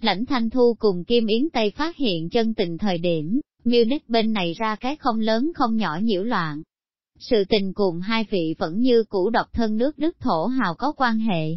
Lãnh Thanh Thu cùng Kim Yến Tây phát hiện chân tình thời điểm, Munich bên này ra cái không lớn không nhỏ nhiễu loạn. Sự tình cùng hai vị vẫn như cũ độc thân nước Đức thổ hào có quan hệ.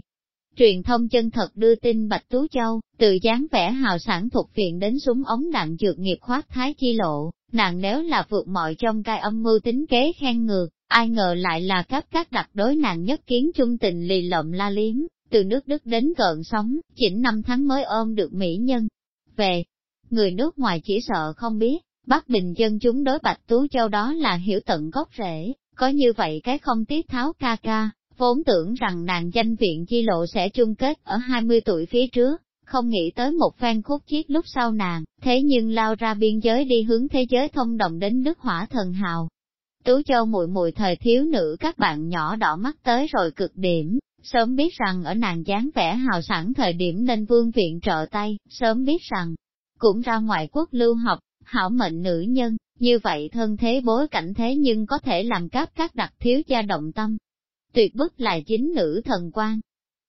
Truyền thông chân thật đưa tin Bạch Tú Châu, từ dáng vẻ hào sản thuộc viện đến súng ống đạn dược nghiệp khoát thái chi lộ, nàng nếu là vượt mọi trong cai âm mưu tính kế khen ngược, ai ngờ lại là cấp các đặc đối nàng nhất kiến chung tình lì lộm la liếm, từ nước Đức đến cận sống chỉnh năm tháng mới ôm được mỹ nhân. Về, người nước ngoài chỉ sợ không biết, Bắc Bình dân chúng đối Bạch Tú Châu đó là hiểu tận gốc rễ, có như vậy cái không tiết tháo ca ca, vốn tưởng rằng nàng danh viện chi lộ sẽ chung kết ở 20 tuổi phía trước, không nghĩ tới một phen khúc chiết lúc sau nàng, thế nhưng lao ra biên giới đi hướng thế giới thông đồng đến Đức Hỏa Thần Hào. Tú Châu mùi mùi thời thiếu nữ các bạn nhỏ đỏ mắt tới rồi cực điểm, sớm biết rằng ở nàng dáng vẻ hào sẵn thời điểm nên vương viện trợ tay, sớm biết rằng, cũng ra ngoại quốc lưu học, hảo mệnh nữ nhân, như vậy thân thế bối cảnh thế nhưng có thể làm cáp các đặc thiếu gia động tâm. Tuyệt bức là chính nữ thần quan.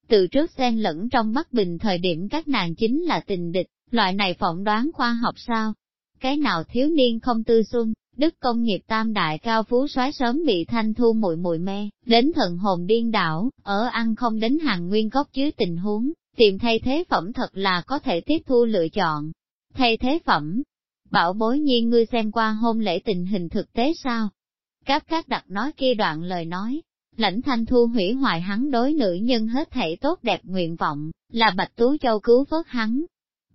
Từ trước xen lẫn trong Bắc Bình thời điểm các nàng chính là tình địch, loại này phỏng đoán khoa học sao? Cái nào thiếu niên không tư xuân, đức công nghiệp tam đại cao phú soái sớm bị thanh thu muội muội mê, đến thần hồn điên đảo, ở ăn không đến hàng nguyên gốc chứ tình huống, tìm thay thế phẩm thật là có thể tiếp thu lựa chọn. Thay thế phẩm, Bảo bối nhiên ngươi xem qua hôn lễ tình hình thực tế sao? Các các đặt nói kia đoạn lời nói, lãnh thanh thu hủy hoại hắn đối nữ nhân hết thảy tốt đẹp nguyện vọng, là Bạch Tú Châu cứu vớt hắn.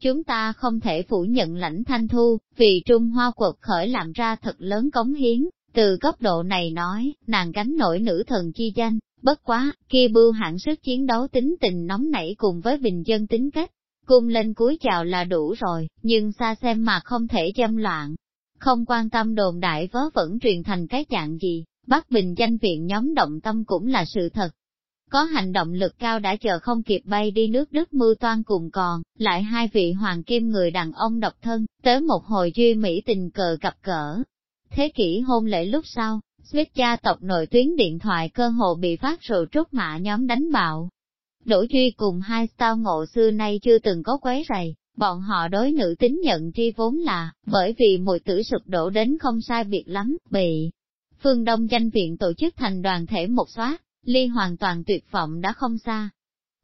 Chúng ta không thể phủ nhận lãnh thanh thu, vì Trung Hoa quật khởi làm ra thật lớn cống hiến, từ góc độ này nói, nàng gánh nổi nữ thần chi danh, bất quá, kia bưu hạng sức chiến đấu tính tình nóng nảy cùng với bình dân tính cách, cung lên cúi chào là đủ rồi, nhưng xa xem mà không thể châm loạn. Không quan tâm đồn đại vớ vẫn truyền thành cái dạng gì, Bắc Bình danh viện nhóm động tâm cũng là sự thật. Có hành động lực cao đã chờ không kịp bay đi nước Đức mưu toan cùng còn, lại hai vị hoàng kim người đàn ông độc thân, tới một hồi duy mỹ tình cờ cặp cỡ. Thế kỷ hôn lễ lúc sau, Swiss gia tộc nội tuyến điện thoại cơ hồ bị phát rượu trúc mạ nhóm đánh bạo, Đỗ Duy cùng hai tao ngộ xưa nay chưa từng có quấy rầy, bọn họ đối nữ tính nhận tri vốn là, bởi vì mùi tử sụp đổ đến không sai biệt lắm, bị phương đông danh viện tổ chức thành đoàn thể một xóa, ly hoàn toàn tuyệt vọng đã không xa.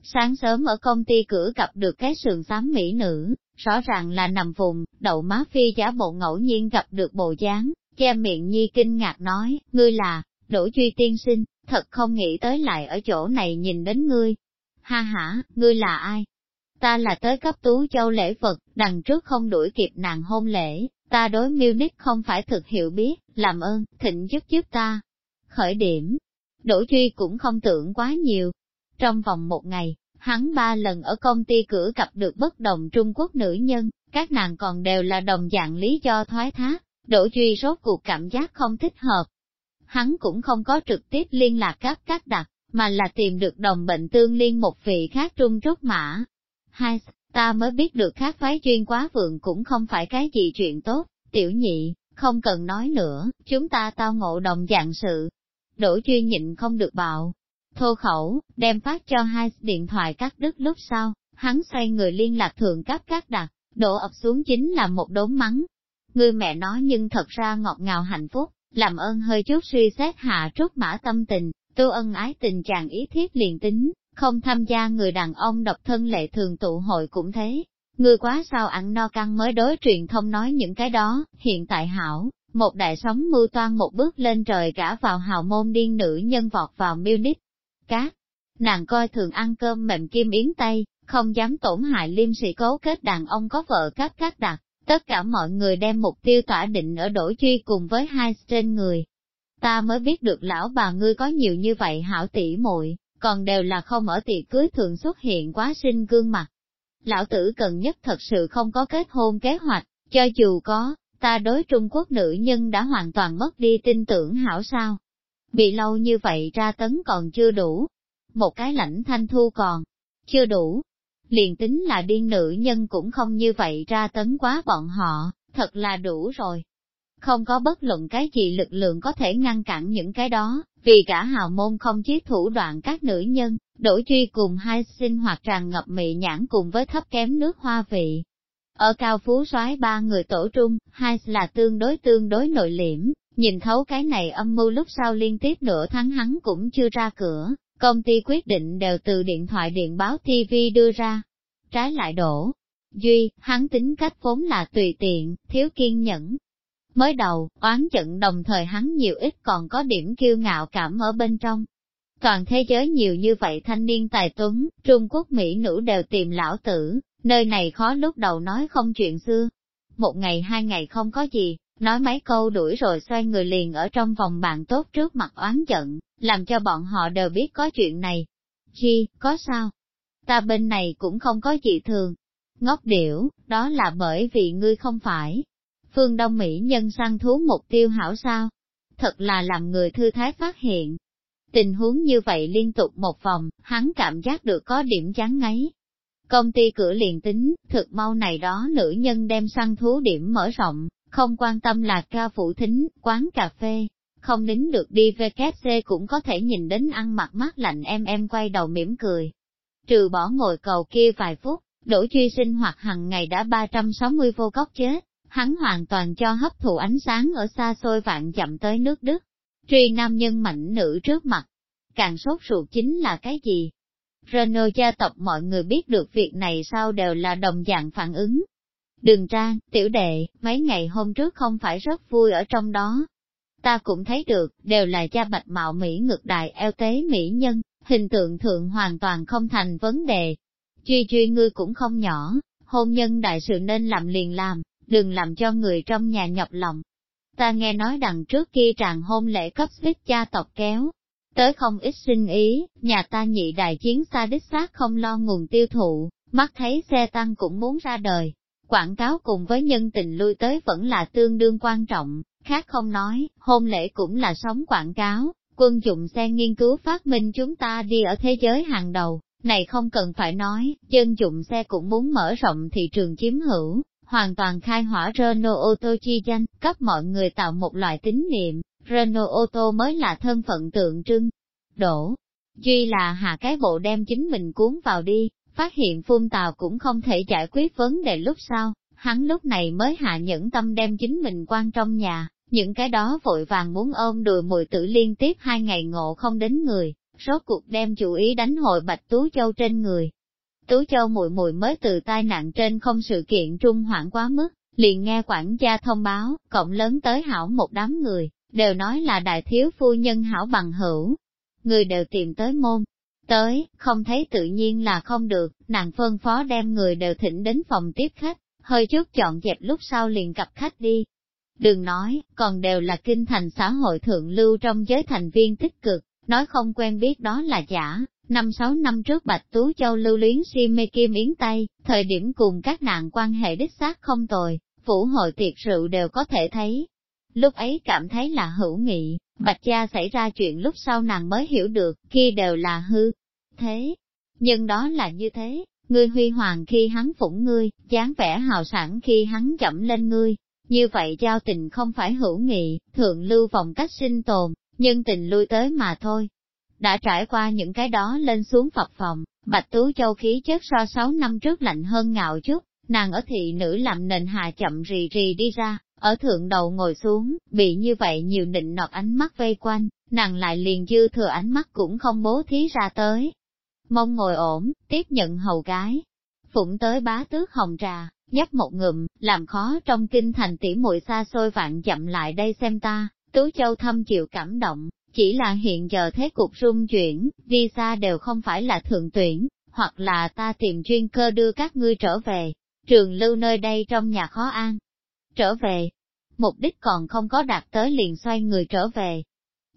Sáng sớm ở công ty cửa gặp được cái sườn xám mỹ nữ, rõ ràng là nằm vùng, đậu má phi giả bộ ngẫu nhiên gặp được bộ dáng, che miệng nhi kinh ngạc nói, ngươi là, Đỗ Duy tiên sinh, thật không nghĩ tới lại ở chỗ này nhìn đến ngươi, ha ha, ngươi là ai? Ta là tới cấp tú châu lễ vật, đằng trước không đuổi kịp nàng hôn lễ, ta đối Munich không phải thực hiểu biết, làm ơn, thịnh giúp giúp ta. Khởi điểm, Đỗ Duy cũng không tưởng quá nhiều. Trong vòng một ngày, hắn ba lần ở công ty cửa gặp được bất đồng Trung Quốc nữ nhân, các nàng còn đều là đồng dạng lý do thoái thác, Đỗ Duy rốt cuộc cảm giác không thích hợp. Hắn cũng không có trực tiếp liên lạc các các đặc, mà là tìm được đồng bệnh tương liên một vị khác trung trốt mã. Hai, ta mới biết được khác phái chuyên quá vượng cũng không phải cái gì chuyện tốt, tiểu nhị, không cần nói nữa, chúng ta tao ngộ đồng dạng sự. Đỗ chuyên nhịn không được bạo, thô khẩu, đem phát cho hai điện thoại cắt đứt lúc sau, hắn xoay người liên lạc thượng cấp các đặt, đổ ập xuống chính là một đốm mắng. Người mẹ nói nhưng thật ra ngọt ngào hạnh phúc, làm ơn hơi chút suy xét hạ trút mã tâm tình, Tu ân ái tình chàng ý thiết liền tính, không tham gia người đàn ông độc thân lệ thường tụ hội cũng thế. Người quá sao ăn no căng mới đối truyền thông nói những cái đó, hiện tại hảo, một đại sóng mưu toan một bước lên trời cả vào hào môn điên nữ nhân vọt vào Munich. Cát, nàng coi thường ăn cơm mềm kim yến tây, không dám tổn hại liêm sĩ cấu kết đàn ông có vợ các các đặt, tất cả mọi người đem mục tiêu tỏa định ở đổi truy cùng với hai trên người, ta mới biết được lão bà ngươi có nhiều như vậy hảo tỷ muội, còn đều là không ở tiệc cưới thường xuất hiện quá sinh gương mặt. Lão tử cần nhất thật sự không có kết hôn kế hoạch, cho dù có, ta đối Trung Quốc nữ nhân đã hoàn toàn mất đi tin tưởng hảo sao. Bị lâu như vậy ra tấn còn chưa đủ, một cái lãnh thanh thu còn chưa đủ. Liền tính là điên nữ nhân cũng không như vậy ra tấn quá bọn họ, thật là đủ rồi. không có bất luận cái gì lực lượng có thể ngăn cản những cái đó, vì cả hào môn không chiết thủ đoạn các nữ nhân, đổi truy cùng hai sinh hoạt tràn ngập mị nhãn cùng với thấp kém nước hoa vị. Ở cao phú soái ba người tổ trung, hai là tương đối tương đối nội liễm, nhìn thấu cái này âm mưu lúc sau liên tiếp nửa tháng hắn cũng chưa ra cửa, công ty quyết định đều từ điện thoại điện báo TV đưa ra. Trái lại đổ. Duy, hắn tính cách vốn là tùy tiện, thiếu kiên nhẫn, Mới đầu, oán giận đồng thời hắn nhiều ít còn có điểm kiêu ngạo cảm ở bên trong. Toàn thế giới nhiều như vậy thanh niên tài tuấn, Trung Quốc Mỹ nữ đều tìm lão tử, nơi này khó lúc đầu nói không chuyện xưa. Một ngày hai ngày không có gì, nói mấy câu đuổi rồi xoay người liền ở trong vòng bạn tốt trước mặt oán giận, làm cho bọn họ đều biết có chuyện này. Chi, có sao? Ta bên này cũng không có gì thường. Ngốc điểu, đó là bởi vì ngươi không phải, phương Đông Mỹ nhân săn thú mục tiêu hảo sao? Thật là làm người thư thái phát hiện. Tình huống như vậy liên tục một vòng, hắn cảm giác được có điểm chán ngấy. Công ty cửa liền tính, thực mau này đó nữ nhân đem săn thú điểm mở rộng, không quan tâm là ca phụ thính, quán cà phê, không nín được đi VKC cũng có thể nhìn đến ăn mặc mát lạnh em em quay đầu mỉm cười. Trừ bỏ ngồi cầu kia vài phút, đổ truy sinh hoạt hàng ngày đã 360 vô góc chết, hắn hoàn toàn cho hấp thụ ánh sáng ở xa xôi vạn chậm tới nước Đức. Truy nam nhân mạnh nữ trước mặt. Càng sốt ruột chính là cái gì? Renault gia tộc mọi người biết được việc này sau đều là đồng dạng phản ứng. Đường trang, tiểu đệ, mấy ngày hôm trước không phải rất vui ở trong đó. Ta cũng thấy được, đều là cha bạch mạo Mỹ ngược đại eo tế Mỹ nhân, hình tượng thượng hoàn toàn không thành vấn đề. Truy truy ngươi cũng không nhỏ, hôn nhân đại sự nên làm liền làm, đừng làm cho người trong nhà nhọc lòng. Ta nghe nói đằng trước kia tràn hôn lễ cấp xích cha tộc kéo, tới không ít sinh ý, nhà ta nhị đại chiến xa đích xác không lo nguồn tiêu thụ, mắt thấy xe tăng cũng muốn ra đời. Quảng cáo cùng với nhân tình lui tới vẫn là tương đương quan trọng, khác không nói, hôn lễ cũng là sống quảng cáo, quân dụng xe nghiên cứu phát minh chúng ta đi ở thế giới hàng đầu, này không cần phải nói, dân dụng xe cũng muốn mở rộng thị trường chiếm hữu, hoàn toàn khai hỏa Renault ô tô chi danh, cấp mọi người tạo một loại tín niệm, Renault ô tô mới là thân phận tượng trưng. Đổ, duy là hạ cái bộ đem chính mình cuốn vào đi, phát hiện phun tàu cũng không thể giải quyết vấn đề lúc sau, hắn lúc này mới hạ nhẫn tâm đem chính mình quan trong nhà, những cái đó vội vàng muốn ôm đùi mùi tử liên tiếp hai ngày ngộ không đến người, rốt cuộc đem chủ ý đánh hội bạch tú châu trên người, Tú Châu mùi mùi mới từ tai nạn trên không sự kiện trung hoảng quá mức, liền nghe quản gia thông báo, cộng lớn tới hảo một đám người, đều nói là đại thiếu phu nhân hảo bằng hữu. Người đều tìm tới môn. Tới, không thấy tự nhiên là không được, nàng phân phó đem người đều thỉnh đến phòng tiếp khách, hơi chút chọn dẹp lúc sau liền cặp khách đi. Đừng nói, còn đều là kinh thành xã hội thượng lưu trong giới thành viên tích cực, nói không quen biết đó là giả, Năm sáu năm trước Bạch Tú Châu lưu luyến si mê kim yến Tây, thời điểm cùng các nạn quan hệ đích xác không tồi, phủ hội tiệc rượu đều có thể thấy. Lúc ấy cảm thấy là hữu nghị, Bạch Gia xảy ra chuyện lúc sau nàng mới hiểu được, kia đều là hư. Thế, nhưng đó là như thế, ngươi huy hoàng khi hắn phụng ngươi, dáng vẻ hào sản khi hắn chậm lên ngươi. Như vậy giao tình không phải hữu nghị, thượng lưu vòng cách sinh tồn, nhưng tình lui tới mà thôi. Đã trải qua những cái đó lên xuống phập phòng, Bạch Tú Châu khí chất so sáu năm trước lạnh hơn ngạo chút, nàng ở thị nữ làm nền hà chậm rì rì đi ra, ở thượng đầu ngồi xuống, bị như vậy nhiều nịnh nọt ánh mắt vây quanh, nàng lại liền dư thừa ánh mắt cũng không bố thí ra tới. Mông ngồi ổn, tiếp nhận hầu gái, phụng tới bá tước hồng trà, nhấp một ngụm, làm khó trong kinh thành tỉ muội xa xôi vạn chậm lại đây xem ta, Tú Châu thâm chịu cảm động, chỉ là hiện giờ thế cục rung chuyển, visa đều không phải là thượng tuyển, hoặc là ta tìm chuyên cơ đưa các ngươi trở về, trường lưu nơi đây trong nhà khó an. Trở về, mục đích còn không có đạt tới liền xoay người trở về.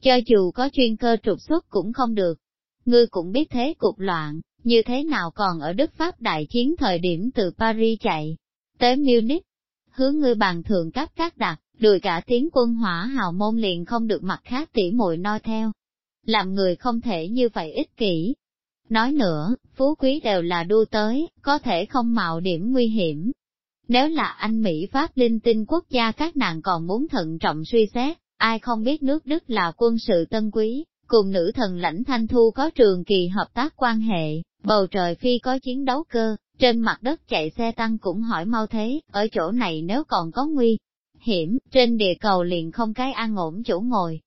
Cho dù có chuyên cơ trục xuất cũng không được. Ngươi cũng biết thế cục loạn, như thế nào còn ở Đức Pháp đại chiến thời điểm từ Paris chạy, tới Munich, hướng ngươi bàn thượng cấp các đặt, đùi cả tiếng quân hỏa hào môn liền không được mặt khác tỉ muội noi theo. Làm người không thể như vậy ích kỷ. Nói nữa, phú quý đều là đua tới, có thể không mạo điểm nguy hiểm. Nếu là anh Mỹ Pháp linh tinh quốc gia các nàng còn muốn thận trọng suy xét, ai không biết nước Đức là quân sự tân quý, cùng nữ thần lãnh thanh thu có trường kỳ hợp tác quan hệ, bầu trời phi có chiến đấu cơ, trên mặt đất chạy xe tăng cũng hỏi mau thế, ở chỗ này nếu còn có nguy hiểm, trên địa cầu liền không cái an ổn chỗ ngồi.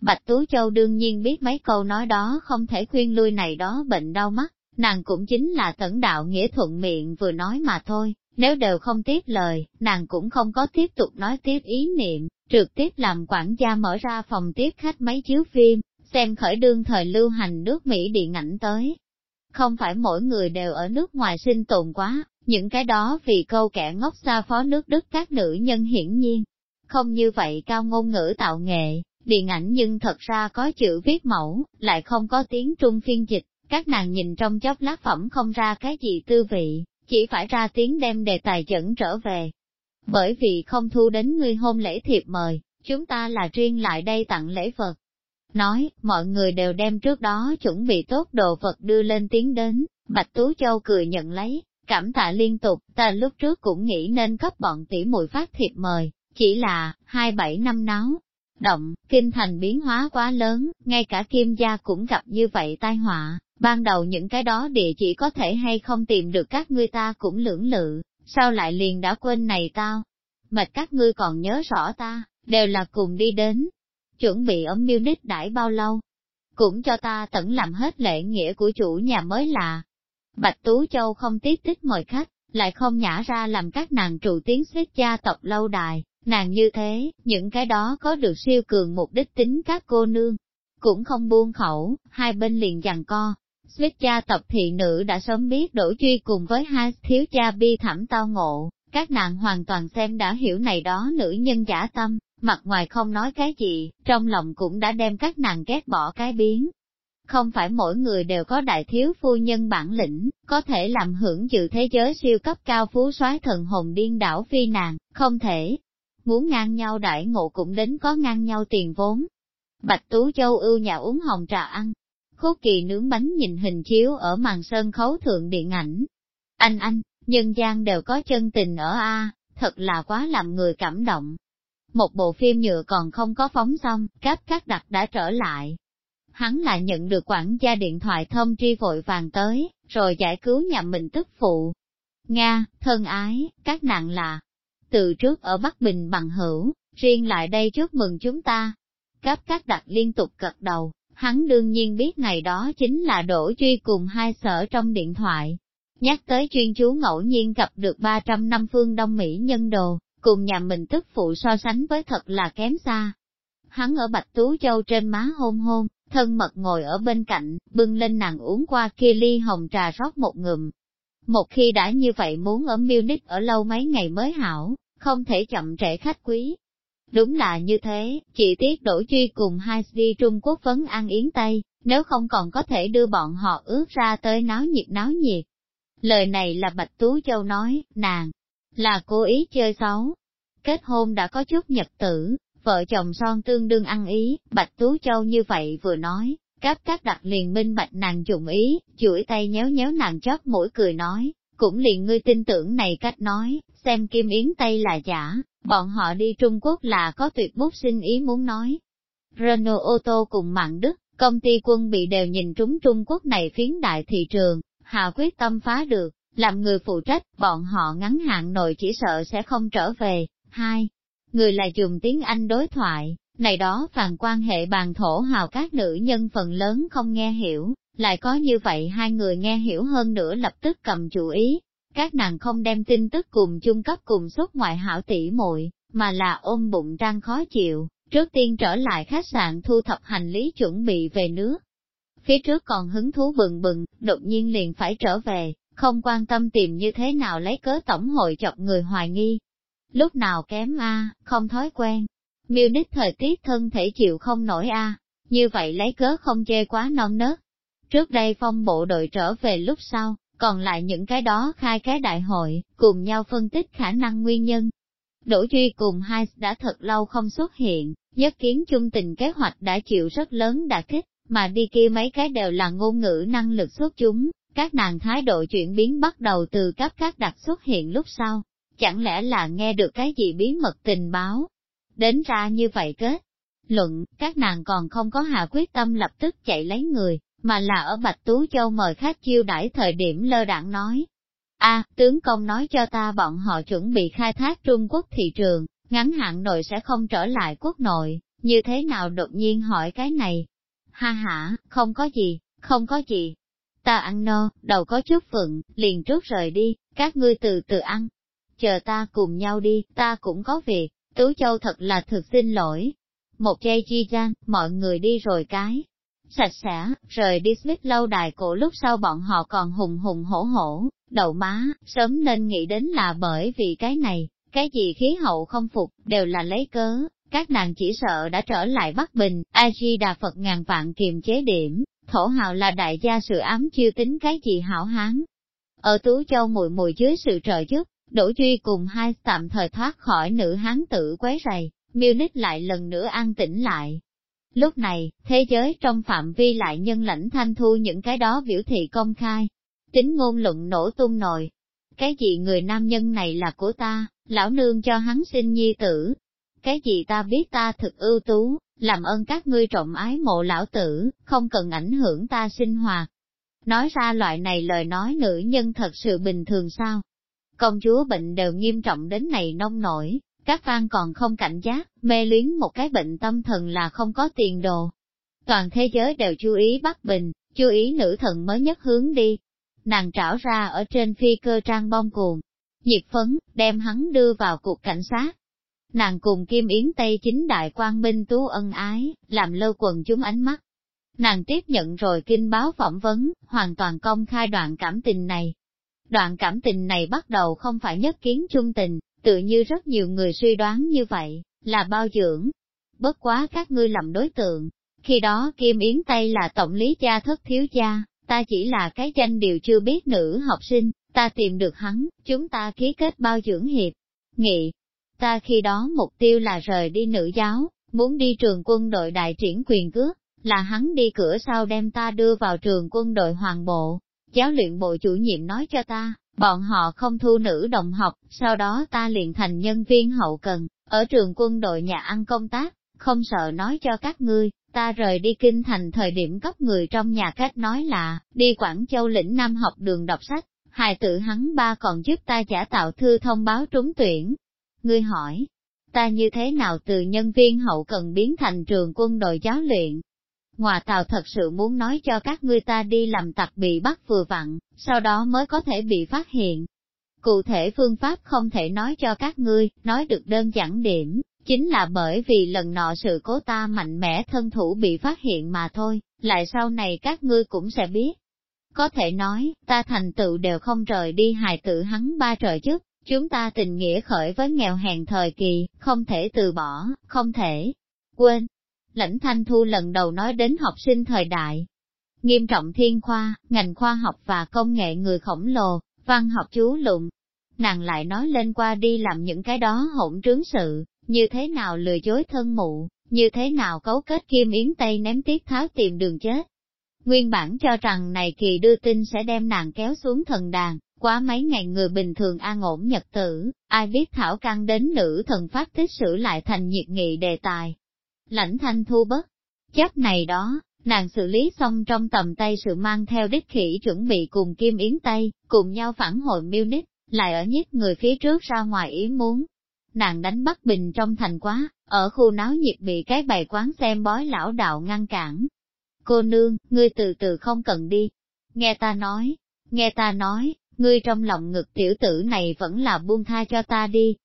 Bạch Tú Châu đương nhiên biết mấy câu nói đó không thể khuyên lui này đó bệnh đau mắt, nàng cũng chính là tẩn đạo nghĩa thuận miệng vừa nói mà thôi, nếu đều không tiếp lời, nàng cũng không có tiếp tục nói tiếp ý niệm, trực tiếp làm quản gia mở ra phòng tiếp khách máy chiếu phim, xem khởi đương thời lưu hành nước Mỹ điện ảnh tới. Không phải mỗi người đều ở nước ngoài sinh tồn quá, những cái đó vì câu kẻ ngốc xa phó nước Đức các nữ nhân hiển nhiên. Không như vậy cao ngôn ngữ tạo nghệ, điện ảnh nhưng thật ra có chữ viết mẫu, lại không có tiếng trung phiên dịch, các nàng nhìn trong chốc lát phẩm không ra cái gì tư vị, chỉ phải ra tiếng đem đề tài dẫn trở về. Bởi vì không thu đến ngươi hôn lễ thiệp mời, chúng ta là riêng lại đây tặng lễ vật. Nói, mọi người đều đem trước đó chuẩn bị tốt đồ vật đưa lên tiếng đến, Bạch Tú Châu cười nhận lấy, cảm tạ liên tục, ta lúc trước cũng nghĩ nên cấp bọn tỷ muội phát thiệp mời, chỉ là, hai bảy năm náo. Động, kinh thành biến hóa quá lớn, ngay cả kim gia cũng gặp như vậy tai họa, ban đầu những cái đó địa chỉ có thể hay không tìm được các ngươi ta cũng lưỡng lự, sao lại liền đã quên này tao? Mệt các ngươi còn nhớ rõ ta, đều là cùng đi đến. Chuẩn bị ở Munich đãi bao lâu? Cũng cho ta tận làm hết lễ nghĩa của chủ nhà mới là. Bạch Tú Châu không tiếc tích mời khách, lại không nhả ra làm các nàng trụ tiếng xếp gia tộc lâu đài, nàng như thế, những cái đó có được siêu cường mục đích tính các cô nương, cũng không buông khẩu, hai bên liền giằng co, Suýt cha tộc thị nữ đã sớm biết đổ truy cùng với hai thiếu cha bi thảm tao ngộ, các nàng hoàn toàn xem đã hiểu này đó nữ nhân giả tâm, mặt ngoài không nói cái gì, trong lòng cũng đã đem các nàng ghét bỏ cái biến. Không phải mỗi người đều có đại thiếu phu nhân bản lĩnh, có thể làm hưởng dự thế giới siêu cấp cao phú soái thần hồn điên đảo phi nàng, không thể. Muốn ngang nhau đại ngộ cũng đến có ngang nhau tiền vốn. Bạch Tú Châu ưu nhà uống hồng trà ăn, Khúc kỳ nướng bánh nhìn hình chiếu ở màn sân khấu thượng điện ảnh. Anh anh, nhân gian đều có chân tình ở A, thật là quá làm người cảm động. Một bộ phim nhựa còn không có phóng xong, cáp các đặt đã trở lại. Hắn lại nhận được quản gia điện thoại thông tri vội vàng tới, rồi giải cứu nhà mình tức phụ. Nga, thân ái, các nạn là, từ trước ở Bắc Bình bằng hữu, riêng lại đây chúc mừng chúng ta. Cáp các đặt liên tục cật đầu, Hắn đương nhiên biết ngày đó chính là Đỗ Truy cùng hai sở trong điện thoại. Nhắc tới chuyên chú ngẫu nhiên gặp được 300 năm phương Đông Mỹ nhân đồ, cùng nhà mình tức phụ so sánh với thật là kém xa. Hắn ở Bạch Tú Châu trên má hôn hôn, thân mật ngồi ở bên cạnh, bưng lên nàng uống qua kia ly hồng trà rót một ngụm. Một khi đã như vậy muốn ở Munich ở lâu mấy ngày mới hảo, không thể chậm trễ khách quý, Đúng là như thế, chỉ tiếc đổ truy cùng hai đi Trung Quốc vấn ăn yến Tây, nếu không còn có thể đưa bọn họ ước ra tới náo nhiệt náo nhiệt. Lời này là Bạch Tú Châu nói, nàng, là cố ý chơi xấu. Kết hôn đã có chút nhật tử, vợ chồng son tương đương ăn ý, Bạch Tú Châu như vậy vừa nói, cáp các đặt liền minh bạch nàng dụng ý, chuỗi tay nhéo nhéo nàng chót mũi cười nói, cũng liền ngươi tin tưởng này cách nói, xem kim yến Tây là giả, Bọn họ đi Trung Quốc là có tuyệt bút sinh ý muốn nói. Renault ô tô cùng mạng Đức, công ty quân bị đều nhìn trúng Trung Quốc này phiến đại thị trường, hà quyết tâm phá được, làm người phụ trách, bọn họ ngắn hạn nội chỉ sợ sẽ không trở về. Hai, người là dùng tiếng Anh đối thoại, này đó phàn quan hệ bàn thổ hào các nữ nhân phần lớn không nghe hiểu, lại có như vậy hai người nghe hiểu hơn nữa lập tức cầm chủ ý, các nàng không đem tin tức cùng chung cấp cùng xuất ngoại hảo tỷ muội mà là ôm bụng trang khó chịu, trước tiên trở lại khách sạn thu thập hành lý chuẩn bị về nước. Phía trước còn hứng thú bừng bừng, đột nhiên liền phải trở về, không quan tâm tìm như thế nào lấy cớ tổng hội chọc người hoài nghi. Lúc nào kém a, không thói quen. Miêu đích thời tiết thân thể chịu không nổi a, như vậy lấy cớ không chê quá non nớt. Trước đây phong bộ đội trở về lúc sau, còn lại những cái đó khai cái đại hội, cùng nhau phân tích khả năng nguyên nhân. Đỗ Duy cùng hai đã thật lâu không xuất hiện, nhất kiến chung tình kế hoạch đã chịu rất lớn đả kích, mà đi kia mấy cái đều là ngôn ngữ năng lực xuất chúng, các nàng thái độ chuyển biến bắt đầu từ cấp các đặc xuất hiện lúc sau. chẳng lẽ là nghe được cái gì bí mật tình báo. Đến ra như vậy kết. Luận, các nàng còn không có hạ quyết tâm lập tức chạy lấy người, mà là ở Bạch Tú Châu mời khách chiêu đãi thời điểm lơ đảng nói. a tướng công nói cho ta bọn họ chuẩn bị khai thác Trung Quốc thị trường, ngắn hạn nội sẽ không trở lại quốc nội, như thế nào đột nhiên hỏi cái này? Ha ha, không có gì, không có gì. Ta ăn no, đầu có chút phận, liền trước rời đi, các ngươi từ từ ăn. Chờ ta cùng nhau đi, ta cũng có việc, Tú Châu thật là thực xin lỗi. Một giây chi gian, mọi người đi rồi cái. Sạch sẽ, rời đi Smith lâu đài cổ lúc sau bọn họ còn hùng hùng hổ hổ, đầu má, sớm nên nghĩ đến là bởi vì cái này, cái gì khí hậu không phục, đều là lấy cớ, các nàng chỉ sợ đã trở lại Bắc Bình, A-di Đà Phật ngàn vạn kiềm chế điểm, thổ hào là đại gia sự ám chiêu tính cái gì hảo hán. Ở Tú Châu mùi mùi dưới sự trợ giúp, Đỗ Duy cùng hai tạm thời thoát khỏi nữ hán tử quấy rầy, Munich nít lại lần nữa an tĩnh lại. Lúc này, thế giới trong phạm vi lại nhân lãnh thanh thu những cái đó biểu thị công khai, tính ngôn luận nổ tung nồi. Cái gì người nam nhân này là của ta, lão nương cho hắn sinh nhi tử. Cái gì ta biết ta thực ưu tú, làm ơn các ngươi trọng ái mộ lão tử, không cần ảnh hưởng ta sinh hoạt. Nói ra loại này lời nói nữ nhân thật sự bình thường sao? Công chúa bệnh đều nghiêm trọng đến này nông nổi, các fan còn không cảnh giác, mê luyến một cái bệnh tâm thần là không có tiền đồ. Toàn thế giới đều chú ý Bắc Bình, chú ý nữ thần mới nhất hướng đi. Nàng trảo ra ở trên phi cơ trang bom cuồng, nhiệt phấn, đem hắn đưa vào cuộc cảnh sát. Nàng cùng Kim Yến Tây chính đại quang minh tú ân ái, làm lơ quần chúng ánh mắt. Nàng tiếp nhận rồi kinh báo phỏng vấn, hoàn toàn công khai đoạn cảm tình này. Đoạn cảm tình này bắt đầu không phải nhất kiến chung tình, tự như rất nhiều người suy đoán như vậy, là bao dưỡng. Bất quá các ngươi làm đối tượng, khi đó Kim Yến Tây là tổng lý cha thất thiếu gia, ta chỉ là cái danh điều chưa biết nữ học sinh, ta tìm được hắn, chúng ta ký kết bao dưỡng hiệp, nghị. Ta khi đó mục tiêu là rời đi nữ giáo, muốn đi trường quân đội đại triển quyền cước, là hắn đi cửa sau đem ta đưa vào trường quân đội hoàng bộ. Giáo luyện bộ chủ nhiệm nói cho ta, bọn họ không thu nữ đồng học, sau đó ta liền thành nhân viên hậu cần, ở trường quân đội nhà ăn công tác, không sợ nói cho các ngươi, ta rời đi kinh thành thời điểm cấp người trong nhà cách nói là, đi Quảng Châu lĩnh Nam học đường đọc sách, hài tử hắn ba còn giúp ta giả tạo thư thông báo trúng tuyển. Ngươi hỏi, ta như thế nào từ nhân viên hậu cần biến thành trường quân đội giáo luyện? Ngoà tàu thật sự muốn nói cho các ngươi ta đi làm tặc bị bắt vừa vặn, sau đó mới có thể bị phát hiện. Cụ thể phương pháp không thể nói cho các ngươi, nói được đơn giản điểm, chính là bởi vì lần nọ sự cố ta mạnh mẽ thân thủ bị phát hiện mà thôi, lại sau này các ngươi cũng sẽ biết. Có thể nói, ta thành tựu đều không rời đi hài tử hắn ba trời chức, chúng ta tình nghĩa khởi với nghèo hèn thời kỳ, không thể từ bỏ, không thể quên. Lãnh Thanh Thu lần đầu nói đến học sinh thời đại. Nghiêm trọng thiên khoa, ngành khoa học và công nghệ người khổng lồ, văn học chú lụng. Nàng lại nói lên qua đi làm những cái đó hỗn trướng sự, như thế nào lừa dối thân mụ, như thế nào cấu kết kim yến tây ném tiết tháo tìm đường chết. Nguyên bản cho rằng này kỳ đưa tin sẽ đem nàng kéo xuống thần đàn, quá mấy ngày người bình thường an ổn nhật tử, ai biết thảo căn đến nữ thần pháp tích sử lại thành nhiệt nghị đề tài. Lãnh thanh thu bất, chấp này đó, nàng xử lý xong trong tầm tay sự mang theo đích khỉ chuẩn bị cùng Kim Yến Tây, cùng nhau phản hồi Munich, lại ở nhất người phía trước ra ngoài ý muốn. Nàng đánh bắt bình trong thành quá, ở khu náo nhiệt bị cái bày quán xem bói lão đạo ngăn cản, Cô nương, ngươi từ từ không cần đi. Nghe ta nói, nghe ta nói, ngươi trong lòng ngực tiểu tử này vẫn là buông tha cho ta đi.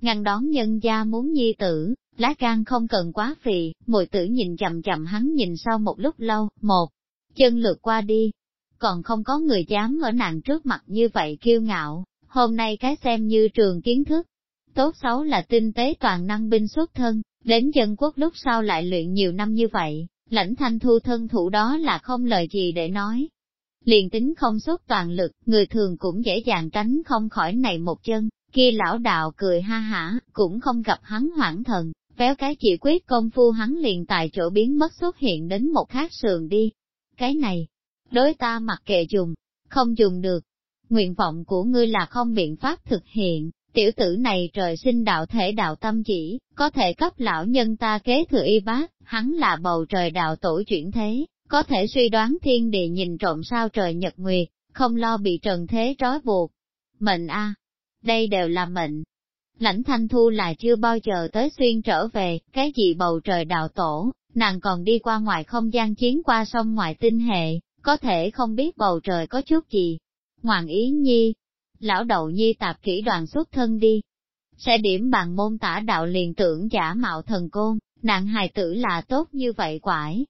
Ngăn đón nhân gia muốn nhi tử, lá gan không cần quá phì, mùi tử nhìn chậm chậm hắn nhìn sau một lúc lâu, một, chân lượt qua đi. Còn không có người dám ở nàng trước mặt như vậy kiêu ngạo, hôm nay cái xem như trường kiến thức. Tốt xấu là tinh tế toàn năng binh xuất thân, đến dân quốc lúc sau lại luyện nhiều năm như vậy, lãnh thanh thu thân thủ đó là không lời gì để nói. Liền tính không xuất toàn lực, người thường cũng dễ dàng tránh không khỏi này một chân, kia lão đạo cười ha hả, cũng không gặp hắn hoảng thần, véo cái chỉ quyết công phu hắn liền tại chỗ biến mất xuất hiện đến một khác sườn đi. Cái này, đối ta mặc kệ dùng, không dùng được. Nguyện vọng của ngươi là không biện pháp thực hiện, Tiểu tử này trời sinh đạo thể đạo tâm chỉ, có thể cấp lão nhân ta kế thừa y bác, hắn là bầu trời đạo tổ chuyển thế, có thể suy đoán thiên địa nhìn trộm sao trời nhật nguyệt, không lo bị trần thế trói buộc. Mệnh a, đây đều là mệnh. Lãnh thanh thu là chưa bao giờ tới xuyên trở về, cái gì bầu trời đạo tổ, nàng còn đi qua ngoài không gian chiến qua sông ngoài tinh hệ, có thể không biết bầu trời có chút gì. Hoàng Ý Nhi, lão đầu Nhi tạp kỹ đoàn xuất thân đi. Sẽ điểm bằng môn tả đạo liền tưởng giả mạo thần côn, nạn hài tử là tốt như vậy quải.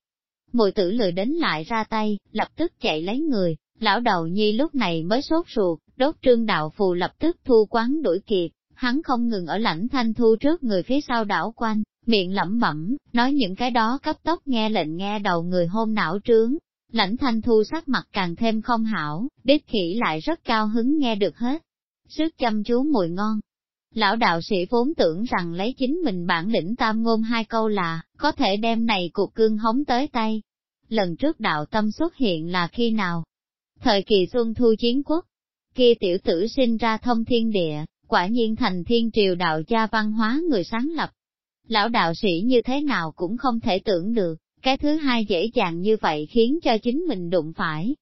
Mùi tử lười đến lại ra tay, lập tức chạy lấy người, lão đầu Nhi lúc này mới sốt ruột, đốt trương đạo phù lập tức thu quán đuổi kịp, hắn không ngừng ở lãnh thanh thu trước người phía sau đảo quanh, miệng lẩm bẩm, nói những cái đó cấp tốc nghe lệnh nghe đầu người hôn não trướng. Lãnh thanh thu sắc mặt càng thêm không hảo, đích khỉ lại rất cao hứng nghe được hết. Sức chăm chú mùi ngon. Lão đạo sĩ vốn tưởng rằng lấy chính mình bản lĩnh tam ngôn hai câu là, có thể đem này cuộc cương hống tới tay. Lần trước đạo tâm xuất hiện là khi nào? Thời kỳ xuân thu chiến quốc, kia tiểu tử sinh ra thông thiên địa, quả nhiên thành thiên triều đạo gia văn hóa người sáng lập, Lão đạo sĩ như thế nào cũng không thể tưởng được, cái thứ hai dễ dàng như vậy khiến cho chính mình đụng phải.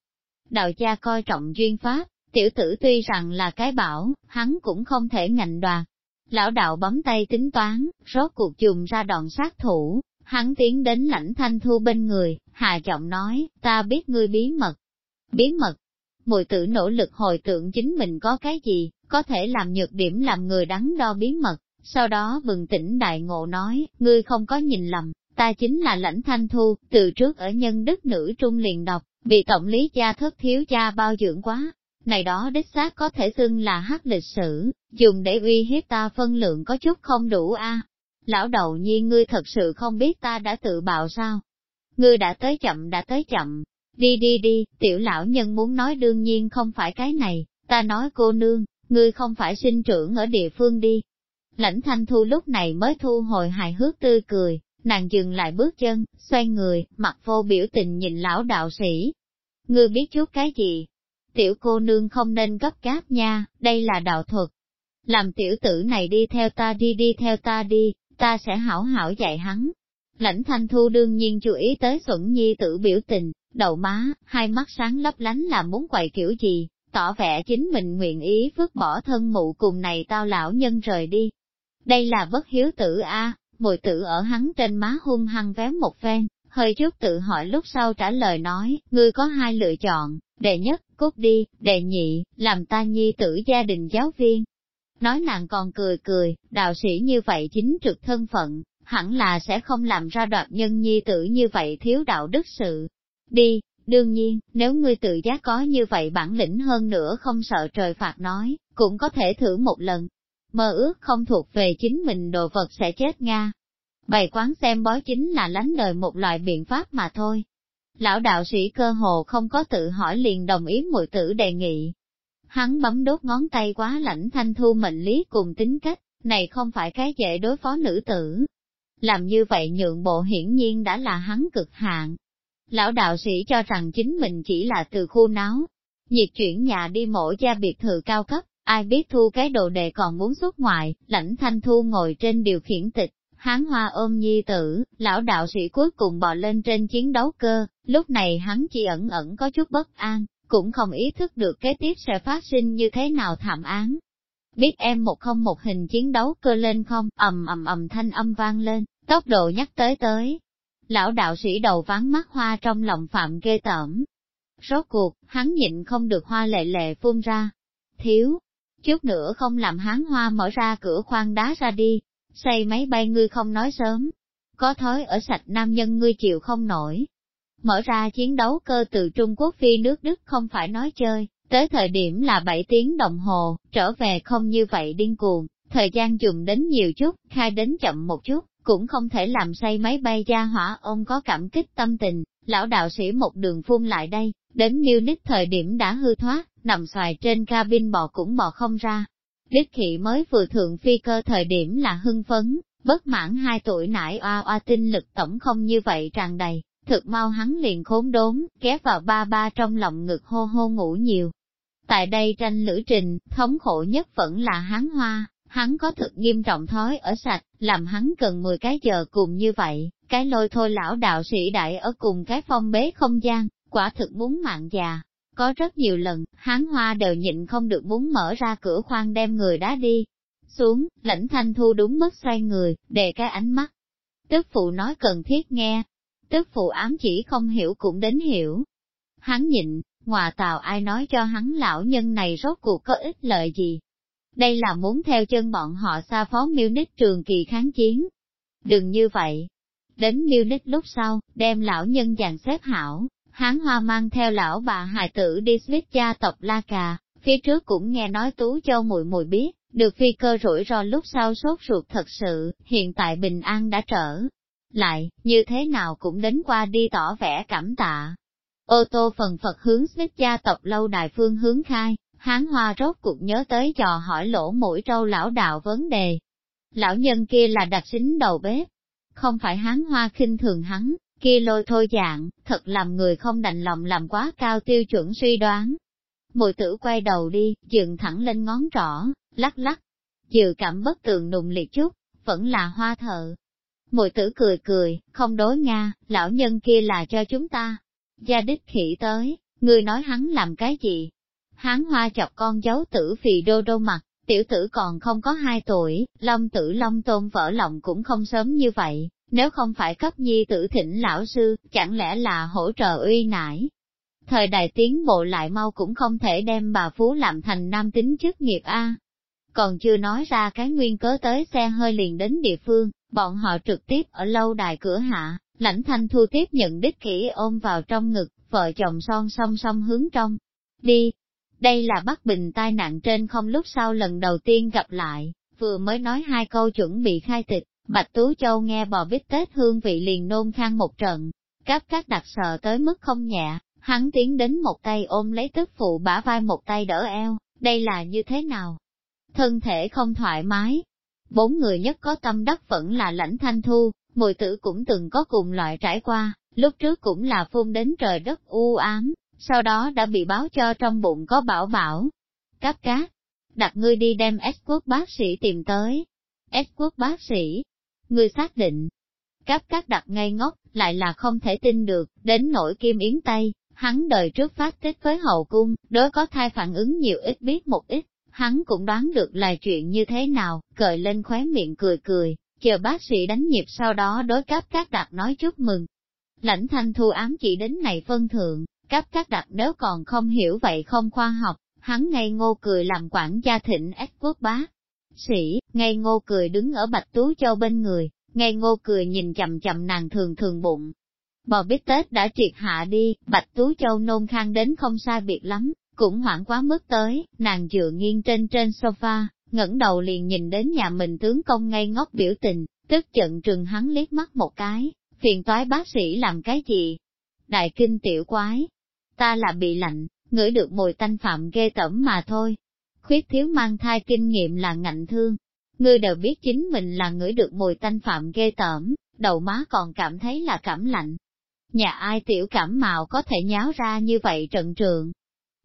Đạo cha coi trọng duyên pháp, tiểu tử tuy rằng là cái bảo, hắn cũng không thể ngạnh đoạt. Lão đạo bấm tay tính toán, rốt cuộc dùng ra đòn sát thủ, hắn tiến đến lãnh thanh thu bên người, hà trọng nói, ta biết ngươi bí mật. Bí mật, mùi tử nỗ lực hồi tưởng chính mình có cái gì, có thể làm nhược điểm làm người đắn đo bí mật, sau đó bừng tỉnh đại ngộ nói, ngươi không có nhìn lầm, ta chính là lãnh thanh thu, từ trước ở nhân đức nữ trung liền đọc, bị tổng lý gia thất thiếu cha bao dưỡng quá. Này đó đích xác có thể xưng là hắc lịch sử, dùng để uy hiếp ta phân lượng có chút không đủ a. Lão đầu nhi ngươi thật sự không biết ta đã tự bạo sao? Ngươi đã tới chậm đã tới chậm. Đi đi đi, tiểu lão nhân muốn nói đương nhiên không phải cái này, ta nói cô nương, ngươi không phải sinh trưởng ở địa phương đi, Lãnh thanh thu lúc này mới thu hồi hài hước tươi cười, nàng dừng lại bước chân, xoay người, mặt vô biểu tình nhìn lão đạo sĩ. Ngươi biết chút cái gì? Tiểu cô nương không nên gấp gáp nha, đây là đạo thuật. Làm tiểu tử này đi theo ta đi đi theo ta đi, ta sẽ hảo hảo dạy hắn. Lãnh thanh thu đương nhiên chú ý tới xuẩn nhi tử biểu tình, đầu má, hai mắt sáng lấp lánh là muốn quậy kiểu gì, tỏ vẻ chính mình nguyện ý vứt bỏ thân mụ cùng này tao lão nhân rời đi, đây là bất hiếu tử a mùi tử ở hắn trên má hung hăng véo một phen, hơi chút tự hỏi lúc sau trả lời nói, ngươi có hai lựa chọn, đệ nhất, cút đi, đệ nhị, làm ta nhi tử gia đình giáo viên. Nói nàng còn cười cười, đạo sĩ như vậy chính trực thân phận, hẳn là sẽ không làm ra đoạt nhân nhi tử như vậy thiếu đạo đức sự. Đi, đương nhiên, nếu ngươi tự giác có như vậy bản lĩnh hơn nữa không sợ trời phạt nói, cũng có thể thử một lần, mơ ước không thuộc về chính mình đồ vật sẽ chết Nga. Bày quán xem bói chính là lánh đời một loại biện pháp mà thôi. Lão đạo sĩ cơ hồ không có tự hỏi liền đồng ý mùi tử đề nghị. Hắn bấm đốt ngón tay quá lãnh thanh thu mệnh lý cùng tính cách, này không phải cái dễ đối phó nữ tử. Làm như vậy nhượng bộ hiển nhiên đã là hắn cực hạn. Lão đạo sĩ cho rằng chính mình chỉ là từ khu náo, nhiệt chuyển nhà đi mổ gia biệt thự cao cấp, Ai biết thu cái đồ đệ còn muốn xuất ngoại, lãnh thanh thu ngồi trên điều khiển tịch, hán hoa ôm nhi tử, lão đạo sĩ cuối cùng bò lên trên chiến đấu cơ, lúc này hắn chỉ ẩn ẩn có chút bất an, cũng không ý thức được kế tiếp sẽ phát sinh như thế nào thảm án. Biết em một không một hình chiến đấu cơ lên không, ầm ầm ầm thanh âm vang lên, tốc độ nhắc tới tới. Lão đạo sĩ đầu ván mắt hoa trong lòng phạm ghê tởm. Rốt cuộc, hắn nhịn không được hoa lệ lệ phun ra. Thiếu, chút nữa không làm hắn hoa mở ra cửa khoang đá ra đi, xây máy bay ngươi không nói sớm, có thói ở sạch nam nhân ngươi chịu không nổi. Mở ra chiến đấu cơ từ Trung Quốc phi nước Đức không phải nói chơi, tới thời điểm là 7 tiếng đồng hồ, trở về không như vậy điên cuồng, thời gian dùng đến nhiều chút, khai đến chậm một chút, cũng không thể làm say máy bay ra hỏa ông có cảm kích tâm tình, lão đạo sĩ một đường phun lại đây, đến Munich thời điểm đã hư thoát, nằm xoài trên cabin bò cũng bò không ra. Đích thị mới vừa thượng phi cơ thời điểm là hưng phấn, bất mãn hai tuổi nải oa oa tinh lực tổng không như vậy tràn đầy, thực mau hắn liền khốn đốn, ghé vào ba ba trong lòng ngực hô hô ngủ nhiều. Tại đây tranh lữ trình, thống khổ nhất vẫn là hán hoa, hắn có thực nghiêm trọng thói ở sạch, làm hắn cần 10 cái giờ cùng như vậy, cái lôi thôi lão đạo sĩ đại ở cùng cái phong bế không gian, quả thực muốn mạng già. Có rất nhiều lần, hắn hoa đều nhịn không được muốn mở ra cửa khoang đem người đá đi. Xuống, lãnh thanh thu đúng mất xoay người, đề cái ánh mắt. Tức phụ nói cần thiết nghe. Tức phụ ám chỉ không hiểu cũng đến hiểu. Hắn nhịn, ngoà tào ai nói cho hắn lão nhân này rốt cuộc có ích lợi gì. Đây là muốn theo chân bọn họ xa phó Munich trường kỳ kháng chiến. Đừng như vậy. Đến Munich lúc sau, đem lão nhân dàn xếp hảo, hán hoa mang theo lão bà hài tử đi Swiss gia tộc La Cà, phía trước cũng nghe nói Tú Châu mùi mùi biết, được phi cơ rủi ro lúc sau sốt ruột thật sự, hiện tại bình an đã trở lại, như thế nào cũng đến qua đi tỏ vẻ cảm tạ. Ô tô phần phật hướng Swiss gia tộc lâu đài phương hướng khai, hán hoa rốt cuộc nhớ tới trò hỏi lỗ mũi trâu lão đạo vấn đề. Lão nhân kia là đặc xính đầu bếp, không phải hán hoa khinh thường hắn, kia lôi thôi dạng, thật làm người không đành lòng làm quá cao tiêu chuẩn suy đoán. Mùi tử quay đầu đi, dựng thẳng lên ngón trỏ, lắc lắc, dự cảm bất tường nùng liệt chút, vẫn là hoa thợ. Mùi tử cười cười, không đối Nga, lão nhân kia là cho chúng ta. Gia đích khỉ tới, người nói hắn làm cái gì? Hán hoa chọc con dấu tử phì đô đô mặt, tiểu tử còn không có hai tuổi, long tử long tôn vỡ lòng cũng không sớm như vậy, nếu không phải cấp nhi tử thỉnh lão sư, chẳng lẽ là hỗ trợ uy nải. Thời đại tiến bộ lại mau cũng không thể đem bà Phú làm thành nam tính chức nghiệp A. Còn chưa nói ra cái nguyên cớ tới xe hơi liền đến địa phương, bọn họ trực tiếp ở lâu đài cửa hạ, lãnh thanh thu tiếp nhận đích kỹ ôm vào trong ngực, vợ chồng son song song hướng trong. Đi, đây là Bắc Bình tai nạn trên không lúc sau lần đầu tiên gặp lại, vừa mới nói hai câu chuẩn bị khai tịch, Bạch Tú Châu nghe bò bít tết hương vị liền nôn khang một trận, cáp các đặc sợ tới mức không nhẹ, hắn tiến đến một tay ôm lấy tức phụ bả vai một tay đỡ eo, đây là như thế nào? Thân thể không thoải mái. Bốn người nhất có tâm đắc vẫn là lãnh thanh thu, mùi tử cũng từng có cùng loại trải qua, lúc trước cũng là phun đến trời đất u ám, sau đó đã bị báo cho trong bụng có bảo bảo. Cáp cát, đặt ngươi đi đem S quốc bác sĩ tìm tới. S quốc bác sĩ, ngươi xác định. Cáp cát đặt ngay ngốc, lại là không thể tin được, đến nỗi kim yến Tây, hắn đời trước phát tích với hậu cung, đối có thai phản ứng nhiều ít biết một ít, hắn cũng đoán được là chuyện như thế nào, cởi lên khóe miệng cười cười, chờ bác sĩ đánh nhịp sau đó đối cáp cát đặt nói chúc mừng. Lãnh thanh thu ám chỉ đến này phân thượng, Cấp các đặc nếu còn không hiểu vậy không khoa học, hắn ngây ngô cười làm quản gia thịnh ách quốc bá. Sĩ, ngây ngô cười đứng ở Bạch Tú Châu bên người, ngây ngô cười nhìn chậm chậm nàng thường thường bụng. Bò biết Tết đã triệt hạ đi, Bạch Tú Châu nôn khang đến không sai biệt lắm, cũng hoảng quá mức tới, nàng dựa nghiêng trên trên sofa, ngẩng đầu liền nhìn đến nhà mình tướng công ngây ngốc biểu tình, tức giận trừng hắn liếc mắt một cái, phiền toái bác sĩ làm cái gì? Đại kinh tiểu quái, ta là bị lạnh, ngửi được mùi tanh phạm ghê tẩm mà thôi. Khuyết thiếu mang thai kinh nghiệm là ngạnh thương. Ngươi đều biết chính mình là ngửi được mùi tanh phạm ghê tởm, đầu má còn cảm thấy là cảm lạnh. Nhà ai tiểu cảm mạo có thể nháo ra như vậy trận trường.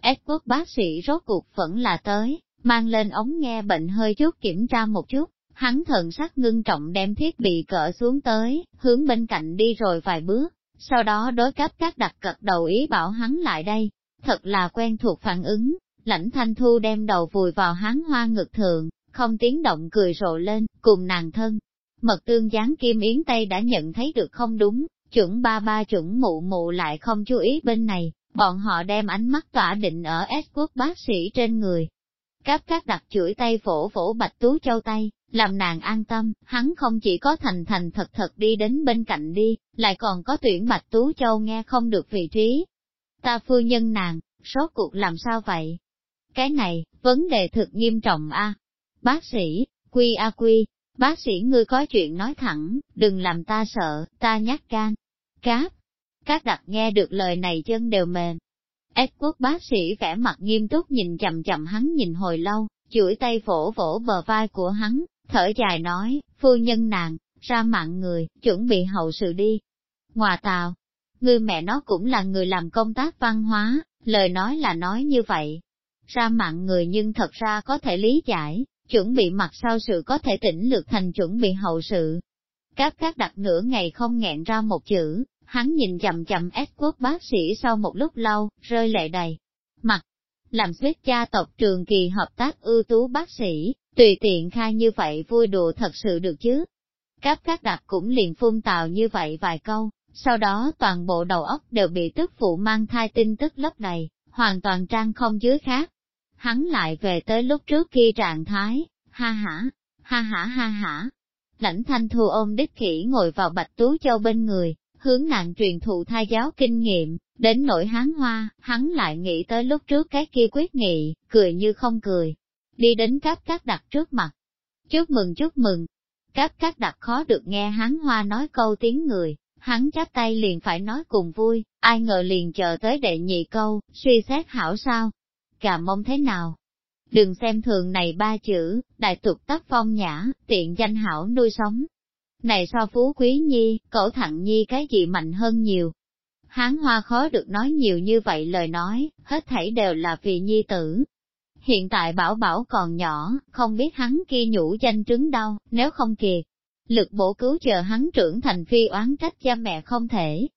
Edward quốc bác sĩ rốt cuộc vẫn là tới, mang lên ống nghe bệnh hơi chút kiểm tra một chút, hắn thần sắc ngưng trọng đem thiết bị cỡ xuống tới, hướng bên cạnh đi rồi vài bước, sau đó đối cấp các đặc cật đầu ý bảo hắn lại đây, thật là quen thuộc phản ứng, lãnh thanh thu đem đầu vùi vào hắn hoa ngực thượng không tiếng động cười rộ lên, cùng nàng thân. Mật tương gián kim yến Tây đã nhận thấy được không đúng, chuẩn ba ba chuẩn mụ mụ lại không chú ý bên này, bọn họ đem ánh mắt tỏa định ở S quốc bác sĩ trên người. Cáp các đặt chuỗi tay vỗ vỗ bạch tú châu tay, làm nàng an tâm, hắn không chỉ có thành thành thật thật đi đến bên cạnh đi, lại còn có tuyển Bạch Tú Châu nghe không được vị trí. Ta phu nhân nàng, số cuộc làm sao vậy? Cái này, vấn đề thực nghiêm trọng a. Bác sĩ, quy a quy, bác sĩ ngươi có chuyện nói thẳng, đừng làm ta sợ, ta nhát gan. Cáp, các đặc nghe được lời này chân đều mềm. Edward quốc bác sĩ vẻ mặt nghiêm túc nhìn chậm chậm hắn nhìn hồi lâu, chuỗi tay vỗ vỗ bờ vai của hắn, thở dài nói, phu nhân nàng, ra mạng người, chuẩn bị hậu sự đi. Ngoà tào, người mẹ nó cũng là người làm công tác văn hóa, lời nói là nói như vậy. Ra mạng người nhưng thật ra có thể lý giải, chuẩn bị mặt sau sự có thể tỉnh lược thành chuẩn bị hậu sự. các các đặt nửa ngày không nghẹn ra một chữ, hắn nhìn chậm chậm ép quốc bác sĩ sau một lúc lâu, rơi lệ đầy. Mặt, làm suýt cha tộc trường kỳ hợp tác ưu tú bác sĩ, tùy tiện khai như vậy vui đùa thật sự được chứ. Cáp các đặc cũng liền phun tào như vậy vài câu, sau đó toàn bộ đầu óc đều bị tức phụ mang thai tin tức lấp đầy, hoàn toàn trang không dưới khác. Hắn lại về tới lúc trước khi trạng thái, ha hả, ha hả ha hả. Lãnh thanh thu ôm đích khỉ ngồi vào bạch tú châu bên người, hướng nạn truyền thụ thai giáo kinh nghiệm, đến nỗi hán hoa, hắn lại nghĩ tới lúc trước cái kia quyết nghị, cười như không cười. Đi đến cáp cát đặt trước mặt. Chúc mừng chúc mừng. Cáp cát đặt khó được nghe hắn hoa nói câu tiếng người, hắn chắp tay liền phải nói cùng vui, ai ngờ liền chờ tới đệ nhị câu, suy xét hảo sao. Cà mong thế nào? Đừng xem thường này ba chữ, đại tục tác phong nhã, tiện danh hảo nuôi sống, này so phú quý nhi, cổ thẳng nhi cái gì mạnh hơn nhiều. Hán hoa khó được nói nhiều như vậy lời nói, hết thảy đều là vì nhi tử. Hiện tại bảo bảo còn nhỏ, không biết hắn kia nhũ danh trứng đâu, nếu không kiệt. Lực bổ cứu chờ hắn trưởng thành phi oán trách cha mẹ không thể.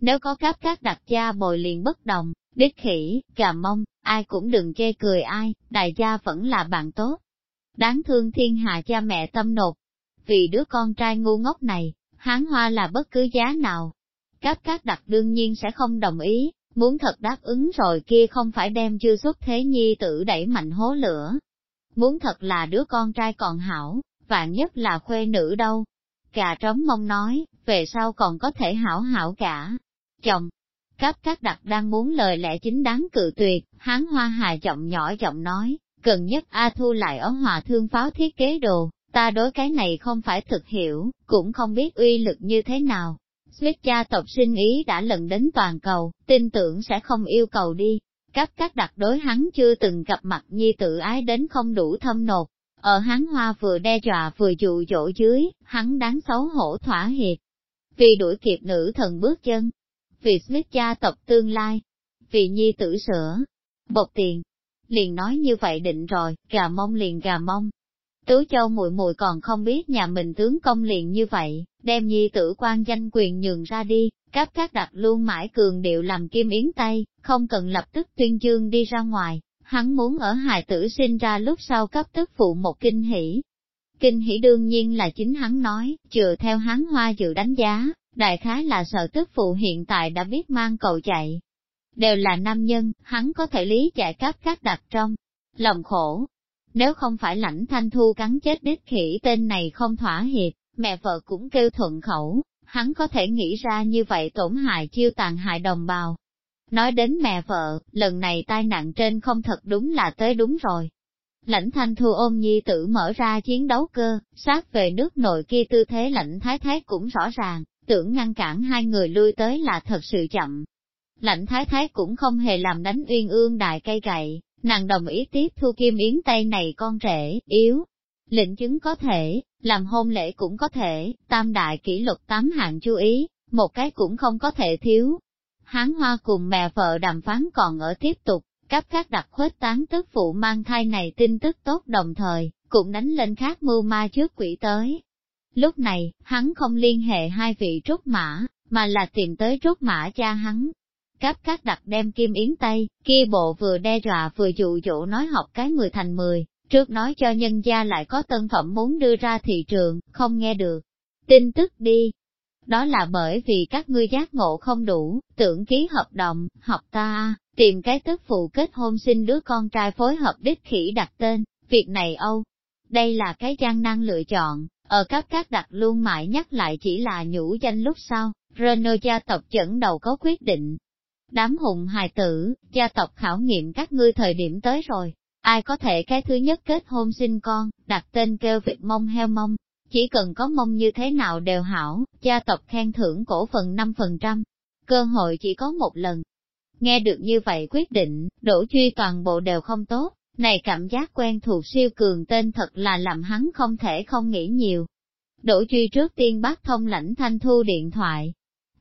Nếu có cáp các đặt cha bồi liền bất đồng, đích khỉ, cà mông, ai cũng đừng chê cười ai, đại gia vẫn là bạn tốt. Đáng thương thiên hạ cha mẹ tâm nột, vì đứa con trai ngu ngốc này, hán hoa là bất cứ giá nào. Cáp các đặt đương nhiên sẽ không đồng ý, muốn thật đáp ứng rồi kia không phải đem chưa xuất thế nhi tử đẩy mạnh hố lửa. Muốn thật là đứa con trai còn hảo, vạn nhất là khuê nữ đâu. Cà trống mong nói, về sau còn có thể hảo hảo cả. Chồng, cáp cát đặc đang muốn lời lẽ chính đáng cự tuyệt, hán hoa hài giọng nhỏ giọng nói, cần nhất A Thu lại ở hòa thương pháo thiết kế đồ, Ta đối cái này không phải thực hiểu, cũng không biết uy lực như thế nào. Smith gia tộc sinh ý đã lần đến toàn cầu, tin tưởng sẽ không yêu cầu đi. Các các đặc đối hắn chưa từng gặp mặt nhi tự ái đến không đủ thâm nột. Ở hắn hoa vừa đe dọa vừa dụ dỗ dưới, hắn đáng xấu hổ thỏa hiệp. Vì đuổi kịp nữ thần bước chân, vì Smith gia tộc tương lai, vì nhi tử sữa, bột tiền. Liền nói như vậy định rồi, gà mông liền gà mông, Tứ châu muội muội còn không biết nhà mình tướng công liền như vậy, đem nhi tử quan danh quyền nhường ra đi, các các đặt luôn mãi cường điệu làm kim yến tay, không cần lập tức tuyên dương đi ra ngoài, hắn muốn ở hài tử sinh ra lúc sau cấp tức phụ một kinh hỷ. Kinh hỷ đương nhiên là chính hắn nói, chừa theo hắn hoa dự đánh giá, đại khái là sợ tức phụ hiện tại đã biết mang cầu chạy. Đều là nam nhân, hắn có thể lý giải các các đặt trong lòng khổ, nếu không phải lãnh thanh thu cắn chết đích khỉ tên này không thỏa hiệp, mẹ vợ cũng kêu thuận khẩu, hắn có thể nghĩ ra như vậy tổn hại chiêu tàn hại đồng bào. Nói đến mẹ vợ, lần này tai nạn trên không thật đúng là tới đúng rồi. Lãnh thanh thu ôm nhi tử mở ra chiến đấu cơ, sát về nước nội kia tư thế lãnh thái thái cũng rõ ràng, tưởng ngăn cản hai người lui tới là thật sự chậm. Lãnh thái thái cũng không hề làm đánh uyên ương đại cây gậy, nàng đồng ý tiếp thu kim yến tây này con rể, yếu. Lệnh chứng có thể, làm hôn lễ cũng có thể, tam đại kỷ luật tám hạng chú ý, một cái cũng không có thể thiếu. Hán hoa cùng mẹ vợ đàm phán còn ở tiếp tục, cấp các đặc khuếch tán tức phụ mang thai này tin tức tốt đồng thời, cũng đánh lên khác mưu ma trước quỷ tới. Lúc này, hắn không liên hệ hai vị trúc mã, mà là tìm tới trúc mã cha hắn, Cáp các đặt đem kim yến tay, kia bộ vừa đe dọa vừa dụ dỗ nói học cái mười thành mười, trước nói cho nhân gia lại có tân phẩm muốn đưa ra thị trường, không nghe được. Tin tức đi. Đó là bởi vì các ngươi giác ngộ không đủ, tưởng ký hợp đồng, học ta, tìm cái tức phụ kết hôn sinh đứa con trai phối hợp đích khỉ đặt tên, việc này Âu. Đây là cái gian năng lựa chọn, ở các các đặt luôn mãi nhắc lại chỉ là nhũ danh lúc sau, Renault gia tộc dẫn đầu có quyết định, Đám hùng hài tử, gia tộc khảo nghiệm các ngươi thời điểm tới rồi. Ai có thể cái thứ nhất kết hôn sinh con, đặt tên kêu việc mông heo mông. Chỉ cần có mông như thế nào đều hảo, gia tộc khen thưởng cổ phần 5%. Cơ hội chỉ có một lần. Nghe được như vậy quyết định, đổ truy toàn bộ đều không tốt, này cảm giác quen thuộc siêu cường tên thật là làm hắn không thể không nghĩ nhiều. Đỗ Duy trước tiên bắt thông lãnh thanh thu điện thoại.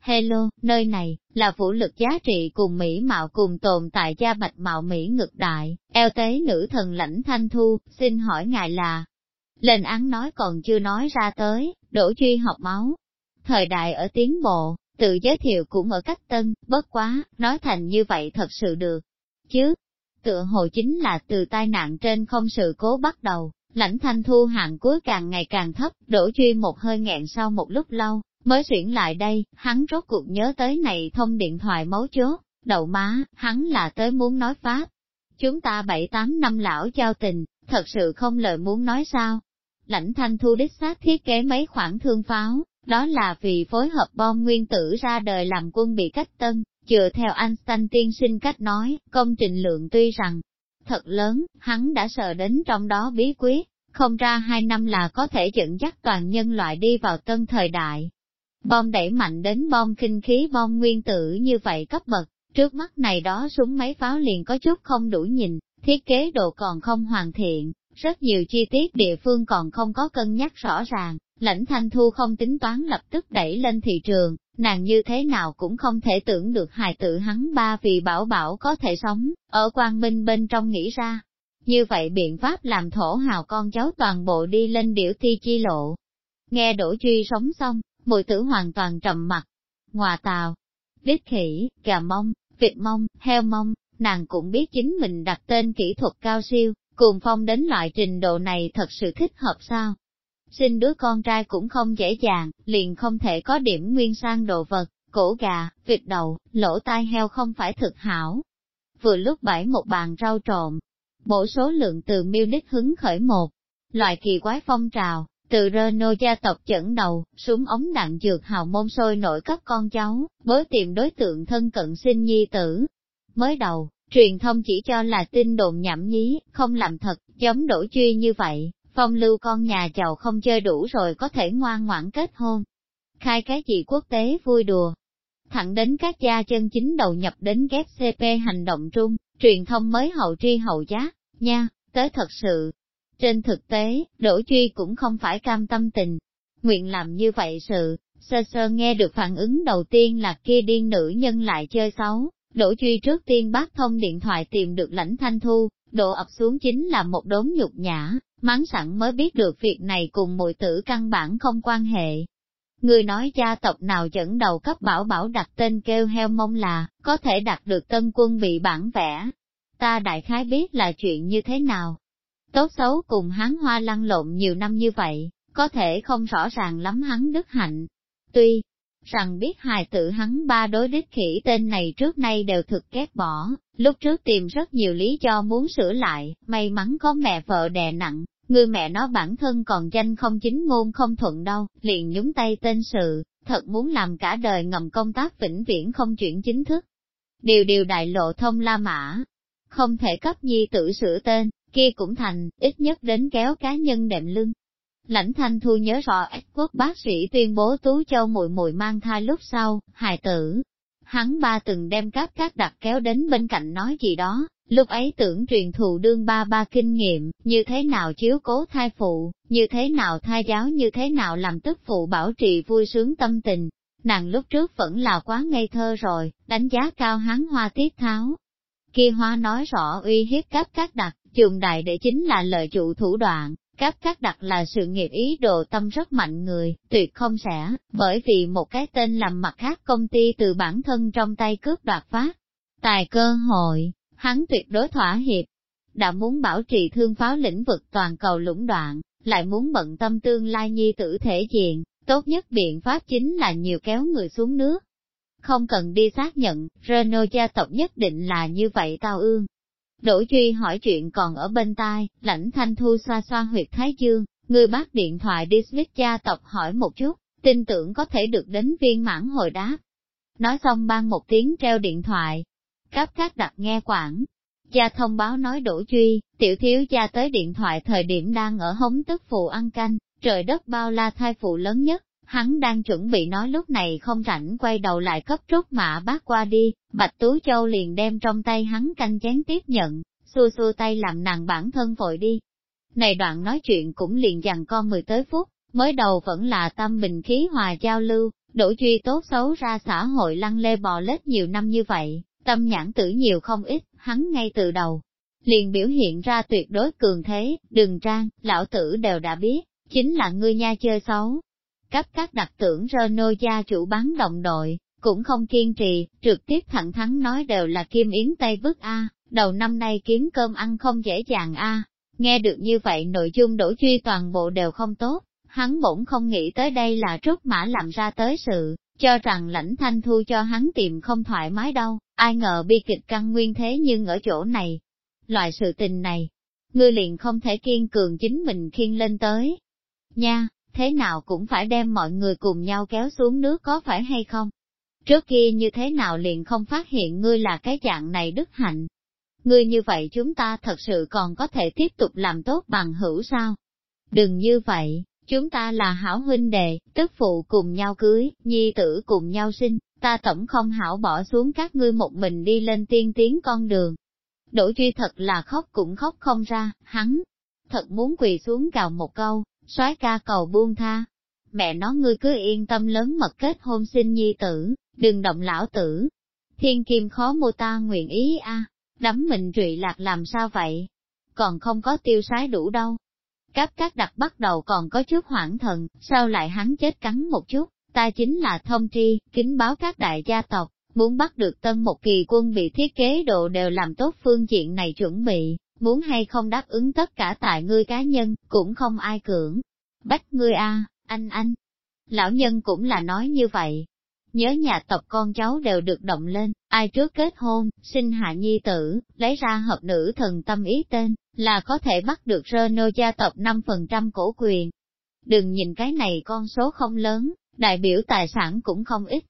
Hello, nơi này, là vũ lực giá trị cùng Mỹ mạo cùng tồn tại gia bạch mạo Mỹ ngực đại, eo tế nữ thần lãnh thanh thu, xin hỏi ngài là. Lên án nói còn chưa nói ra tới, đổ truy học máu. Thời đại ở tiến bộ, tự giới thiệu cũng ở cách tân, bất quá, nói thành như vậy thật sự được. Chứ, tựa hồ chính là từ tai nạn trên không sự cố bắt đầu, lãnh thanh thu hạng cuối càng ngày càng thấp, đổ truy một hơi nghẹn sau một lúc lâu, mới xuyển lại đây, hắn rốt cuộc nhớ tới này thông điện thoại mấu chốt, đậu má, hắn là tới muốn nói pháp. Chúng ta bảy tám năm lão giao tình, thật sự không lời muốn nói sao. Lãnh thanh thu đích xác thiết kế mấy khoản thương pháo, đó là vì phối hợp bom nguyên tử ra đời làm quân bị cách tân, Dựa theo Einstein tiên sinh cách nói, công trình lượng tuy rằng thật lớn, hắn đã sợ đến trong đó bí quyết, không ra hai năm là có thể dẫn dắt toàn nhân loại đi vào tân thời đại. Bom đẩy mạnh đến bom kinh khí bom nguyên tử như vậy cấp bậc, trước mắt này đó súng máy pháo liền có chút không đủ nhìn, thiết kế độ còn không hoàn thiện, rất nhiều chi tiết địa phương còn không có cân nhắc rõ ràng, lãnh thanh thu không tính toán lập tức đẩy lên thị trường, nàng như thế nào cũng không thể tưởng được hài tử hắn ba vì bảo bảo có thể sống, ở quang minh bên trong nghĩ ra. Như vậy biện pháp làm thổ hào con cháu toàn bộ đi lên điểu thi chi lộ. Nghe đổ truy sống xong, mùi tử hoàn toàn trầm mặt. Ngoà tàu, đít khỉ, gà mông, vịt mông, heo mông, nàng cũng biết chính mình đặt tên kỹ thuật cao siêu, cùng phong đến loại trình độ này thật sự thích hợp sao sinh đứa con trai cũng không dễ dàng, liền không thể có điểm nguyên sang đồ vật, cổ gà, vịt đầu, lỗ tai heo không phải thực hảo. Vừa lúc bảy một bàn rau trộn, bổ số lượng từ Munich hứng khởi một, loại kỳ quái phong trào, từ Renault gia tộc dẫn đầu, súng ống đạn dược hào môn sôi nổi các con cháu, bới tìm đối tượng thân cận sinh nhi tử. Mới đầu, truyền thông chỉ cho là tin đồn nhảm nhí, không làm thật, giống đổ truy như vậy, phong lưu con nhà giàu không chơi đủ rồi có thể ngoan ngoãn kết hôn. Khai cái gì quốc tế vui đùa. Thẳng đến các gia chân chính đầu nhập đến ghép CP hành động trung, truyền thông mới hậu tri hậu giác, nha, tới thật sự. Trên thực tế, Đỗ Truy cũng không phải cam tâm tình, nguyện làm như vậy sự, sơ sơ nghe được phản ứng đầu tiên là kia điên nữ nhân lại chơi xấu, Đỗ Truy trước tiên bác thông điện thoại tìm được lãnh thanh thu, độ ập xuống chính là một đốn nhục nhã, mắng sẵn mới biết được việc này cùng mùi tử căn bản không quan hệ. Người nói gia tộc nào dẫn đầu cấp bảo bảo đặt tên kêu heo mông là, có thể đặt được tân quân bị bản vẽ. Ta đại khái biết là chuyện như thế nào. Tốt xấu cùng hắn hoa lăn lộn nhiều năm như vậy, có thể không rõ ràng lắm hắn đức hạnh. Tuy, rằng biết hài tử hắn ba đối đích khỉ tên này trước nay đều thực ghét bỏ, lúc trước tìm rất nhiều lý do muốn sửa lại, may mắn có mẹ vợ đè nặng, người mẹ nó bản thân còn danh không chính ngôn không thuận đâu, liền nhúng tay tên sự, thật muốn làm cả đời ngầm công tác vĩnh viễn không chuyển chính thức. Điều điều đại lộ thông La Mã, không thể cấp nhi tử sửa tên, kia cũng thành, ít nhất đến kéo cá nhân đệm lưng. Lãnh Thanh Thu nhớ rõ quốc bác sĩ tuyên bố Tú Châu mùi mùi mang thai lúc sau, hài tử. Hắn ba từng đem các các đặt kéo đến bên cạnh nói gì đó, lúc ấy tưởng truyền thụ đương ba ba kinh nghiệm, như thế nào chiếu cố thai phụ, như thế nào thai giáo như thế nào làm tức phụ bảo trì vui sướng tâm tình. Nàng lúc trước vẫn là quá ngây thơ rồi, đánh giá cao hắn hoa tiết tháo. Kia hoa nói rõ uy hiếp cấp các đặt, trường đại để chính là lợi chủ thủ đoạn, các các đặt là sự nghiệp ý đồ tâm rất mạnh người, tuyệt không sẽ, bởi vì một cái tên làm mặt khác công ty từ bản thân trong tay cướp đoạt phát. Tài cơ hội, hắn tuyệt đối thỏa hiệp, đã muốn bảo trì thương pháo lĩnh vực toàn cầu lũng đoạn, lại muốn bận tâm tương lai nhi tử thể diện, tốt nhất biện pháp chính là nhiều kéo người xuống nước. Không cần đi xác nhận, Renault gia tộc nhất định là như vậy tao ương, Đỗ Duy hỏi chuyện còn ở bên tai, lãnh thanh thu xoa xoa huyệt thái dương, người bác điện thoại đi Smith gia tộc hỏi một chút, tin tưởng có thể được đến viên mãn hồi đáp. Nói xong ban một tiếng treo điện thoại, cáp cát đặt nghe quảng. Gia thông báo nói Đỗ Duy, tiểu thiếu gia tới điện thoại thời điểm đang ở hống tức phụ ăn canh, trời đất bao la thai phụ lớn nhất, hắn đang chuẩn bị nói lúc này không rảnh quay đầu lại cấp rút mã bác qua đi, Bạch Tú Châu liền đem trong tay hắn canh chén tiếp nhận, xua xua tay làm nàng bản thân vội đi. Này đoạn nói chuyện cũng liền dằn con mười tới phút, mới đầu vẫn là tâm bình khí hòa giao lưu, đổ Duy tốt xấu ra xã hội lăng lê bò lết nhiều năm như vậy, tâm nhãn tử nhiều không ít, hắn ngay từ đầu. Liền biểu hiện ra tuyệt đối cường thế, đừng trang, lão tử đều đã biết, chính là ngươi nha chơi xấu. Cấp các đặc tưởng Renault gia chủ bán đồng đội, cũng không kiên trì, trực tiếp thẳng thắn nói đều là kim yến Tây bức A, đầu năm nay kiếm cơm ăn không dễ dàng A. Nghe được như vậy nội dung đổ truy toàn bộ đều không tốt, hắn bỗng không nghĩ tới đây là trúc mã làm ra tới sự, cho rằng lãnh thanh thu cho hắn tìm không thoải mái đâu, ai ngờ bi kịch căn nguyên thế nhưng ở chỗ này. Loại sự tình này, ngươi liền không thể kiên cường chính mình khiên lên tới. Nha, thế nào cũng phải đem mọi người cùng nhau kéo xuống nước có phải hay không? Trước kia như thế nào liền không phát hiện ngươi là cái dạng này đức hạnh? Ngươi như vậy chúng ta thật sự còn có thể tiếp tục làm tốt bằng hữu sao? Đừng như vậy, chúng ta là hảo huynh đệ, tức phụ cùng nhau cưới, nhi tử cùng nhau sinh, ta tổng không hảo bỏ xuống các ngươi một mình đi lên tiên tiến con đường. Đỗ Duy thật là khóc cũng khóc không ra, hắn thật muốn quỳ xuống cào một câu, soái ca cầu buông tha. Mẹ nó ngươi cứ yên tâm lớn mật kết hôn sinh nhi tử, đừng động lão tử. Thiên kim khó mô ta nguyện ý a, đắm mình trụy lạc làm sao vậy? Còn không có tiêu sái đủ đâu. Cáp các đặc bắt đầu còn có chút hoảng thần, sao lại hắn chết cắn một chút, ta chính là thông tri, kính báo các đại gia tộc, muốn bắt được tân một kỳ quân bị thiết kế độ đều làm tốt phương diện này chuẩn bị, muốn hay không đáp ứng tất cả tại ngươi cá nhân, cũng không ai cưỡng. Bách ngươi a, anh anh. Lão nhân cũng là nói như vậy, nhớ nhà tộc con cháu đều được động lên, ai trước kết hôn, sinh hạ nhi tử, lấy ra hợp nữ thần tâm ý tên, là có thể bắt được Renault gia tộc 5% cổ quyền. Đừng nhìn cái này con số không lớn, đại biểu tài sản cũng không ít.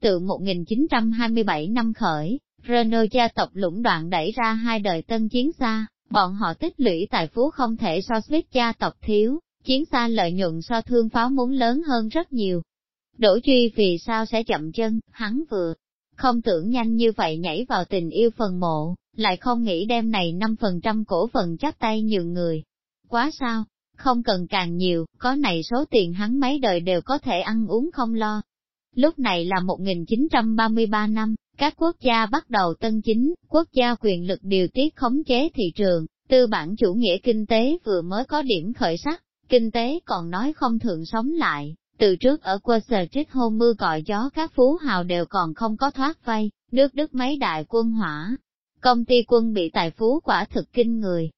Từ 1927 năm khởi, Renault gia tộc lũng đoạn đẩy ra hai đời tân chiến xa, bọn họ tích lũy tài phú không thể so Swiss gia tộc thiếu, chiến xa lợi nhuận so thương pháo muốn lớn hơn rất nhiều, Đỗ Duy vì sao sẽ chậm chân, hắn vừa không tưởng nhanh như vậy nhảy vào tình yêu phần mộ, lại không nghĩ đem này 5% cổ phần chắc tay nhường người. Quá sao, không cần càng nhiều, có này số tiền hắn mấy đời đều có thể ăn uống không lo. Lúc này là 1933 năm, các quốc gia bắt đầu tân chính, quốc gia quyền lực điều tiết khống chế thị trường, tư bản chủ nghĩa kinh tế vừa mới có điểm khởi sắc, kinh tế còn nói không thường sống lại, từ trước ở quê sờ trích hô mưa gọi gió các phú hào đều còn không có thoát vay, nước đức mấy đại quân hỏa. Công ty quân bị tài phú quả thực kinh người.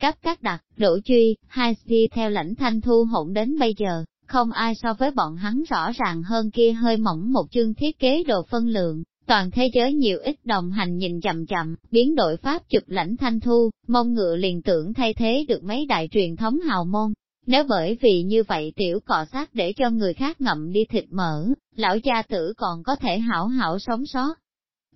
Cấp các đặc, đổ truy, hai si theo lãnh thanh thu hỗn đến bây giờ, không ai so với bọn hắn rõ ràng hơn kia hơi mỏng một chương thiết kế đồ phân lượng. Toàn thế giới nhiều ít đồng hành nhìn chậm chậm, biến đổi pháp chụp lãnh thanh thu, mong ngựa liền tưởng thay thế được mấy đại truyền thống hào môn, nếu bởi vì như vậy tiểu cọ sát để cho người khác ngậm đi thịt mỡ, lão gia tử còn có thể hảo hảo sống sót.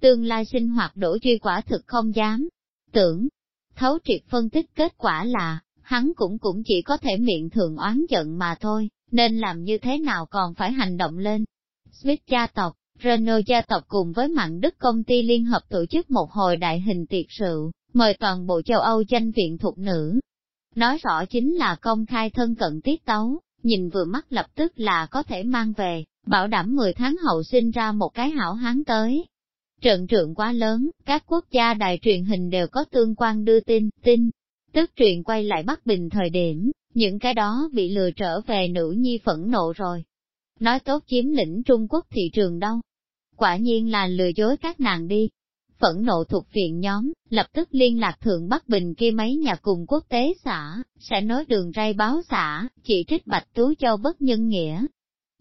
Tương lai sinh hoạt đổ duy quả thực không dám. Tưởng, thấu triệt phân tích kết quả là, hắn cũng cũng chỉ có thể miệng thường oán giận mà thôi, nên làm như thế nào còn phải hành động lên. Smith gia tộc, Renault gia tộc cùng với mạng Đức công ty liên hợp tổ chức một hồi đại hình tiệc rượu, mời toàn bộ châu Âu tranh viện thuộc nữ, Nói rõ chính là công khai thân cận tiết tấu, nhìn vừa mắt lập tức là có thể mang về, bảo đảm 10 tháng hậu sinh ra một cái hảo hán tới. Trận trượng quá lớn, các quốc gia đài truyền hình đều có tương quan đưa tin, tin, tức truyền quay lại Bắc Bình thời điểm, những cái đó bị lừa trở về nữ nhi phẫn nộ rồi. Nói tốt chiếm lĩnh Trung Quốc thị trường đâu. Quả nhiên là lừa dối các nàng đi, phẫn nộ thuộc viện nhóm, lập tức liên lạc thượng Bắc Bình kia mấy nhà cùng quốc tế xã, sẽ nói đường ray báo xã, chỉ trích Bạch Tú Châu bất nhân nghĩa.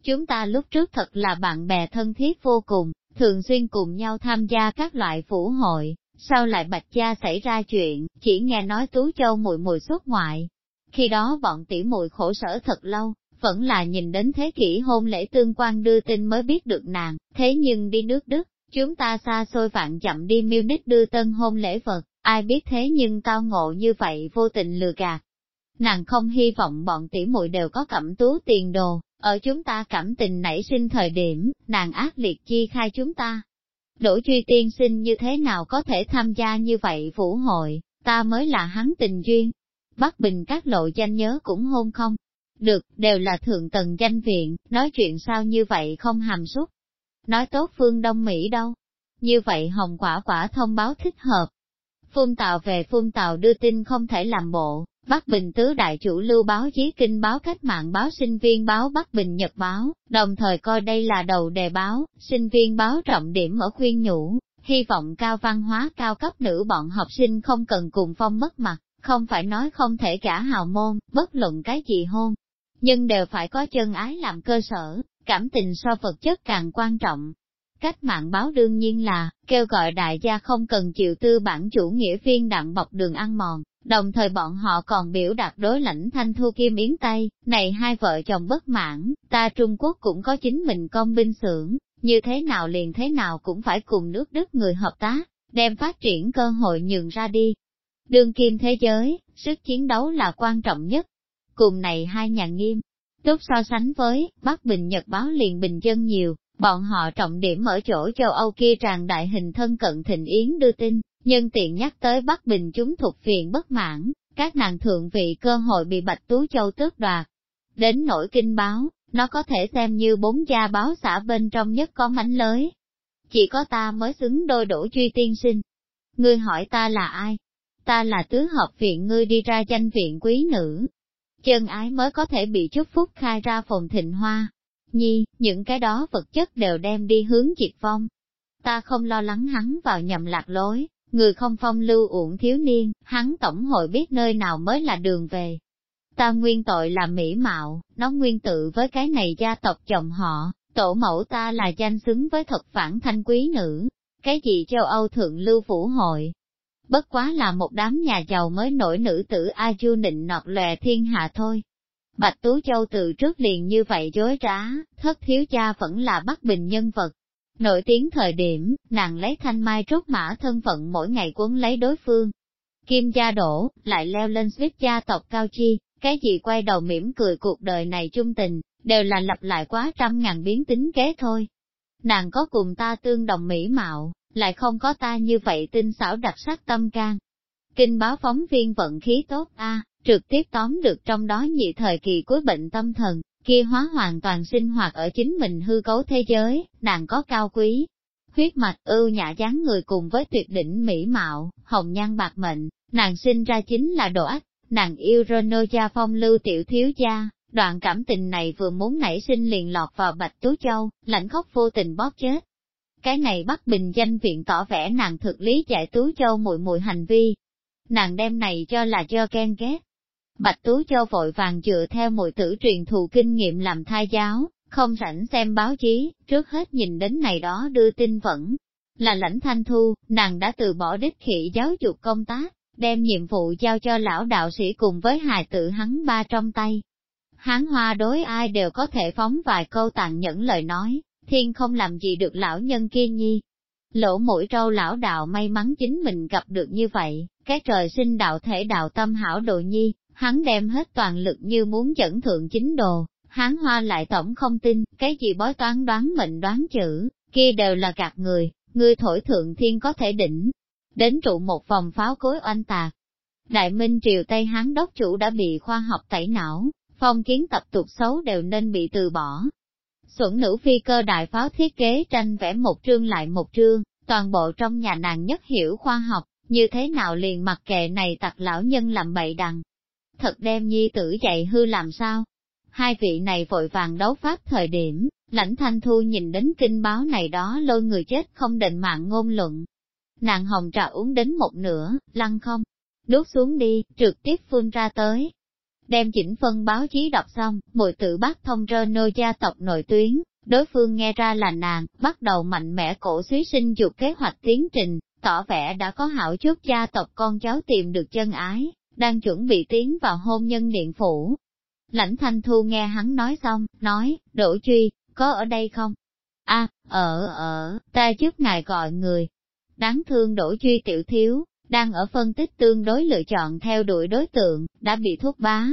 Chúng ta lúc trước thật là bạn bè thân thiết vô cùng, thường xuyên cùng nhau tham gia các loại phủ hội, sau lại Bạch Gia xảy ra chuyện, chỉ nghe nói Tú Châu mùi mùi xuất ngoại. Khi đó bọn tỉ mùi khổ sở thật lâu, vẫn là nhìn đến thế kỷ hôn lễ tương quan đưa tin mới biết được nàng, thế nhưng đi nước Đức, Chúng ta xa xôi vạn chậm đi Munich đưa tân hôn lễ vật, ai biết thế nhưng tao ngộ như vậy vô tình lừa gạt. Nàng không hy vọng bọn tỷ muội đều có cẩm tú tiền đồ, ở chúng ta cảm tình nảy sinh thời điểm, nàng ác liệt chi khai chúng ta. Đỗ truy tiên sinh như thế nào có thể tham gia như vậy vũ hội, ta mới là hắn tình duyên. Bắc Bình các lộ danh nhớ cũng hôn không? Được, đều là thượng tầng danh viện, nói chuyện sao như vậy không hàm xúc. Nói tốt phương Đông Mỹ đâu. Như vậy hồng quả quả thông báo thích hợp. Phun tàu về phun tàu đưa tin không thể làm bộ, Bắc Bình tứ đại chủ lưu báo chí kinh báo cách mạng báo sinh viên báo Bắc Bình Nhật báo, đồng thời coi đây là đầu đề báo, sinh viên báo trọng điểm ở khuyên nhủ, hy vọng cao văn hóa cao cấp nữ bọn học sinh không cần cùng phong mất mặt, không phải nói không thể cả hào môn, bất luận cái gì hôn, nhưng đều phải có chân ái làm cơ sở, cảm tình so vật chất càng quan trọng. Cách mạng báo đương nhiên là, kêu gọi đại gia không cần chịu tư bản chủ nghĩa viên đặng bọc đường ăn mòn, đồng thời bọn họ còn biểu đạt đối lãnh thanh thu kim yến Tây, này hai vợ chồng bất mãn, ta Trung Quốc cũng có chính mình công binh xưởng, như thế nào liền thế nào cũng phải cùng nước Đức người hợp tác, đem phát triển cơ hội nhường ra đi. Đương kim thế giới, sức chiến đấu là quan trọng nhất. Cùng này hai nhà nghiêm, túc so sánh với, Bắc Bình Nhật báo liền bình dân nhiều, bọn họ trọng điểm ở chỗ châu Âu kia tràn đại hình thân cận thịnh yến đưa tin, nhân tiện nhắc tới Bắc Bình chúng thuộc phiền bất mãn, các nàng thượng vị cơ hội bị Bạch Tú Châu tước đoạt. Đến nỗi kinh báo, nó có thể xem như bốn gia báo xã bên trong nhất có mánh lới. Chỉ có ta mới xứng đôi đổ truy tiên sinh. Ngươi hỏi ta là ai? Ta là tứ hợp viện ngươi đi ra danh viện quý nữ. Chân ái mới có thể bị chúc phúc khai ra phòng thịnh hoa. Nhi, những cái đó vật chất đều đem đi hướng diệt vong Ta không lo lắng hắn vào nhầm lạc lối, người không phong lưu uổng thiếu niên, hắn tổng hội biết nơi nào mới là đường về. Ta nguyên tội là mỹ mạo, nó nguyên tự với cái này gia tộc chồng họ, tổ mẫu ta là danh xứng với thật phản thanh quý nữ, cái gì châu Âu thượng lưu phủ hội. Bất quá là một đám nhà giàu mới nổi nữ tử A Du nịnh nọt lòe thiên hạ thôi. Bạch Tú Châu từ trước liền như vậy dối trá, thất thiếu cha vẫn là bắt bình nhân vật. Nổi tiếng thời điểm, nàng lấy thanh mai trúc mã thân phận mỗi ngày cuốn lấy đối phương. Kim gia đổ, lại leo lên suýt gia tộc cao chi, cái gì quay đầu mỉm cười cuộc đời này trung tình, đều là lặp lại quá trăm ngàn biến tính kế thôi. Nàng có cùng ta tương đồng mỹ mạo, lại không có ta như vậy tinh xảo đặc sắc tâm can. Kinh báo phóng viên vận khí tốt a trực tiếp tóm được trong đó nhị thời kỳ cuối bệnh tâm thần, kia hóa hoàn toàn sinh hoạt ở chính mình hư cấu thế giới, nàng có cao quý. Huyết mạch ưu nhã dáng người cùng với tuyệt đỉnh mỹ mạo, hồng nhan bạc mệnh, nàng sinh ra chính là đồ ách, nàng yêu Rono gia phong lưu tiểu thiếu gia, đoạn cảm tình này vừa muốn nảy sinh liền lọt vào Bạch Tú Châu, lạnh khóc vô tình bóp chết. Cái này bắt bình danh viện tỏ vẻ nàng thực lý giải Tú Châu mùi mùi hành vi. Nàng đem này cho là cho ghen ghét. Bạch Tú Châu vội vàng dựa theo mùi tử truyền thụ kinh nghiệm làm thai giáo, không rảnh xem báo chí, trước hết nhìn đến này đó đưa tin vẫn là lãnh thanh thu, nàng đã từ bỏ đích khỉ giáo dục công tác, đem nhiệm vụ giao cho lão đạo sĩ cùng với hài tử hắn ba trong tay. Hán hoa đối ai đều có thể phóng vài câu tàn nhẫn lời nói, thiên không làm gì được lão nhân kia nhi. Lỗ mũi trâu lão đạo may mắn chính mình gặp được như vậy, cái trời sinh đạo thể đạo tâm hảo đồ nhi, hắn đem hết toàn lực như muốn dẫn thượng chính đồ, hắn hoa lại tổng không tin, cái gì bói toán đoán mệnh đoán chữ, kia đều là gạt người, người thổi thượng thiên có thể đỉnh, đến trụ một vòng pháo cối oanh tạc. Đại Minh Triều Tây Hán đốc chủ đã bị khoa học tẩy não, phong kiến tập tục xấu đều nên bị từ bỏ. Xuẩn nữ phi cơ đại pháo thiết kế tranh vẽ một trương lại một trương, toàn bộ trong nhà nàng nhất hiểu khoa học, như thế nào liền mặc kệ này tặc lão nhân làm bậy đằng. Thật đem nhi tử dạy hư làm sao? Hai vị này vội vàng đấu pháp thời điểm, lãnh thanh thu nhìn đến kinh báo này đó lôi người chết không định mạng ngôn luận, Nàng hồng trà uống đến một nửa, lăn không, đốt xuống đi, trực tiếp phun ra tới. Đem chỉnh phân báo chí đọc xong, mùi tự bắt thông rơ nô gia tộc nội tuyến, đối phương nghe ra là nàng, bắt đầu mạnh mẽ cổ suý sinh dục kế hoạch tiến trình, tỏ vẻ đã có hảo chút gia tộc con cháu tìm được chân ái, đang chuẩn bị tiến vào hôn nhân điện phủ. Lãnh thanh thu nghe hắn nói xong, nói, đổ truy, có ở đây không? a ở ở, ta trước ngài gọi người, Đáng thương đổ truy tiểu thiếu, đang ở phân tích tương đối lựa chọn theo đuổi đối tượng, đã bị thuốc bá.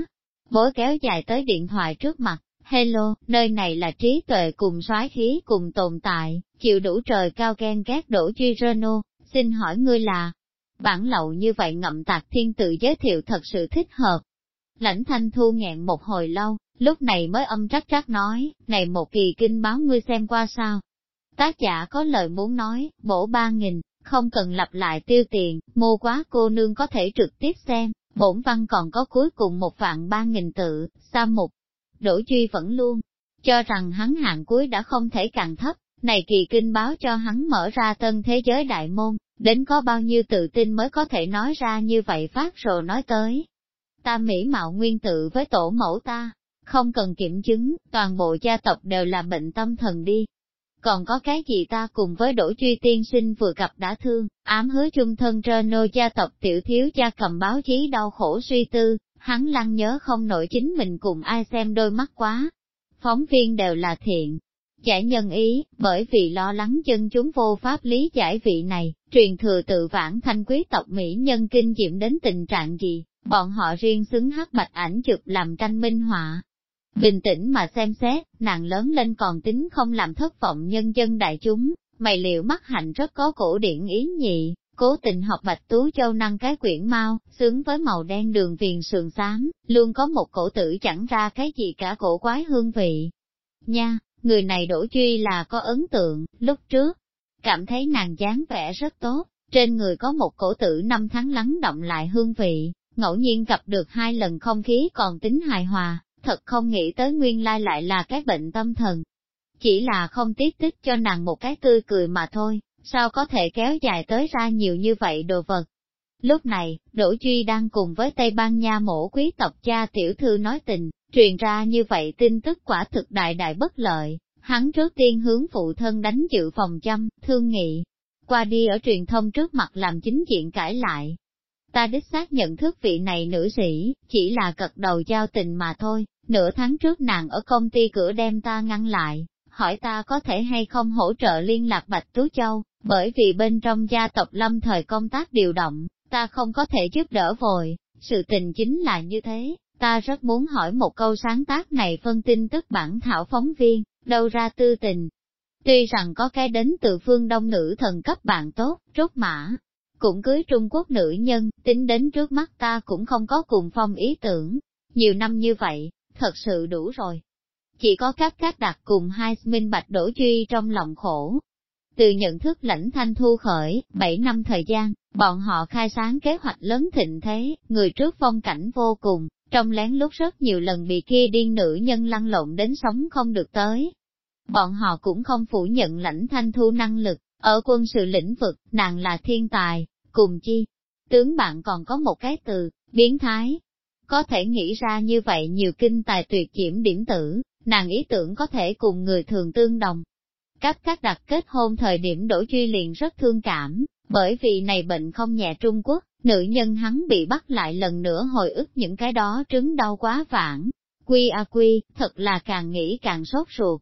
Bối kéo dài tới điện thoại trước mặt, hello, nơi này là trí tuệ cùng soái khí cùng tồn tại, chịu đủ trời cao ghen ghét đổ duy Renault, xin hỏi ngươi là, bản lậu như vậy ngậm tạc thiên tự giới thiệu thật sự thích hợp. Lãnh thanh thu nghẹn một hồi lâu, lúc này mới âm trắc trắc nói, này một kỳ kinh báo ngươi xem qua sao. Tác giả có lời muốn nói, bổ ba nghìn, không cần lặp lại tiêu tiền, mua quá cô nương có thể trực tiếp xem, bổn văn còn có cuối cùng một vạn ba nghìn tự, sa mục. Đỗ Duy vẫn luôn, cho rằng hắn hạng cuối đã không thể càng thấp, này kỳ kinh báo cho hắn mở ra tân thế giới đại môn, đến có bao nhiêu tự tin mới có thể nói ra như vậy phát rồi nói tới. Ta mỹ mạo nguyên tự với tổ mẫu ta, không cần kiểm chứng, toàn bộ gia tộc đều là bệnh tâm thần đi. Còn có cái gì ta cùng với Đỗ Truy Tiên sinh vừa gặp đã thương, ám hứa chung thân trơ nô gia tộc tiểu thiếu gia cầm báo chí đau khổ suy tư, hắn lăng nhớ không nổi chính mình cùng ai xem đôi mắt quá. Phóng viên đều là thiện, giải nhân ý, bởi vì lo lắng chân chúng vô pháp lý giải vị này, truyền thừa tự vãn thanh quý tộc Mỹ nhân kinh diệm đến tình trạng gì, bọn họ riêng xứng hắc bạch ảnh chụp làm tranh minh họa. Bình tĩnh mà xem xét, nàng lớn lên còn tính không làm thất vọng nhân dân đại chúng, mày liệu mắt hạnh rất có cổ điển ý nhị, cố tình học bạch tú châu năng cái quyển mau, xứng với màu đen đường viền sườn xám, luôn có một cổ tử chẳng ra cái gì cả cổ quái hương vị. Nha, người này đổ Duy là có ấn tượng, lúc trước, cảm thấy nàng dáng vẻ rất tốt, trên người có một cổ tử năm tháng lắng động lại hương vị, ngẫu nhiên gặp được hai lần không khí còn tính hài hòa, thật không nghĩ tới nguyên lai lại là cái bệnh tâm thần. Chỉ là không tiếp tích cho nàng một cái tươi cười mà thôi, sao có thể kéo dài tới ra nhiều như vậy đồ vật. Lúc này, Đỗ Duy đang cùng với Tây Ban Nha mổ quý tộc cha tiểu thư nói tình, truyền ra như vậy tin tức quả thực đại đại bất lợi. Hắn trước tiên hướng phụ thân đánh dự phòng chăm, thương nghị. Qua đi ở truyền thông trước mặt làm chính diện cãi lại. Ta đích xác nhận thức vị này nữ sĩ, chỉ là cật đầu giao tình mà thôi, nửa tháng trước nàng ở công ty cửa đem ta ngăn lại, hỏi ta có thể hay không hỗ trợ liên lạc Bạch Tú Châu, bởi vì bên trong gia tộc lâm thời công tác điều động, ta không có thể giúp đỡ vội, sự tình chính là như thế, ta rất muốn hỏi một câu sáng tác này phân tin tức bản thảo phóng viên, đâu ra tư tình. Tuy rằng có cái đến từ phương đông nữ thần cấp bạn tốt, rốt mã, cũng cưới Trung Quốc nữ nhân, tính đến trước mắt ta cũng không có cùng phong ý tưởng. Nhiều năm như vậy, thật sự đủ rồi. Chỉ có các các đặc cùng hai minh bạch đổ duy trong lòng khổ. Từ nhận thức lãnh thanh thu khởi, 7 năm thời gian, bọn họ khai sáng kế hoạch lớn thịnh thế, người trước phong cảnh vô cùng, trong lén lút rất nhiều lần bị kia điên nữ nhân lăn lộn đến sống không được tới. Bọn họ cũng không phủ nhận lãnh thanh thu năng lực, ở quân sự lĩnh vực, nàng là thiên tài, cùng chi. Tướng bạn còn có một cái từ, biến thái. Có thể nghĩ ra như vậy nhiều kinh tài tuyệt diễm điểm tử, nàng ý tưởng có thể cùng người thường tương đồng. Các các đặt kết hôn thời điểm Đỗ Duy liền rất thương cảm, bởi vì này bệnh không nhẹ Trung Quốc, nữ nhân hắn bị bắt lại lần nữa hồi ức những cái đó trứng đau quá vãng. Quy a quy, thật là càng nghĩ càng sốt ruột.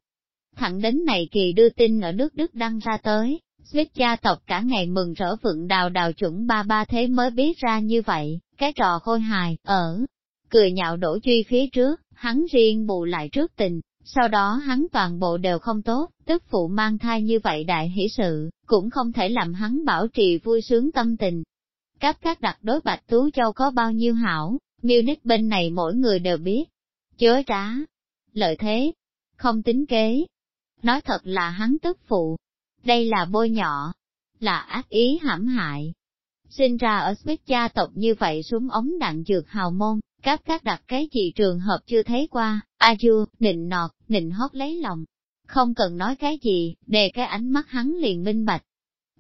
Thẳng đến này kỳ đưa tin ở nước Đức đăng ra tới, Swiss gia tộc cả ngày mừng rỡ vượng đào đào chuẩn ba ba thế mới biết ra như vậy, cái trò khôi hài, ở, cười nhạo đổ truy phía trước, hắn riêng bù lại trước tình, sau đó hắn toàn bộ đều không tốt, tức phụ mang thai như vậy đại hỷ sự, cũng không thể làm hắn bảo trì vui sướng tâm tình. Các các đặc đối Bạch Tú Châu có bao nhiêu hảo, Munich bên này mỗi người đều biết. chớ trá, lợi thế, không tính kế. Nói thật là hắn tức phụ. Đây là bôi nhỏ, là ác ý hãm hại. Sinh ra ở Smith gia tộc như vậy xuống ống đạn dược hào môn, các các đặt cái gì trường hợp chưa thấy qua, a du, nịnh nọt, nịnh hót lấy lòng. Không cần nói cái gì, đề cái ánh mắt hắn liền minh bạch.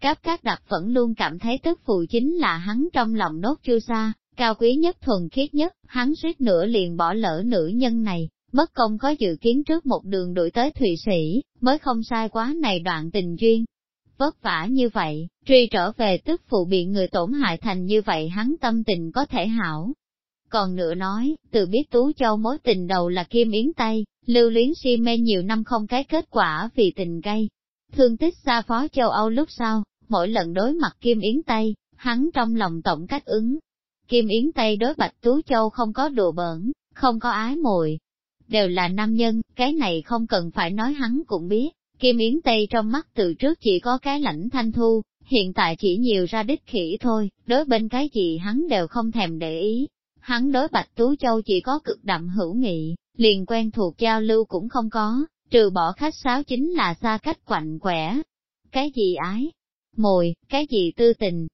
Các các đặt vẫn luôn cảm thấy tức phụ chính là hắn trong lòng nốt chưa xa, cao quý nhất thuần khiết nhất, hắn suýt nữa liền bỏ lỡ nữ nhân này, bất công có dự kiến trước một đường đuổi tới Thụy Sĩ, mới không sai quá này đoạn tình duyên. Vất vả như vậy, truy trở về tức phụ bị người tổn hại thành như vậy hắn tâm tình có thể hảo, còn nữa nói, từ biết Tú Châu mối tình đầu là Kim Yến Tây, lưu luyến si mê nhiều năm không cái kết quả vì tình gây. Thương tích xa phó châu Âu lúc sau, mỗi lần đối mặt Kim Yến Tây, hắn trong lòng tổng cách ứng. Kim Yến Tây đối Bạch Tú Châu không có đùa bỡn, không có ái mùi. Đều là nam nhân, cái này không cần phải nói hắn cũng biết. Kim Yến Tây trong mắt từ trước chỉ có cái lãnh thanh thu, hiện tại chỉ nhiều ra đích khỉ thôi, đối bên cái gì hắn đều không thèm để ý, Hắn đối Bạch Tú Châu chỉ có cực đậm hữu nghị, liền quen thuộc giao lưu cũng không có, trừ bỏ khách sáo chính là xa cách quạnh quẻ. Cái gì ái? Mồi, cái gì tư tình?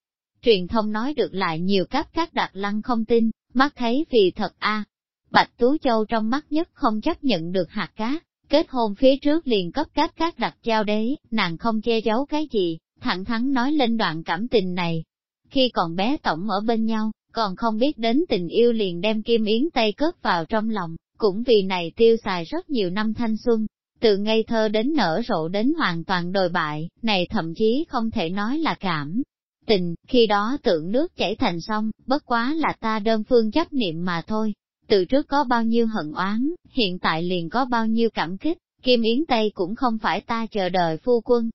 Truyền thông nói được lại nhiều cấp các đặc lăng không tin, mắt thấy vì thật a Bạch Tú Châu trong mắt nhất không chấp nhận được hạt cá, kết hôn phía trước liền cấp các các đặc giao đế, nàng không che giấu cái gì, thẳng thắn nói lên đoạn cảm tình này. Khi còn bé tổng ở bên nhau, còn không biết đến tình yêu liền đem kim yến tay cất vào trong lòng, cũng vì này tiêu xài rất nhiều năm thanh xuân, từ ngây thơ đến nở rộ đến hoàn toàn đồi bại, này thậm chí không thể nói là cảm. Tình, khi đó tượng nước chảy thành sông, bất quá là ta đơn phương chấp niệm mà thôi. Từ trước có bao nhiêu hận oán, hiện tại liền có bao nhiêu cảm kích, Kim Yến Tây cũng không phải ta chờ đợi phu quân.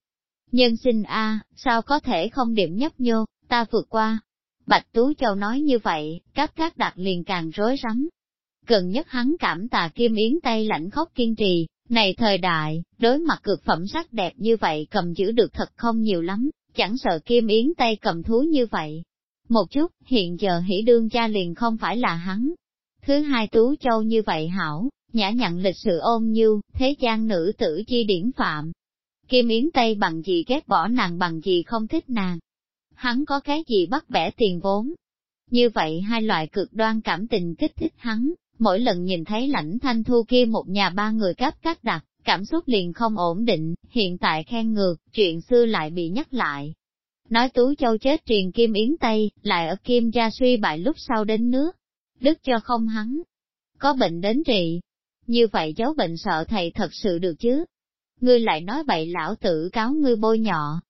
Nhân sinh A, sao có thể không điểm nhấp nhô, ta vượt qua. Bạch Tú Châu nói như vậy, các các đặt liền càng rối rắm. Gần nhất hắn cảm tạ Kim Yến Tây lạnh khóc kiên trì, này thời đại, đối mặt cực phẩm sắc đẹp như vậy cầm giữ được thật không nhiều lắm, chẳng sợ Kim Yến Tây cầm thú như vậy. Một chút, hiện giờ hỷ đương cha liền không phải là hắn. Thứ hai Tú Châu như vậy hảo, nhã nhặn lịch sự ôn nhu, thế gian nữ tử chi điển phạm. Kim Yến Tây bằng gì ghét bỏ nàng bằng gì không thích nàng. Hắn có cái gì bắt bẻ tiền vốn. Như vậy hai loại cực đoan cảm tình kích thích hắn, mỗi lần nhìn thấy lãnh thanh thu kia một nhà ba người cấp cắt đặt, cảm xúc liền không ổn định, hiện tại khen ngược, chuyện xưa lại bị nhắc lại. Nói Tú Châu chết truyền Kim Yến Tây, lại ở Kim Gia suy bại lúc sau đến nước, đức cho không hắn. Có bệnh đến trị, như vậy giấu bệnh sợ thầy thật sự được chứ. Ngươi lại nói bậy lão tử cáo ngươi bôi nhọ.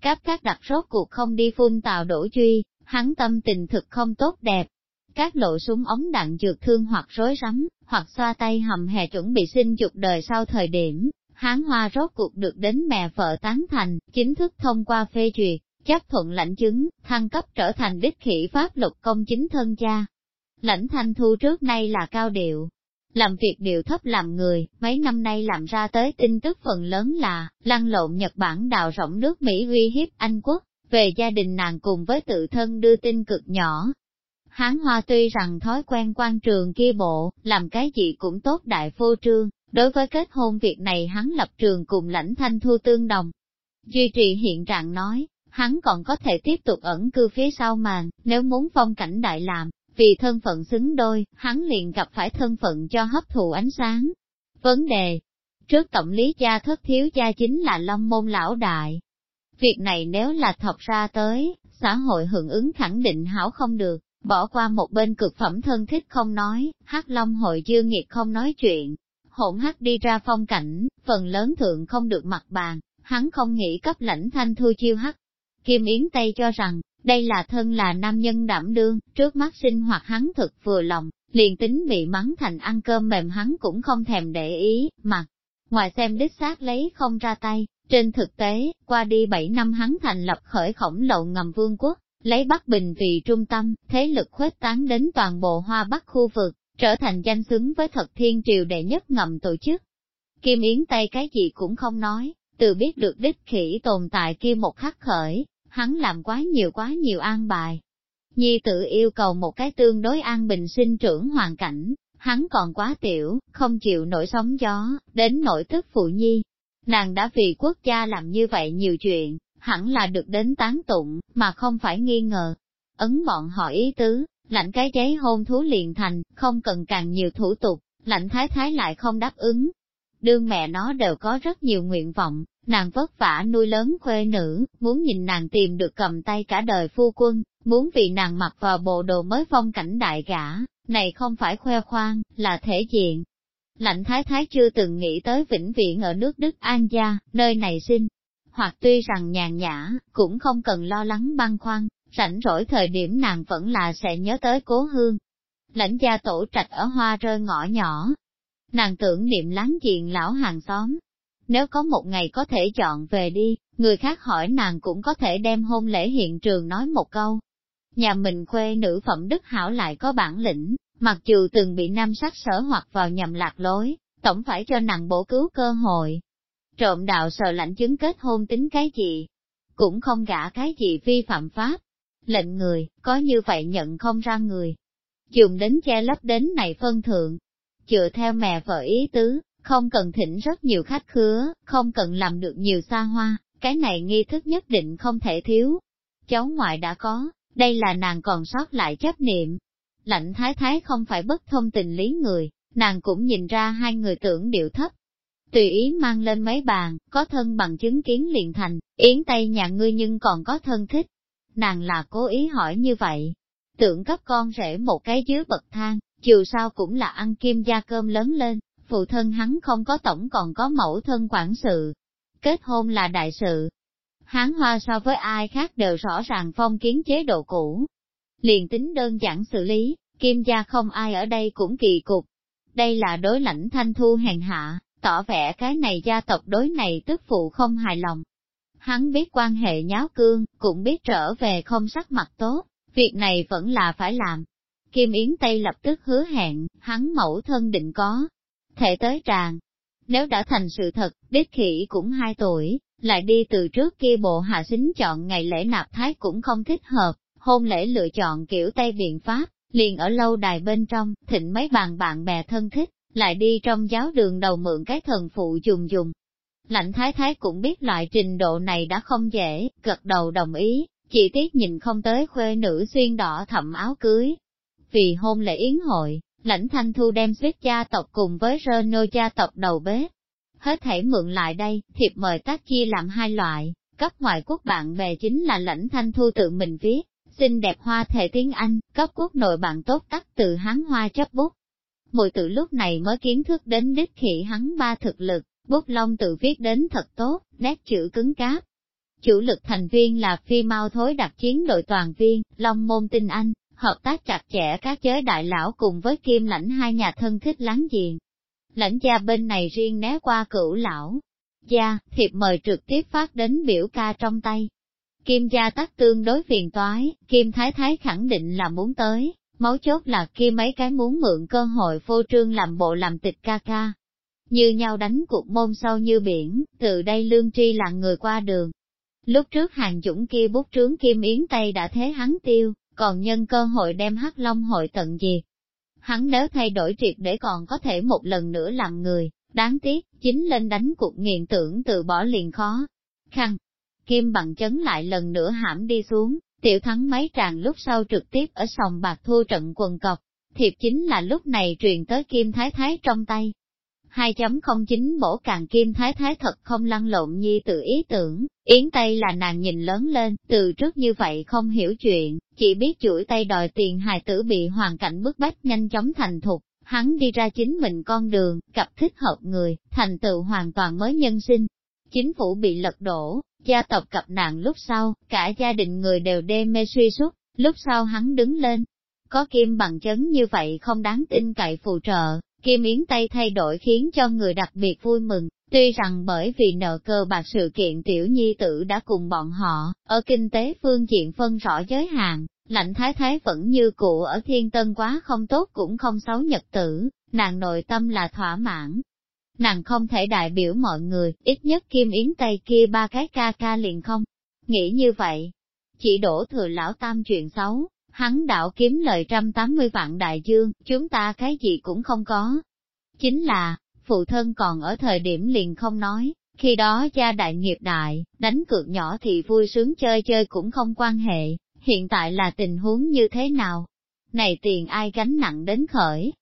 Cáp các đặt rốt cuộc không đi phun tào đổ duy, hắn tâm tình thực không tốt đẹp. Các lộ súng ống đạn dược thương hoặc rối rắm, hoặc xoa tay hầm hè chuẩn bị sinh dục đời sau thời điểm, hán hoa rốt cuộc được đến mẹ vợ tán thành, chính thức thông qua phê duyệt, chấp thuận lãnh chứng, thăng cấp trở thành đích khỉ pháp luật công chính thân cha. Lãnh thanh thu trước nay là cao điệu, làm việc điều thấp làm người, mấy năm nay làm ra tới tin tức phần lớn là, lăn lộn Nhật Bản đào rộng nước Mỹ uy hiếp Anh quốc, về gia đình nàng cùng với tự thân đưa tin cực nhỏ. Hán Hoa tuy rằng thói quen quan trường kia bộ, làm cái gì cũng tốt đại phô trương, đối với kết hôn việc này hắn lập trường cùng lãnh thanh thu tương đồng. Duy trì hiện trạng nói, hắn còn có thể tiếp tục ẩn cư phía sau màn, nếu muốn phong cảnh đại làm, vì thân phận xứng đôi, hắn liền gặp phải thân phận cho hấp thụ ánh sáng. Vấn đề Trước tổng lý gia thất thiếu gia chính là Long Môn Lão Đại. Việc này nếu là thọc ra tới, xã hội hưởng ứng khẳng định hảo không được, bỏ qua một bên cực phẩm thân thích không nói, hát Long hội dư nghiệt không nói chuyện. Hỗn hát đi ra phong cảnh, phần lớn thượng không được mặt bàn, hắn không nghĩ cấp lãnh thanh thu chiêu hắc. Kim Yến Tây cho rằng, đây là thân là nam nhân đảm đương, trước mắt sinh hoạt hắn thực vừa lòng, liền tính bị mắng thành ăn cơm mềm hắn cũng không thèm để ý, mà ngoài xem đích xác lấy không ra tay, trên thực tế, qua đi 7 năm hắn thành lập khởi khổng lậu ngầm vương quốc, lấy Bắc Bình vì trung tâm, thế lực khuếch tán đến toàn bộ Hoa Bắc khu vực, trở thành danh xứng với thật thiên triều đệ nhất ngầm tổ chức. Kim Yến Tây cái gì cũng không nói, từ biết được đích khỉ tồn tại kia một khắc khởi, hắn làm quá nhiều quá nhiều an bài. Nhi tự yêu cầu một cái tương đối an bình sinh trưởng hoàn cảnh, hắn còn quá tiểu, không chịu nổi sóng gió, đến nội tức phụ nhi. Nàng đã vì quốc gia làm như vậy nhiều chuyện, hẳn là được đến tán tụng, mà không phải nghi ngờ. Ấn bọn họ ý tứ, lạnh cái giấy hôn thú liền thành, không cần càng nhiều thủ tục, lạnh thái thái lại không đáp ứng. Đương mẹ nó đều có rất nhiều nguyện vọng, Nàng vất vả nuôi lớn khuê nữ, muốn nhìn nàng tìm được cầm tay cả đời phu quân, muốn vì nàng mặc vào bộ đồ mới phong cảnh đại gã, này không phải khoe khoang, là thể diện. Lạnh thái thái chưa từng nghĩ tới vĩnh viễn ở nước Đức An Gia, nơi này sinh. Hoặc tuy rằng nhàn nhã, cũng không cần lo lắng băn khoăn, rảnh rỗi thời điểm nàng vẫn là sẽ nhớ tới cố hương. Lãnh gia tổ trạch ở hoa rơi ngõ nhỏ. Nàng tưởng niệm láng giềng lão hàng xóm, nếu có một ngày có thể chọn về đi, người khác hỏi nàng cũng có thể đem hôn lễ hiện trường nói một câu. Nhà mình khuê nữ phẩm đức hảo lại có bản lĩnh, mặc dù từng bị nam sắc sở hoặc vào nhầm lạc lối, tổng phải cho nàng bổ cứu cơ hội. Trộm đạo sợ lạnh chứng kết hôn tính cái gì, cũng không gả cái gì vi phạm pháp. Lệnh người, có như vậy nhận không ra người. Dùng đến che lấp đến này phân thượng. chừa theo mẹ vợ ý tứ, không cần thỉnh rất nhiều khách khứa, không cần làm được nhiều xa hoa, cái này nghi thức nhất định không thể thiếu. Cháu ngoại đã có, đây là nàng còn sót lại chấp niệm. Lạnh thái thái không phải bất thông tình lý người, nàng cũng nhìn ra hai người tưởng điệu thấp. Tùy ý mang lên mấy bàn, có thân bằng chứng kiến liền thành, yến tây nhà ngươi nhưng còn có thân thích. Nàng là cố ý hỏi như vậy, tưởng cấp con rể một cái dưới bậc thang, dù sao cũng là ăn kim gia cơm lớn lên, phụ thân hắn không có tổng còn có mẫu thân quản sự. Kết hôn là đại sự. Hán hoa so với ai khác đều rõ ràng phong kiến chế độ cũ. Liền tính đơn giản xử lý, kim gia không ai ở đây cũng kỳ cục. Đây là đối lãnh thanh thu hèn hạ, tỏ vẻ cái này gia tộc đối này tức phụ không hài lòng. Hắn biết quan hệ nháo cương, cũng biết trở về không sắc mặt tốt, việc này vẫn là phải làm. Kim Yến Tây lập tức hứa hẹn, hắn mẫu thân định có, thể tới tràng. Nếu đã thành sự thật, đích khỉ cũng hai tuổi, lại đi từ trước kia bộ hạ xính chọn ngày lễ nạp thái cũng không thích hợp, hôn lễ lựa chọn kiểu Tây biện pháp, liền ở lâu đài bên trong, thịnh mấy bàn bạn bè thân thích, lại đi trong giáo đường đầu mượn cái thần phụ dùng dùng. Lạnh thái thái cũng biết loại trình độ này đã không dễ, gật đầu đồng ý, chỉ tiếc nhìn không tới khuê nữ xuyên đỏ thậm áo cưới. Vì hôn lễ yến hội, lãnh thanh thu đem suýt gia tộc cùng với rơ nô gia tộc đầu bếp. Hết thể mượn lại đây, thiệp mời tác chia làm hai loại, cấp ngoại quốc bạn bè chính là lãnh thanh thu tự mình viết, xinh đẹp hoa thể tiếng Anh, cấp quốc nội bạn tốt tắt từ hán hoa chấp bút. Mùi tự lúc này mới kiến thức đến đích khỉ hắn ba thực lực, bút lông tự viết đến thật tốt, nét chữ cứng cáp. Chủ lực thành viên là phi mau thối đặc chiến đội toàn viên, Long Môn Tinh Anh, hợp tác chặt chẽ các giới đại lão cùng với kim lãnh hai nhà thân thích láng giềng. Lãnh gia bên này riêng né qua cửu lão. Gia, thiệp mời trực tiếp phát đến biểu ca trong tay. Kim gia tắc tương đối phiền toái, Kim Thái Thái khẳng định là muốn tới, máu chốt là kia mấy cái muốn mượn cơ hội phô trương làm bộ làm tịch ca ca. Như nhau đánh cuộc môn sâu như biển, từ đây lương tri là người qua đường. Lúc trước hàng dũng kia bút trướng Kim Yến Tây đã thế hắn tiêu, còn nhân cơ hội đem hắc long hội tận diệt. Hắn nếu thay đổi triệt để còn có thể một lần nữa làm người, đáng tiếc, chính lên đánh cuộc nghiện tưởng từ bỏ liền khó. Khăn, kim bằng chấn lại lần nữa hãm đi xuống, tiểu thắng mấy tràng lúc sau trực tiếp ở sòng bạc thua trận quần cọc, thiệp chính là lúc này truyền tới kim thái thái trong tay. 2.09 bổ càng kim thái thái thật không lăn lộn nhi tự ý tưởng, Yến Tây là nàng nhìn lớn lên, từ trước như vậy không hiểu chuyện, chỉ biết chuỗi tay đòi tiền hài tử bị hoàn cảnh bức bách nhanh chóng thành thục, hắn đi ra chính mình con đường, cặp thích hợp người, thành tựu hoàn toàn mới nhân sinh. Chính phủ bị lật đổ, gia tộc gặp nạn lúc sau, cả gia đình người đều đê mê suy sút, lúc sau hắn đứng lên. Có kim bằng chấn như vậy không đáng tin cậy phù trợ, Kim Yến Tây thay đổi khiến cho người đặc biệt vui mừng, tuy rằng bởi vì nợ cơ bạc sự kiện tiểu nhi tử đã cùng bọn họ, ở kinh tế phương diện phân rõ giới hạn, lạnh thái thái vẫn như cũ ở thiên tân quá không tốt cũng không xấu nhật tử, nàng nội tâm là thỏa mãn. Nàng không thể đại biểu mọi người, ít nhất Kim Yến Tây kia ba cái ca ca liền không. Nghĩ như vậy, chỉ đổ thừa lão tam chuyện xấu, hắn đạo kiếm lời trăm tám mươi vạn đại dương, chúng ta cái gì cũng không có. Chính là, phụ thân còn ở thời điểm liền không nói, khi đó gia đại nghiệp đại, đánh cược nhỏ thì vui sướng chơi chơi cũng không quan hệ, hiện tại là tình huống như thế nào? Này tiền ai gánh nặng đến khởi?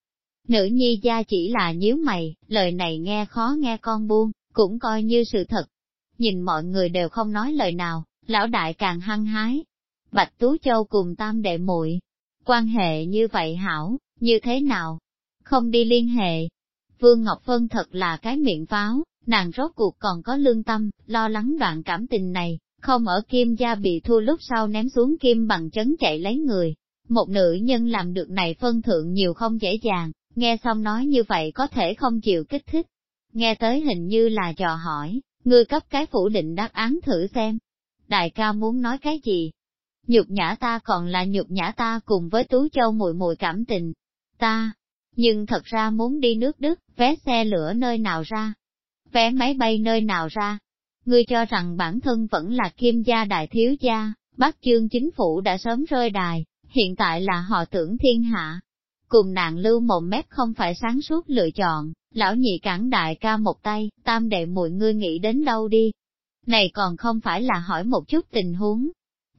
Nữ nhi gia chỉ là nhíu mày, lời này nghe khó nghe con buông, cũng coi như sự thật. Nhìn mọi người đều không nói lời nào, lão đại càng hăng hái, Bạch Tú Châu cùng tam đệ muội quan hệ như vậy hảo, như thế nào? Không đi liên hệ. Vương Ngọc Phân thật là cái miệng pháo, nàng rốt cuộc còn có lương tâm, lo lắng đoạn cảm tình này, không ở kim gia bị thua lúc sau ném xuống kim bằng chấn chạy lấy người. Một nữ nhân làm được này phân thượng nhiều không dễ dàng, nghe xong nói như vậy có thể không chịu kích thích. Nghe tới hình như là trò hỏi, ngươi cấp cái phủ định đáp án thử xem. Đại ca muốn nói cái gì, nhục nhã ta còn là nhục nhã ta cùng với Tú Châu mùi mùi cảm tình. Ta, nhưng thật ra muốn đi nước Đức, vé xe lửa nơi nào ra, vé máy bay nơi nào ra. Ngươi cho rằng bản thân vẫn là kim gia đại thiếu gia, Bắc chương chính phủ đã sớm rơi đài, hiện tại là họ tưởng thiên hạ. cùng nạn lưu một mép không phải sáng suốt lựa chọn, lão nhị cản đại ca một tay, tam đệ muội ngươi nghĩ đến đâu đi. Này còn không phải là hỏi một chút tình huống.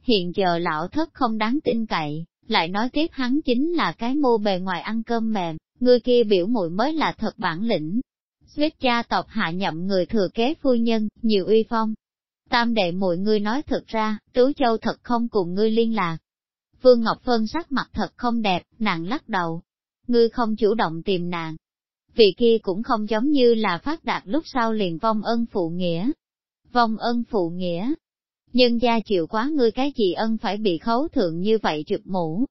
Hiện giờ lão thất không đáng tin cậy, lại nói tiếp hắn chính là cái mô bề ngoài ăn cơm mềm, người kia biểu muội mới là thật bản lĩnh. Suýt gia tộc hạ nhậm người thừa kế phu nhân, nhiều uy phong. Tam đệ muội ngươi nói thật ra, Tú Châu thật không cùng ngươi liên lạc. Vương Ngọc Phân sắc mặt thật không đẹp, nàng lắc đầu. Ngươi không chủ động tìm nàng. Vị kia cũng không giống như là phát đạt lúc sau liền vong ân phụ nghĩa. Vong ân phụ nghĩa, nhân gia chịu quá ngươi cái gì ân phải bị khấu thượng như vậy trượt mũ.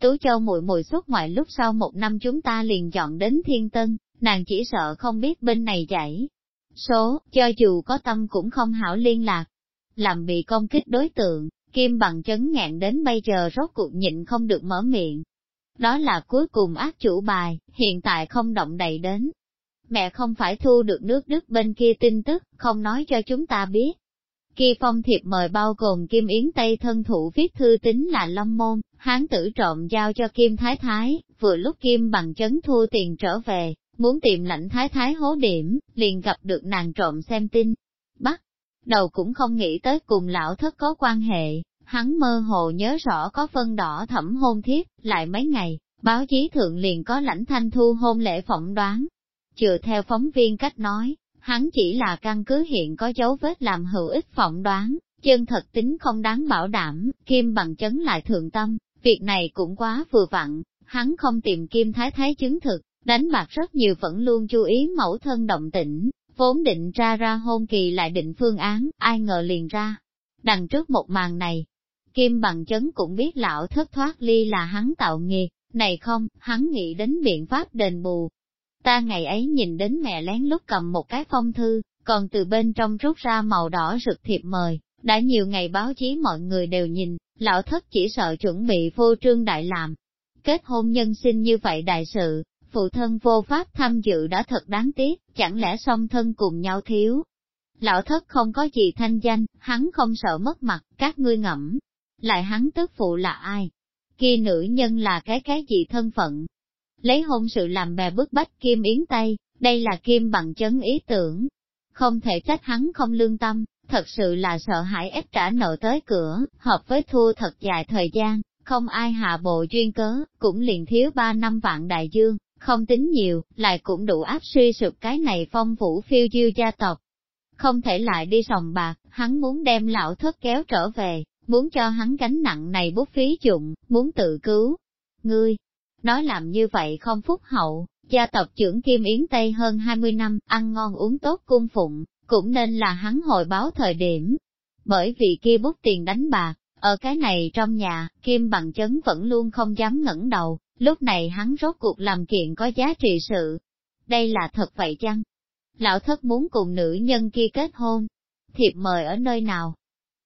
Tú Châu mùi mùi xuất ngoại lúc sau một năm chúng ta liền chọn đến Thiên Tân, nàng chỉ sợ không biết bên này chảy. Số, cho dù có tâm cũng không hảo liên lạc. Làm bị công kích đối tượng, Kim bằng chấn ngạn đến bây giờ rốt cuộc nhịn không được mở miệng. Đó là cuối cùng ác chủ bài, hiện tại không động đậy đến. Mẹ không phải thu được nước Đức bên kia tin tức, không nói cho chúng ta biết. Khi phong thiệp mời bao gồm Kim Yến Tây thân thủ viết thư tính là Long Môn, hán tử trộm giao cho Kim Thái Thái, vừa lúc Kim bằng chấn thua tiền trở về, muốn tìm lãnh Thái Thái hố điểm, liền gặp được nàng trộm xem tin. Bắt đầu cũng không nghĩ tới cùng lão thất có quan hệ, hắn mơ hồ nhớ rõ có phân đỏ thẩm hôn thiếp, lại mấy ngày, báo chí thượng liền có lãnh thanh thu hôn lễ phỏng đoán. Chừa theo phóng viên cách nói, hắn chỉ là căn cứ hiện có dấu vết làm hữu ích phỏng đoán, chân thật tính không đáng bảo đảm, kim bằng chấn lại thượng tâm, việc này cũng quá vừa vặn, hắn không tìm kim thái thái chứng thực, đánh bạc rất nhiều vẫn luôn chú ý mẫu thân động tĩnh, vốn định ra ra hôn kỳ lại định phương án, ai ngờ liền ra. Đằng trước một màn này, Kim bằng chấn cũng biết lão thất thoát ly là hắn tạo nghiệt, này không, hắn nghĩ đến biện pháp đền bù, Ta ngày ấy nhìn đến mẹ lén lút cầm một cái phong thư, còn từ bên trong rút ra màu đỏ rực thiệp mời, đã nhiều ngày báo chí mọi người đều nhìn, lão thất chỉ sợ chuẩn bị vô trương đại làm. Kết hôn nhân sinh như vậy đại sự, phụ thân vô pháp tham dự đã thật đáng tiếc, chẳng lẽ song thân cùng nhau thiếu. Lão thất không có gì thanh danh, hắn không sợ mất mặt, các ngươi ngẫm. Lại hắn tức phụ là ai? Kia nữ nhân là cái cái gì thân phận, lấy hôn sự làm bè bức bách Kim Yến Tây, đây là Kim bằng chấn ý tưởng. Không thể trách hắn không lương tâm, thật sự là sợ hãi ép trả nợ tới cửa, hợp với thua thật dài thời gian, không ai hạ bộ duyên cớ, cũng liền thiếu ba năm vạn đại dương, không tính nhiều, lại cũng đủ áp suy sụp cái này phong vũ phiêu diêu gia tộc. Không thể lại đi sòng bạc, hắn muốn đem lão thất kéo trở về, muốn cho hắn gánh nặng này bút phí dụng, muốn tự cứu. Ngươi, Nói làm như vậy không phúc hậu, gia tộc trưởng Kim Yến Tây hơn 20 năm, ăn ngon uống tốt cung phụng, cũng nên là hắn hồi báo thời điểm. Bởi vì kia bút tiền đánh bạc, ở cái này trong nhà, Kim bằng chấn vẫn luôn không dám ngẩng đầu, lúc này hắn rốt cuộc làm kiện có giá trị sự. Đây là thật vậy chăng? Lão thất muốn cùng nữ nhân kia kết hôn. Thiệp mời ở nơi nào?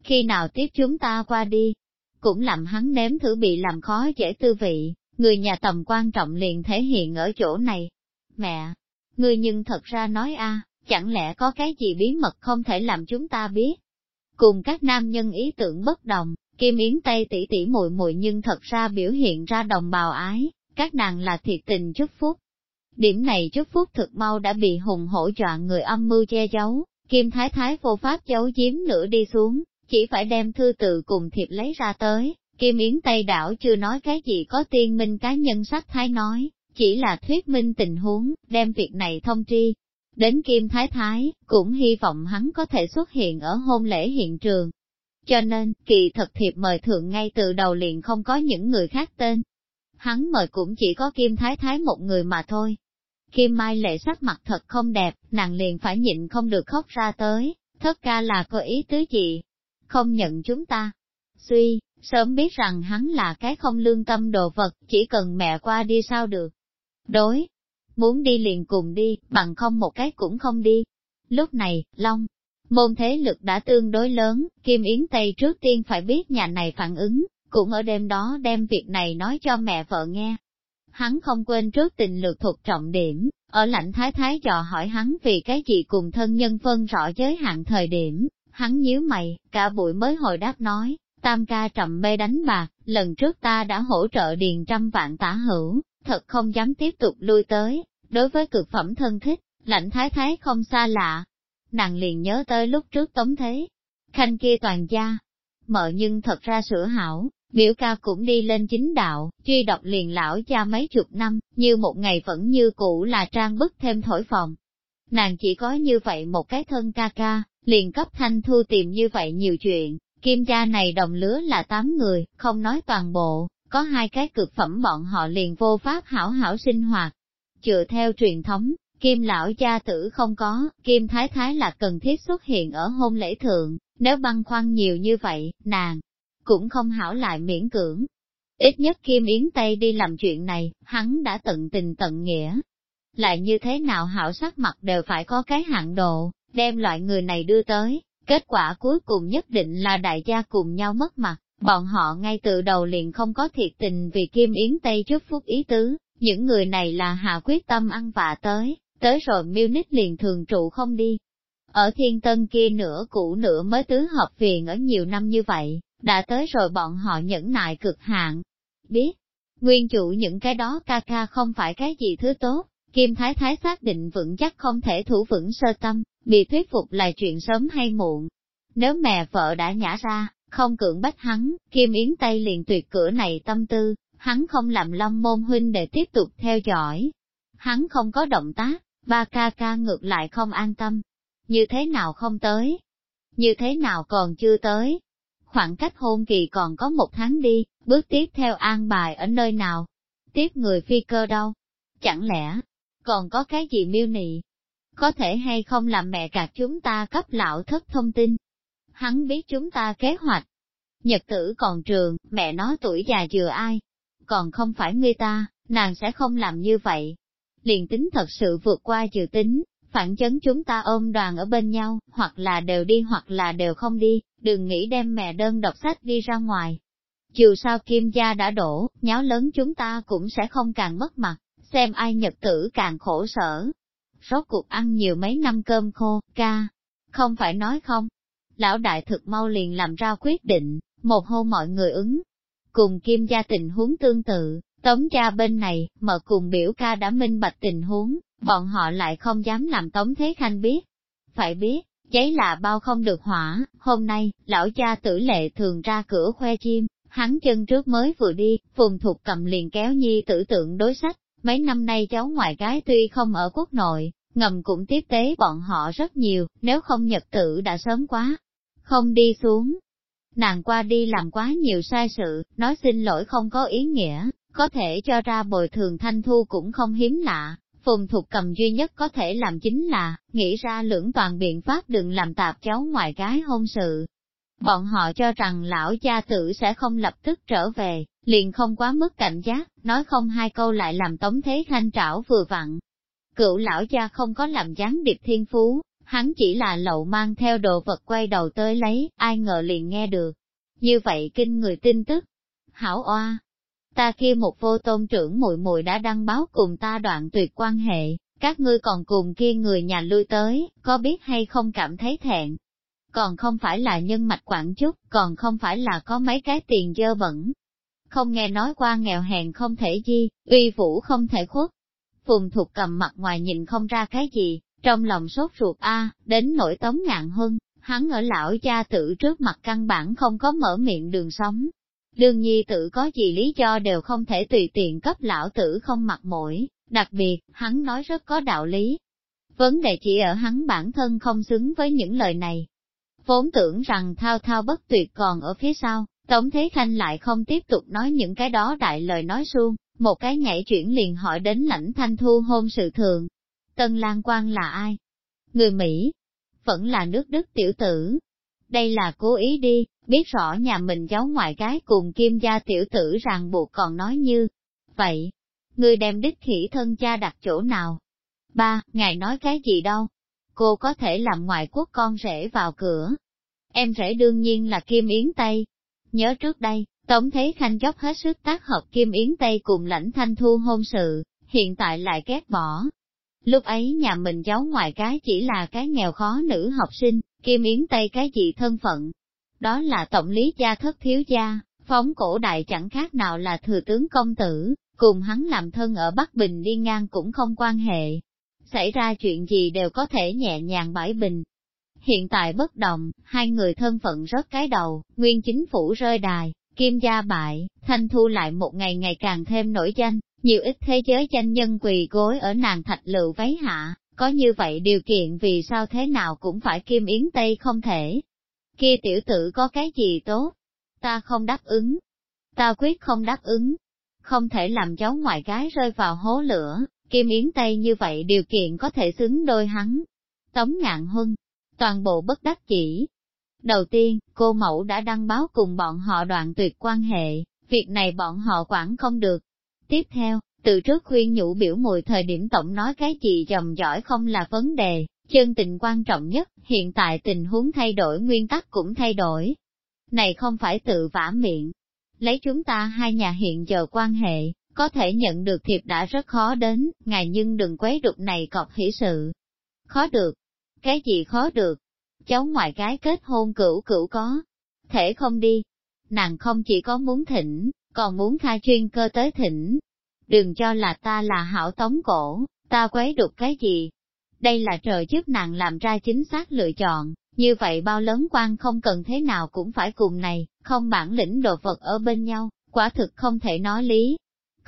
Khi nào tiếp chúng ta qua đi? Cũng làm hắn nếm thử bị làm khó dễ tư vị, Người nhà tầm quan trọng liền thể hiện ở chỗ này. Mẹ, người nhưng thật ra nói a, chẳng lẽ có cái gì bí mật không thể làm chúng ta biết? Cùng các nam nhân ý tưởng bất đồng, Kim Yến Tây tỷ tỷ muội muội nhưng thật ra biểu hiện ra đồng bào ái, các nàng là thiệt tình chúc phúc. Điểm này chúc phúc thực mau đã bị hùng hổ dọa người âm mưu che giấu, Kim Thái Thái vô pháp giấu giếm nữa đi xuống, chỉ phải đem thư tự cùng thiệp lấy ra tới, Kim Yến Tây đảo chưa nói cái gì có tiên minh cá nhân sắc thái nói, chỉ là thuyết minh tình huống, đem việc này thông tri. Đến Kim Thái Thái, cũng hy vọng hắn có thể xuất hiện ở hôn lễ hiện trường. Cho nên, kỳ thật thiệp mời thượng ngay từ đầu liền không có những người khác tên. Hắn mời cũng chỉ có Kim Thái Thái một người mà thôi. Kim Mai lệ sắc mặt thật không đẹp, nàng liền phải nhịn không được khóc ra tới, thất ca là có ý tứ gì? Không nhận chúng ta. Suy, Sớm biết rằng hắn là cái không lương tâm đồ vật, chỉ cần mẹ qua đi sao được. Đối, muốn đi liền cùng đi, bằng không một cái cũng không đi. Lúc này, Long, môn thế lực đã tương đối lớn, Kim Yến Tây trước tiên phải biết nhà này phản ứng, cũng ở đêm đó đem việc này nói cho mẹ vợ nghe. Hắn không quên trước tình lược thuộc trọng điểm, ở lãnh thái thái dò hỏi hắn vì cái gì cùng thân nhân phân rõ giới hạn thời điểm, hắn nhíu mày, cả buổi mới hồi đáp nói, Tam ca trầm mê đánh bạc, lần trước ta đã hỗ trợ điền trăm vạn tả hữu, thật không dám tiếp tục lui tới, đối với cực phẩm thân thích, lãnh thái thái không xa lạ. Nàng liền nhớ tới lúc trước tống thế, khanh kia toàn gia, mợ nhưng thật ra sửa hảo, biểu ca cũng đi lên chính đạo, truy đọc liền lão cha mấy chục năm, như một ngày vẫn như cũ là trang bức thêm thổi phòng. Nàng chỉ có như vậy một cái thân ca ca, liền cấp thanh thu tìm như vậy nhiều chuyện, kim gia này đồng lứa là tám người, không nói toàn bộ, có hai cái cực phẩm bọn họ liền vô pháp hảo hảo sinh hoạt. Chựa theo truyền thống, kim lão gia tử không có, kim thái thái là cần thiết xuất hiện ở hôn lễ thượng, nếu băng khoăn nhiều như vậy, nàng cũng không hảo lại miễn cưỡng. Ít nhất Kim Yến Tây đi làm chuyện này, hắn đã tận tình tận nghĩa. Lại như thế nào hảo sắc mặt đều phải có cái hạn độ, đem loại người này đưa tới, kết quả cuối cùng nhất định là đại gia cùng nhau mất mặt, bọn họ ngay từ đầu liền không có thiệt tình vì Kim Yến Tây trước phút ý tứ, những người này là hạ quyết tâm ăn vạ tới, tới rồi Munich liền thường trụ không đi. Ở thiên tân kia nửa cũ nửa mới tứ hợp viện ở nhiều năm như vậy, đã tới rồi bọn họ nhẫn nại cực hạn. Biết, nguyên chủ những cái đó ca ca không phải cái gì thứ tốt, Kim Thái Thái xác định vững chắc không thể thủ vững sơ tâm, bị thuyết phục là chuyện sớm hay muộn. Nếu mẹ vợ đã nhả ra, không cưỡng bách hắn, Kim Yến Tây liền tuyệt cửa này tâm tư, hắn không làm long môn huynh để tiếp tục theo dõi. Hắn không có động tác, ba ca ca ngược lại không an tâm. Như thế nào không tới? Như thế nào còn chưa tới? Khoảng cách hôn kỳ còn có một tháng đi, bước tiếp theo an bài ở nơi nào? Tiếp người phi cơ đâu? Chẳng lẽ, còn có cái gì miêu nị? Có thể hay không làm mẹ cả chúng ta cấp lão thất thông tin? Hắn biết chúng ta kế hoạch. Nhật tử còn trường, mẹ nó tuổi già dừa ai? Còn không phải ngươi ta, nàng sẽ không làm như vậy. Liền tính thật sự vượt qua dự tính, phản chấn chúng ta ôm đoàn ở bên nhau, hoặc là đều đi hoặc là đều không đi, đừng nghĩ đem mẹ đơn đọc sách đi ra ngoài. Dù sao kim gia đã đổ, nháo lớn chúng ta cũng sẽ không càng mất mặt, xem ai nhật tử càng khổ sở. Rốt cuộc ăn nhiều mấy năm cơm khô, ca, không phải nói không. Lão đại thực mau liền làm ra quyết định, một hôm mọi người ứng. Cùng kim gia tình huống tương tự, tống gia bên này, mở cùng biểu ca đã minh bạch tình huống, bọn họ lại không dám làm Tống Thế Khanh biết. Phải biết, giấy là bao không được hỏa, hôm nay, lão cha tử lệ thường ra cửa khoe chim, hắn chân trước mới vừa đi, phùng thục cầm liền kéo nhi tử tượng đối sách, mấy năm nay cháu ngoại gái tuy không ở quốc nội, ngầm cũng tiếp tế bọn họ rất nhiều, nếu không nhật tử đã sớm quá, không đi xuống. Nàng qua đi làm quá nhiều sai sự, nói xin lỗi không có ý nghĩa, có thể cho ra bồi thường thanh thu cũng không hiếm lạ, Phùng Thục cầm duy nhất có thể làm chính là, nghĩ ra lưỡng toàn biện pháp đừng làm tạp cháu ngoại gái hôn sự. Bọn họ cho rằng lão cha tử sẽ không lập tức trở về, liền không quá mức cảnh giác, nói không hai câu lại làm tống thế khanh trảo vừa vặn. Cựu lão cha không có làm gián điệp thiên phú, hắn chỉ là lậu mang theo đồ vật quay đầu tới lấy, ai ngờ liền nghe được. Như vậy kinh người tin tức. Hảo oa, ta kia một vô tôn trưởng muội muội đã đăng báo cùng ta đoạn tuyệt quan hệ, các ngươi còn cùng kia người nhà lui tới, có biết hay không cảm thấy thẹn. Còn không phải là nhân mạch quản chút, còn không phải là có mấy cái tiền dơ bẩn. Không nghe nói qua nghèo hèn không thể di, uy vũ không thể khuất. Phùng thục cầm mặt ngoài nhìn không ra cái gì, trong lòng sốt ruột a đến nỗi tống ngạn huân, hắn ở lão cha tự trước mặt căn bản không có mở miệng đường sống, Đương nhi tử có gì lý do đều không thể tùy tiện cấp lão tử không mặt mũi, đặc biệt, hắn nói rất có đạo lý. Vấn đề chỉ ở hắn bản thân không xứng với những lời này. Vốn tưởng rằng thao thao bất tuyệt còn ở phía sau, Tống Thế Khanh lại không tiếp tục nói những cái đó đại lời nói suông, một cái nhảy chuyển liền hỏi đến lãnh thanh thu hôn sự thường. Tân Lan Quan là ai? Người Mỹ. Vẫn là nước Đức tiểu tử. Đây là cố ý đi, biết rõ nhà mình cháu ngoại cái cùng kim gia tiểu tử ràng buộc còn nói như, vậy, người đem đích khỉ thân cha đặt chỗ nào? Ba, ngài nói cái gì đâu? Cô có thể làm ngoại quốc con rể vào cửa. Em rể đương nhiên là Kim Yến Tây. Nhớ trước đây, Tống Thế Khanh dốc hết sức tác hợp Kim Yến Tây cùng lãnh thanh thu hôn sự, hiện tại lại ghét bỏ. Lúc ấy nhà mình cháu ngoại cái chỉ là cái nghèo khó nữ học sinh, Kim Yến Tây cái gì thân phận, đó là tổng lý gia thất thiếu gia, phóng cổ đại chẳng khác nào là thừa tướng công tử, cùng hắn làm thân ở Bắc Bình đi ngang cũng không quan hệ. Xảy ra chuyện gì đều có thể nhẹ nhàng bãi bình. Hiện tại bất đồng, hai người thân phận rớt cái đầu, nguyên chính phủ rơi đài, kim gia bại, thanh thu lại một ngày ngày càng thêm nổi danh, nhiều ít thế giới danh nhân quỳ gối ở nàng thạch lựu váy hạ, có như vậy điều kiện vì sao thế nào cũng phải kim yến tây không thể. Kia tiểu tử có cái gì tốt? Ta không đáp ứng. Ta quyết không đáp ứng. Không thể làm cháu ngoại gái rơi vào hố lửa, kim yến tây như vậy điều kiện có thể xứng đôi hắn. Tống ngạn huân, toàn bộ bất đắc chỉ. Đầu tiên, cô mẫu đã đăng báo cùng bọn họ đoạn tuyệt quan hệ, việc này bọn họ quản không được. Tiếp theo, từ trước khuyên nhủ biểu mùi thời điểm tổng nói cái gì dòng giỏi không là vấn đề, chân tình quan trọng nhất, hiện tại tình huống thay đổi nguyên tắc cũng thay đổi. Này không phải tự vả miệng. Lấy chúng ta hai nhà hiện giờ quan hệ, có thể nhận được thiệp đã rất khó đến, ngài nhưng đừng quấy đục này cọc hỷ sự. Khó được. Cái gì khó được? Cháu ngoại gái kết hôn cửu cửu có. Thể không đi. Nàng không chỉ có muốn thỉnh, còn muốn khai chuyên cơ tới thỉnh, đừng cho là ta là hảo tống cổ, ta quấy đục cái gì. Đây là trời giúp nàng làm ra chính xác lựa chọn, như vậy bao lớn quan không cần thế nào cũng phải cùng này, không bản lĩnh đồ vật ở bên nhau, quả thực không thể nói lý.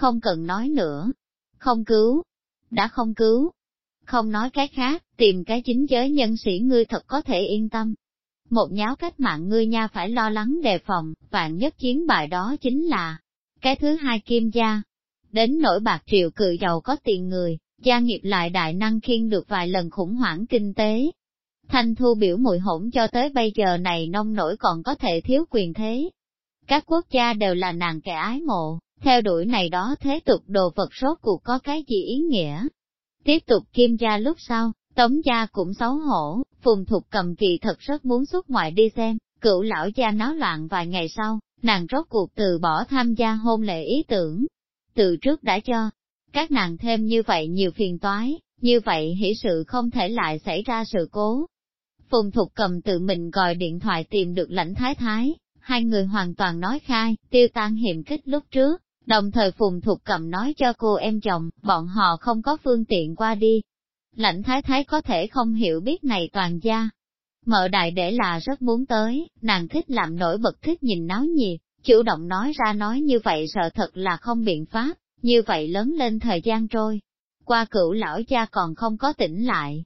Không cần nói nữa. Không cứu. Đã không cứu. Không nói cái khác, tìm cái chính giới nhân sĩ ngươi thật có thể yên tâm. Một nháo cách mạng ngươi nha phải lo lắng đề phòng, vạn nhất chiến bài đó chính là cái thứ hai kim gia, Đến nỗi bạc triệu cự giàu có tiền người, gia nghiệp lại đại năng khiên được vài lần khủng hoảng kinh tế. Thanh thu biểu mùi hỗn cho tới bây giờ này nông nổi còn có thể thiếu quyền thế. Các quốc gia đều là nàng kẻ ái mộ, theo đuổi này đó thế tục đồ vật rốt cuộc có cái gì ý nghĩa. Tiếp tục kim gia lúc sau, tống gia cũng xấu hổ, phùng thục cầm kỳ thật rất muốn xuất ngoại đi xem, cựu lão gia náo loạn vài ngày sau, nàng rốt cuộc từ bỏ tham gia hôn lễ ý tưởng, từ trước đã cho các nàng thêm như vậy nhiều phiền toái, như vậy hỷ sự không thể lại xảy ra sự cố. Phùng Thục cầm tự mình gọi điện thoại tìm được lãnh thái thái, hai người hoàn toàn nói khai, tiêu tan hiểm kích lúc trước, đồng thời Phùng Thục cầm nói cho cô em chồng, bọn họ không có phương tiện qua đi. Lãnh thái thái có thể không hiểu biết này toàn gia. Mợ đại để là rất muốn tới, nàng thích làm nổi bật thích nhìn náo nhiệt, chủ động nói ra nói như vậy sợ thật là không biện pháp, như vậy lớn lên thời gian trôi. Qua cửu lão cha còn không có tỉnh lại.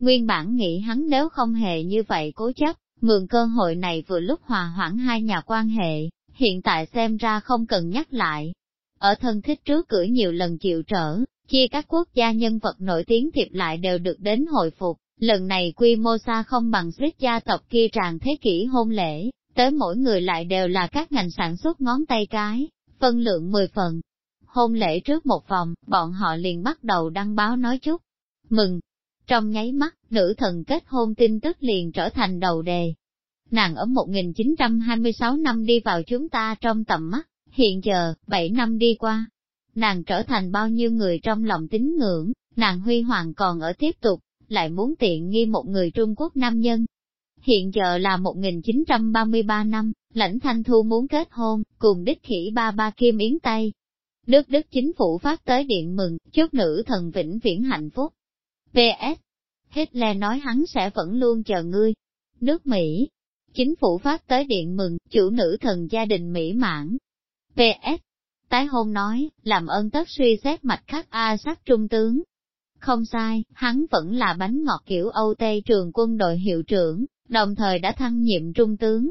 Nguyên bản nghĩ hắn nếu không hề như vậy cố chấp, mượn cơ hội này vừa lúc hòa hoãn hai nhà quan hệ, hiện tại xem ra không cần nhắc lại. Ở thân thích trước cửa nhiều lần chịu trở, chia các quốc gia nhân vật nổi tiếng thiệp lại đều được đến hồi phục, lần này quy mô xa không bằng suýt gia tộc kia tràn thế kỷ hôn lễ, tới mỗi người lại đều là các ngành sản xuất ngón tay cái, phân lượng 10 phần. Hôn lễ trước một vòng, bọn họ liền bắt đầu đăng báo nói chúc, mừng. Trong nháy mắt, nữ thần kết hôn tin tức liền trở thành đầu đề. Nàng ở 1926 năm đi vào chúng ta trong tầm mắt, hiện giờ, 7 năm đi qua. Nàng trở thành bao nhiêu người trong lòng tín ngưỡng, nàng huy hoàng còn ở tiếp tục, lại muốn tiện nghi một người Trung Quốc nam nhân, Hiện giờ là 1933 năm, lãnh thanh thu muốn kết hôn, cùng đích khỉ ba ba kim yến Tây. Đức Đức chính phủ phát tới điện mừng, chúc nữ thần vĩnh viễn hạnh phúc. P.S. Hitler nói hắn sẽ vẫn luôn chờ ngươi. Nước Mỹ. Chính phủ phát tới điện mừng, chủ nữ thần gia đình Mỹ mãn. PS. Tái hôn nói, làm ơn tất suy xét mạch khắc A sắc trung tướng. Không sai, hắn vẫn là bánh ngọt kiểu Âu Tây trường quân đội hiệu trưởng, đồng thời đã thăng nhiệm trung tướng.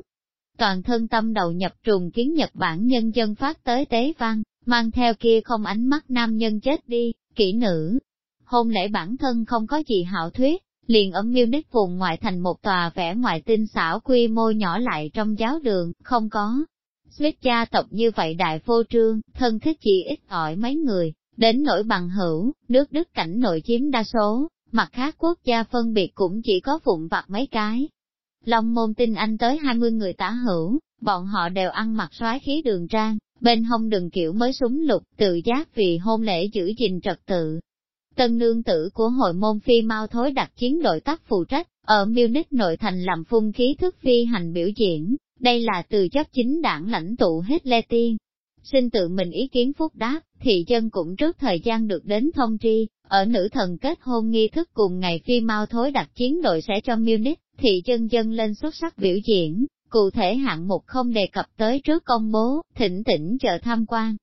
Toàn thân tâm đầu nhập trùng kiến Nhật Bản nhân dân phát tới tế văn, mang theo kia không ánh mắt nam nhân chết đi, kỹ nữ. Hôn lễ bản thân không có gì hảo thuyết, liền ở Munich vùng ngoại thành một tòa vẽ ngoại tinh xảo quy mô nhỏ lại trong giáo đường, không có. Smith gia tộc như vậy đại vô trương, thân thích chỉ ít ỏi mấy người, đến nỗi bằng hữu, nước Đức cảnh nội chiếm đa số, mặt khác quốc gia phân biệt cũng chỉ có phụng vặt mấy cái, Long môn tin anh tới 20 người tả hữu, bọn họ đều ăn mặc soái khí đường trang, bên hông đường kiểu mới súng lục, tự giác vì hôn lễ giữ gìn trật tự. Tân nương tử của hội môn phi mau thối đặt chiến đội tác phụ trách, ở Munich nội thành làm phun khí thức phi hành biểu diễn, đây là từ chấp chính đảng lãnh tụ hết le tiên. Xin tự mình ý kiến phúc đáp, thị dân cũng trước thời gian được đến thông tri, ở nữ thần kết hôn nghi thức cùng ngày phi mau thối đặt chiến đội sẽ cho Munich, thị dân dân lên xuất sắc biểu diễn, cụ thể hạng mục không đề cập tới trước công bố, thỉnh tỉnh chờ tham quan.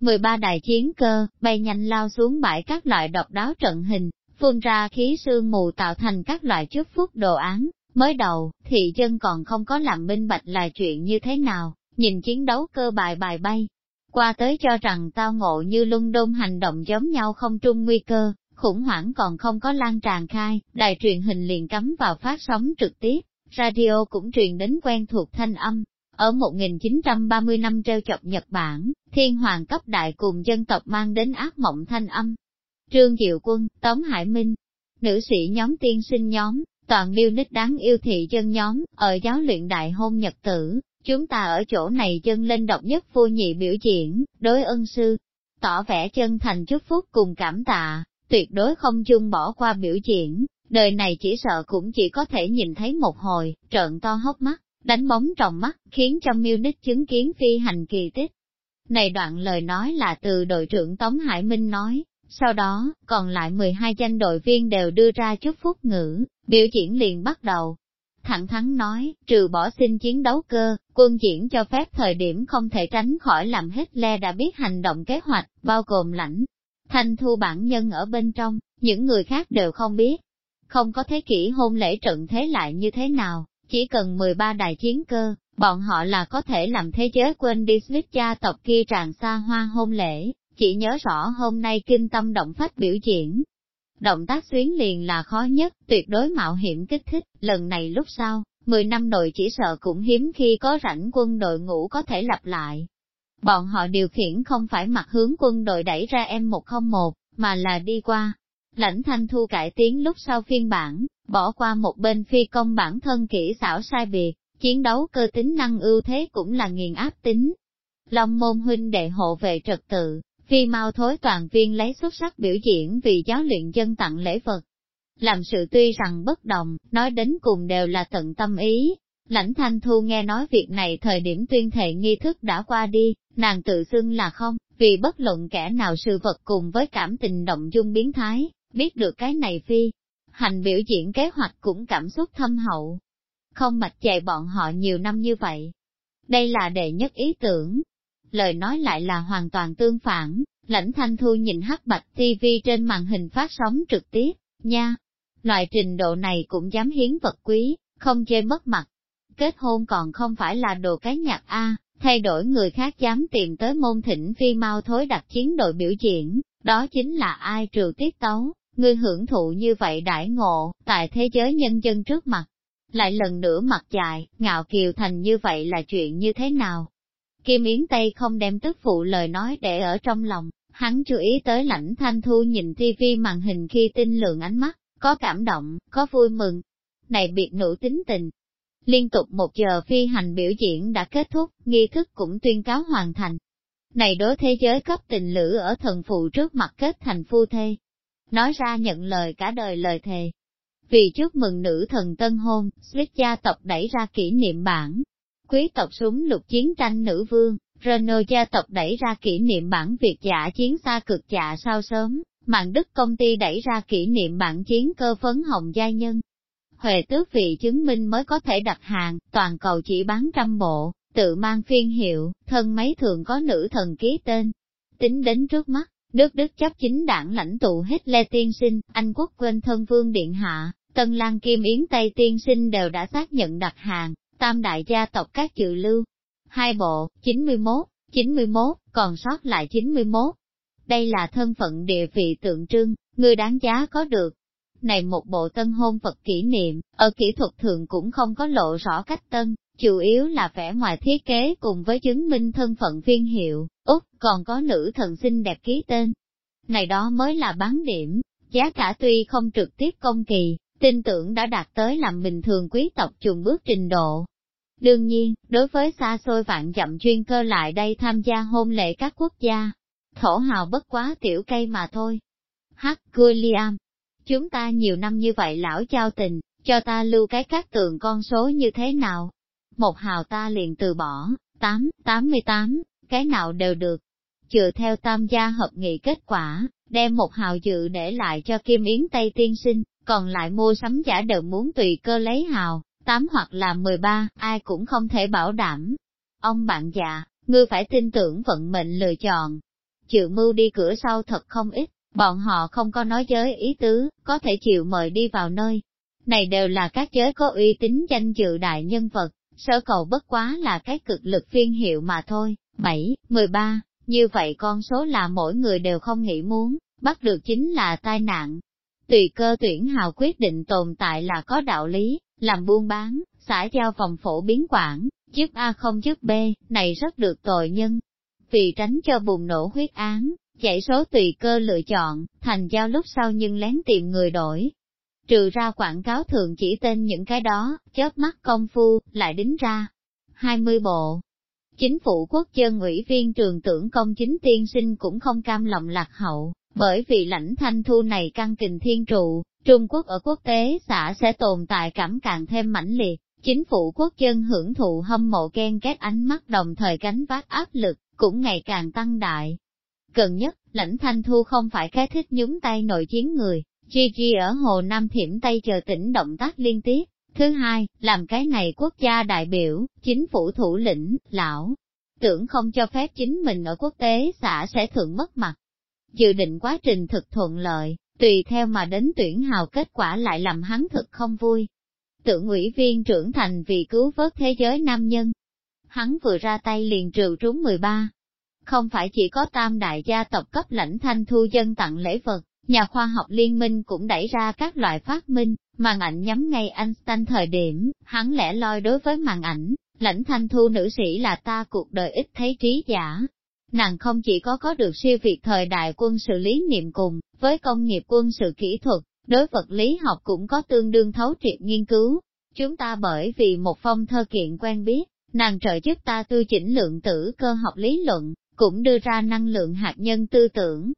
13 đại chiến cơ, bay nhanh lao xuống bãi các loại độc đáo trận hình, phun ra khí sương mù tạo thành các loại chúc phúc đồ án. Mới đầu, thị dân còn không có làm minh bạch là chuyện như thế nào, nhìn chiến đấu cơ bài bài bay. Qua tới cho rằng tao ngộ như lung đôn hành động giống nhau không trung nguy cơ, khủng hoảng còn không có lan tràn khai, đài truyền hình liền cắm vào phát sóng trực tiếp, radio cũng truyền đến quen thuộc thanh âm. Ở 1930 năm treo chọc Nhật Bản, thiên hoàng cấp đại cùng dân tộc mang đến ác mộng thanh âm. Trương Diệu Quân, Tống Hải Minh, nữ sĩ nhóm tiên sinh nhóm, toàn miêu nít đáng yêu thị dân nhóm, ở giáo luyện đại hôn nhật tử, chúng ta ở chỗ này chân lên độc nhất vô nhị biểu diễn, đối ân sư, tỏ vẻ chân thành chúc phúc cùng cảm tạ, tuyệt đối không chung bỏ qua biểu diễn, đời này chỉ sợ cũng chỉ có thể nhìn thấy một hồi, trợn to hốc mắt, đánh bóng trong mắt, khiến cho nít chứng kiến phi hành kỳ tích. Này đoạn lời nói là từ đội trưởng Tống Hải Minh nói, sau đó, còn lại 12 danh đội viên đều đưa ra chúc phúc ngữ, biểu diễn liền bắt đầu. Thẳng thắn nói, trừ bỏ xin chiến đấu cơ, quân diễn cho phép thời điểm không thể tránh khỏi làm hết le đã biết hành động kế hoạch, bao gồm lãnh. Thanh thu bản nhân ở bên trong, những người khác đều không biết. Không có thế kỷ hôn lễ trận thế lại như thế nào, chỉ cần 13 đại chiến cơ, bọn họ là có thể làm thế giới quên đi Smith gia tộc kia tràn xa hoa hôn lễ, chỉ nhớ rõ hôm nay kinh tâm động phách biểu diễn. Động tác xuyến liền là khó nhất, tuyệt đối mạo hiểm kích thích, lần này lúc sau, 10 năm đội chỉ sợ cũng hiếm khi có rảnh quân đội ngũ có thể lặp lại. Bọn họ điều khiển không phải mặt hướng quân đội đẩy ra M101, mà là đi qua. Lãnh thanh thu cải tiến lúc sau phiên bản, bỏ qua một bên phi công bản thân kỹ xảo sai biệt, chiến đấu cơ tính năng ưu thế cũng là nghiền áp tính. Long môn huynh đệ hộ về trật tự, phi mau thối toàn viên lấy xuất sắc biểu diễn vì giáo luyện dân tặng lễ vật. Làm sự tuy rằng bất đồng, nói đến cùng đều là tận tâm ý. Lãnh thanh thu nghe nói việc này thời điểm tuyên thệ nghi thức đã qua đi, nàng tự xưng là không, vì bất luận kẻ nào sự vật cùng với cảm tình động dung biến thái, biết được cái này phi. Hành biểu diễn kế hoạch cũng cảm xúc thâm hậu. Không mạch chạy bọn họ nhiều năm như vậy. Đây là đệ nhất ý tưởng, lời nói lại là hoàn toàn tương phản, lãnh thanh thu nhìn hắc bạch TV trên màn hình phát sóng trực tiếp, nha. Loại trình độ này cũng dám hiến vật quý, không chê mất mặt. Kết hôn còn không phải là đồ cái nhạc A, thay đổi người khác dám tìm tới môn thỉnh phi mau thối đặt chiến đội biểu diễn, đó chính là ai trừ tiết tấu, ngươi hưởng thụ như vậy đãi ngộ, tại thế giới nhân dân trước mặt. Lại lần nữa mặt dài, ngạo kiều thành như vậy là chuyện như thế nào? Kim Yến Tây không đem tức phụ lời nói để ở trong lòng, hắn chú ý tới lãnh thanh thu nhìn tivi màn hình khi tinh lượng ánh mắt, có cảm động, có vui mừng. Này biệt nữ tính tình. Liên tục một giờ phi hành biểu diễn đã kết thúc, nghi thức cũng tuyên cáo hoàn thành. Này đối thế giới cấp tình lữ ở thần phụ trước mặt kết thành phu thê. Nói ra nhận lời cả đời lời thề. Vì chúc mừng nữ thần tân hôn, Swiss gia tộc đẩy ra kỷ niệm bản, quý tộc súng lục chiến tranh nữ vương, Renault gia tộc đẩy ra kỷ niệm bản Việt giả chiến xa cực dạ sao sớm, mạng Đức công ty đẩy ra kỷ niệm bản chiến cơ phấn hồng gia nhân. Huệ tước vị chứng minh mới có thể đặt hàng, toàn cầu chỉ bán trăm bộ, tự mang phiên hiệu, thân mấy thường có nữ thần ký tên. Tính đến trước mắt, nước Đức chấp chính đảng lãnh tụ hết Lê Tiên Sinh, Anh quốc quên thân vương điện hạ, Tân Lan Kim Yến Tây Tiên Sinh đều đã xác nhận đặt hàng, tam đại gia tộc các chữ lưu. Hai bộ, 91, 91, còn sót lại 91. Đây là thân phận địa vị tượng trưng, người đáng giá có được. Này một bộ tân hôn Phật kỷ niệm, ở kỹ thuật thường cũng không có lộ rõ cách tân, chủ yếu là vẻ ngoài thiết kế cùng với chứng minh thân phận viên hiệu, Úc còn có nữ thần xinh đẹp ký tên. Này đó mới là bán điểm, giá cả tuy không trực tiếp công kỳ, tin tưởng đã đạt tới làm bình thường quý tộc trùng bước trình độ. Đương nhiên, đối với xa xôi vạn dặm chuyên cơ lại đây tham gia hôn lễ các quốc gia, thổ hào bất quá tiểu cây mà thôi. Hắc William, chúng ta nhiều năm như vậy lão trao tình, cho ta lưu cái các tượng con số như thế nào? Một hào ta liền từ bỏ, tám, tám mươi tám, cái nào đều được. chừa theo tam gia hợp nghị kết quả, đem một hào dự để lại cho Kim Yến Tây tiên sinh, còn lại mua sắm giả đều muốn tùy cơ lấy hào, 8 hoặc là 13, ai cũng không thể bảo đảm. Ông bạn già, ngươi phải tin tưởng vận mệnh lựa chọn. Chịu mưu đi cửa sau thật không ít, bọn họ không có nói giới ý tứ, có thể chịu mời đi vào nơi. Này đều là các giới có uy tín danh dự đại nhân vật, sở cầu bất quá là cái cực lực phiên hiệu mà thôi. 7, 13, như vậy con số là mỗi người đều không nghĩ muốn, bắt được chính là tai nạn. Tùy cơ tuyển hào quyết định tồn tại là có đạo lý, làm buôn bán, xã giao phòng phổ biến quản, chức A không chức B, này rất được tội nhân. Vì tránh cho bùng nổ huyết án, chạy số tùy cơ lựa chọn, thành giao lúc sau nhưng lén tìm người đổi. Trừ ra quảng cáo thường chỉ tên những cái đó, chớp mắt công phu, lại đính ra. 20 bộ. Chính phủ quốc dân ủy viên trường tưởng công chính tiên sinh cũng không cam lòng lạc hậu, bởi vì lãnh thanh thu này căn kình thiên trụ, Trung Quốc ở quốc tế xã sẽ tồn tại cảm càng thêm mãnh liệt, chính phủ quốc dân hưởng thụ hâm mộ ghen ghét ánh mắt đồng thời gánh vác áp lực, cũng ngày càng tăng đại. Gần nhất, lãnh thanh thu không phải cái thích nhúng tay nội chiến người, Gigi ở Hồ Nam Thiểm Tây chờ tỉnh động tác liên tiếp. Thứ hai, làm cái này quốc gia đại biểu, chính phủ thủ lĩnh, lão, tưởng không cho phép chính mình ở quốc tế xã sẽ thường mất mặt. Dự định quá trình thực thuận lợi, tùy theo mà đến tuyển hào kết quả lại làm hắn thực không vui. Tưởng ủy viên trưởng thành vì cứu vớt thế giới nam nhân. Hắn vừa ra tay liền trừ trúng 13. Không phải chỉ có tam đại gia tộc cấp lãnh thanh thu dân tặng lễ vật, nhà khoa học liên minh cũng đẩy ra các loại phát minh, màn ảnh nhắm ngay Einstein thời điểm, hắn lẻ loi đối với màn ảnh, lãnh thanh thu nữ sĩ là ta cuộc đời ít thấy trí giả, nàng không chỉ có có được siêu việt thời đại quân sự lý niệm cùng, với công nghiệp quân sự kỹ thuật, đối vật lý học cũng có tương đương thấu triệt nghiên cứu. Chúng ta bởi vì một phong thơ kiện quen biết, nàng trợ giúp ta tư chỉnh lượng tử cơ học lý luận, cũng đưa ra năng lượng hạt nhân tư tưởng.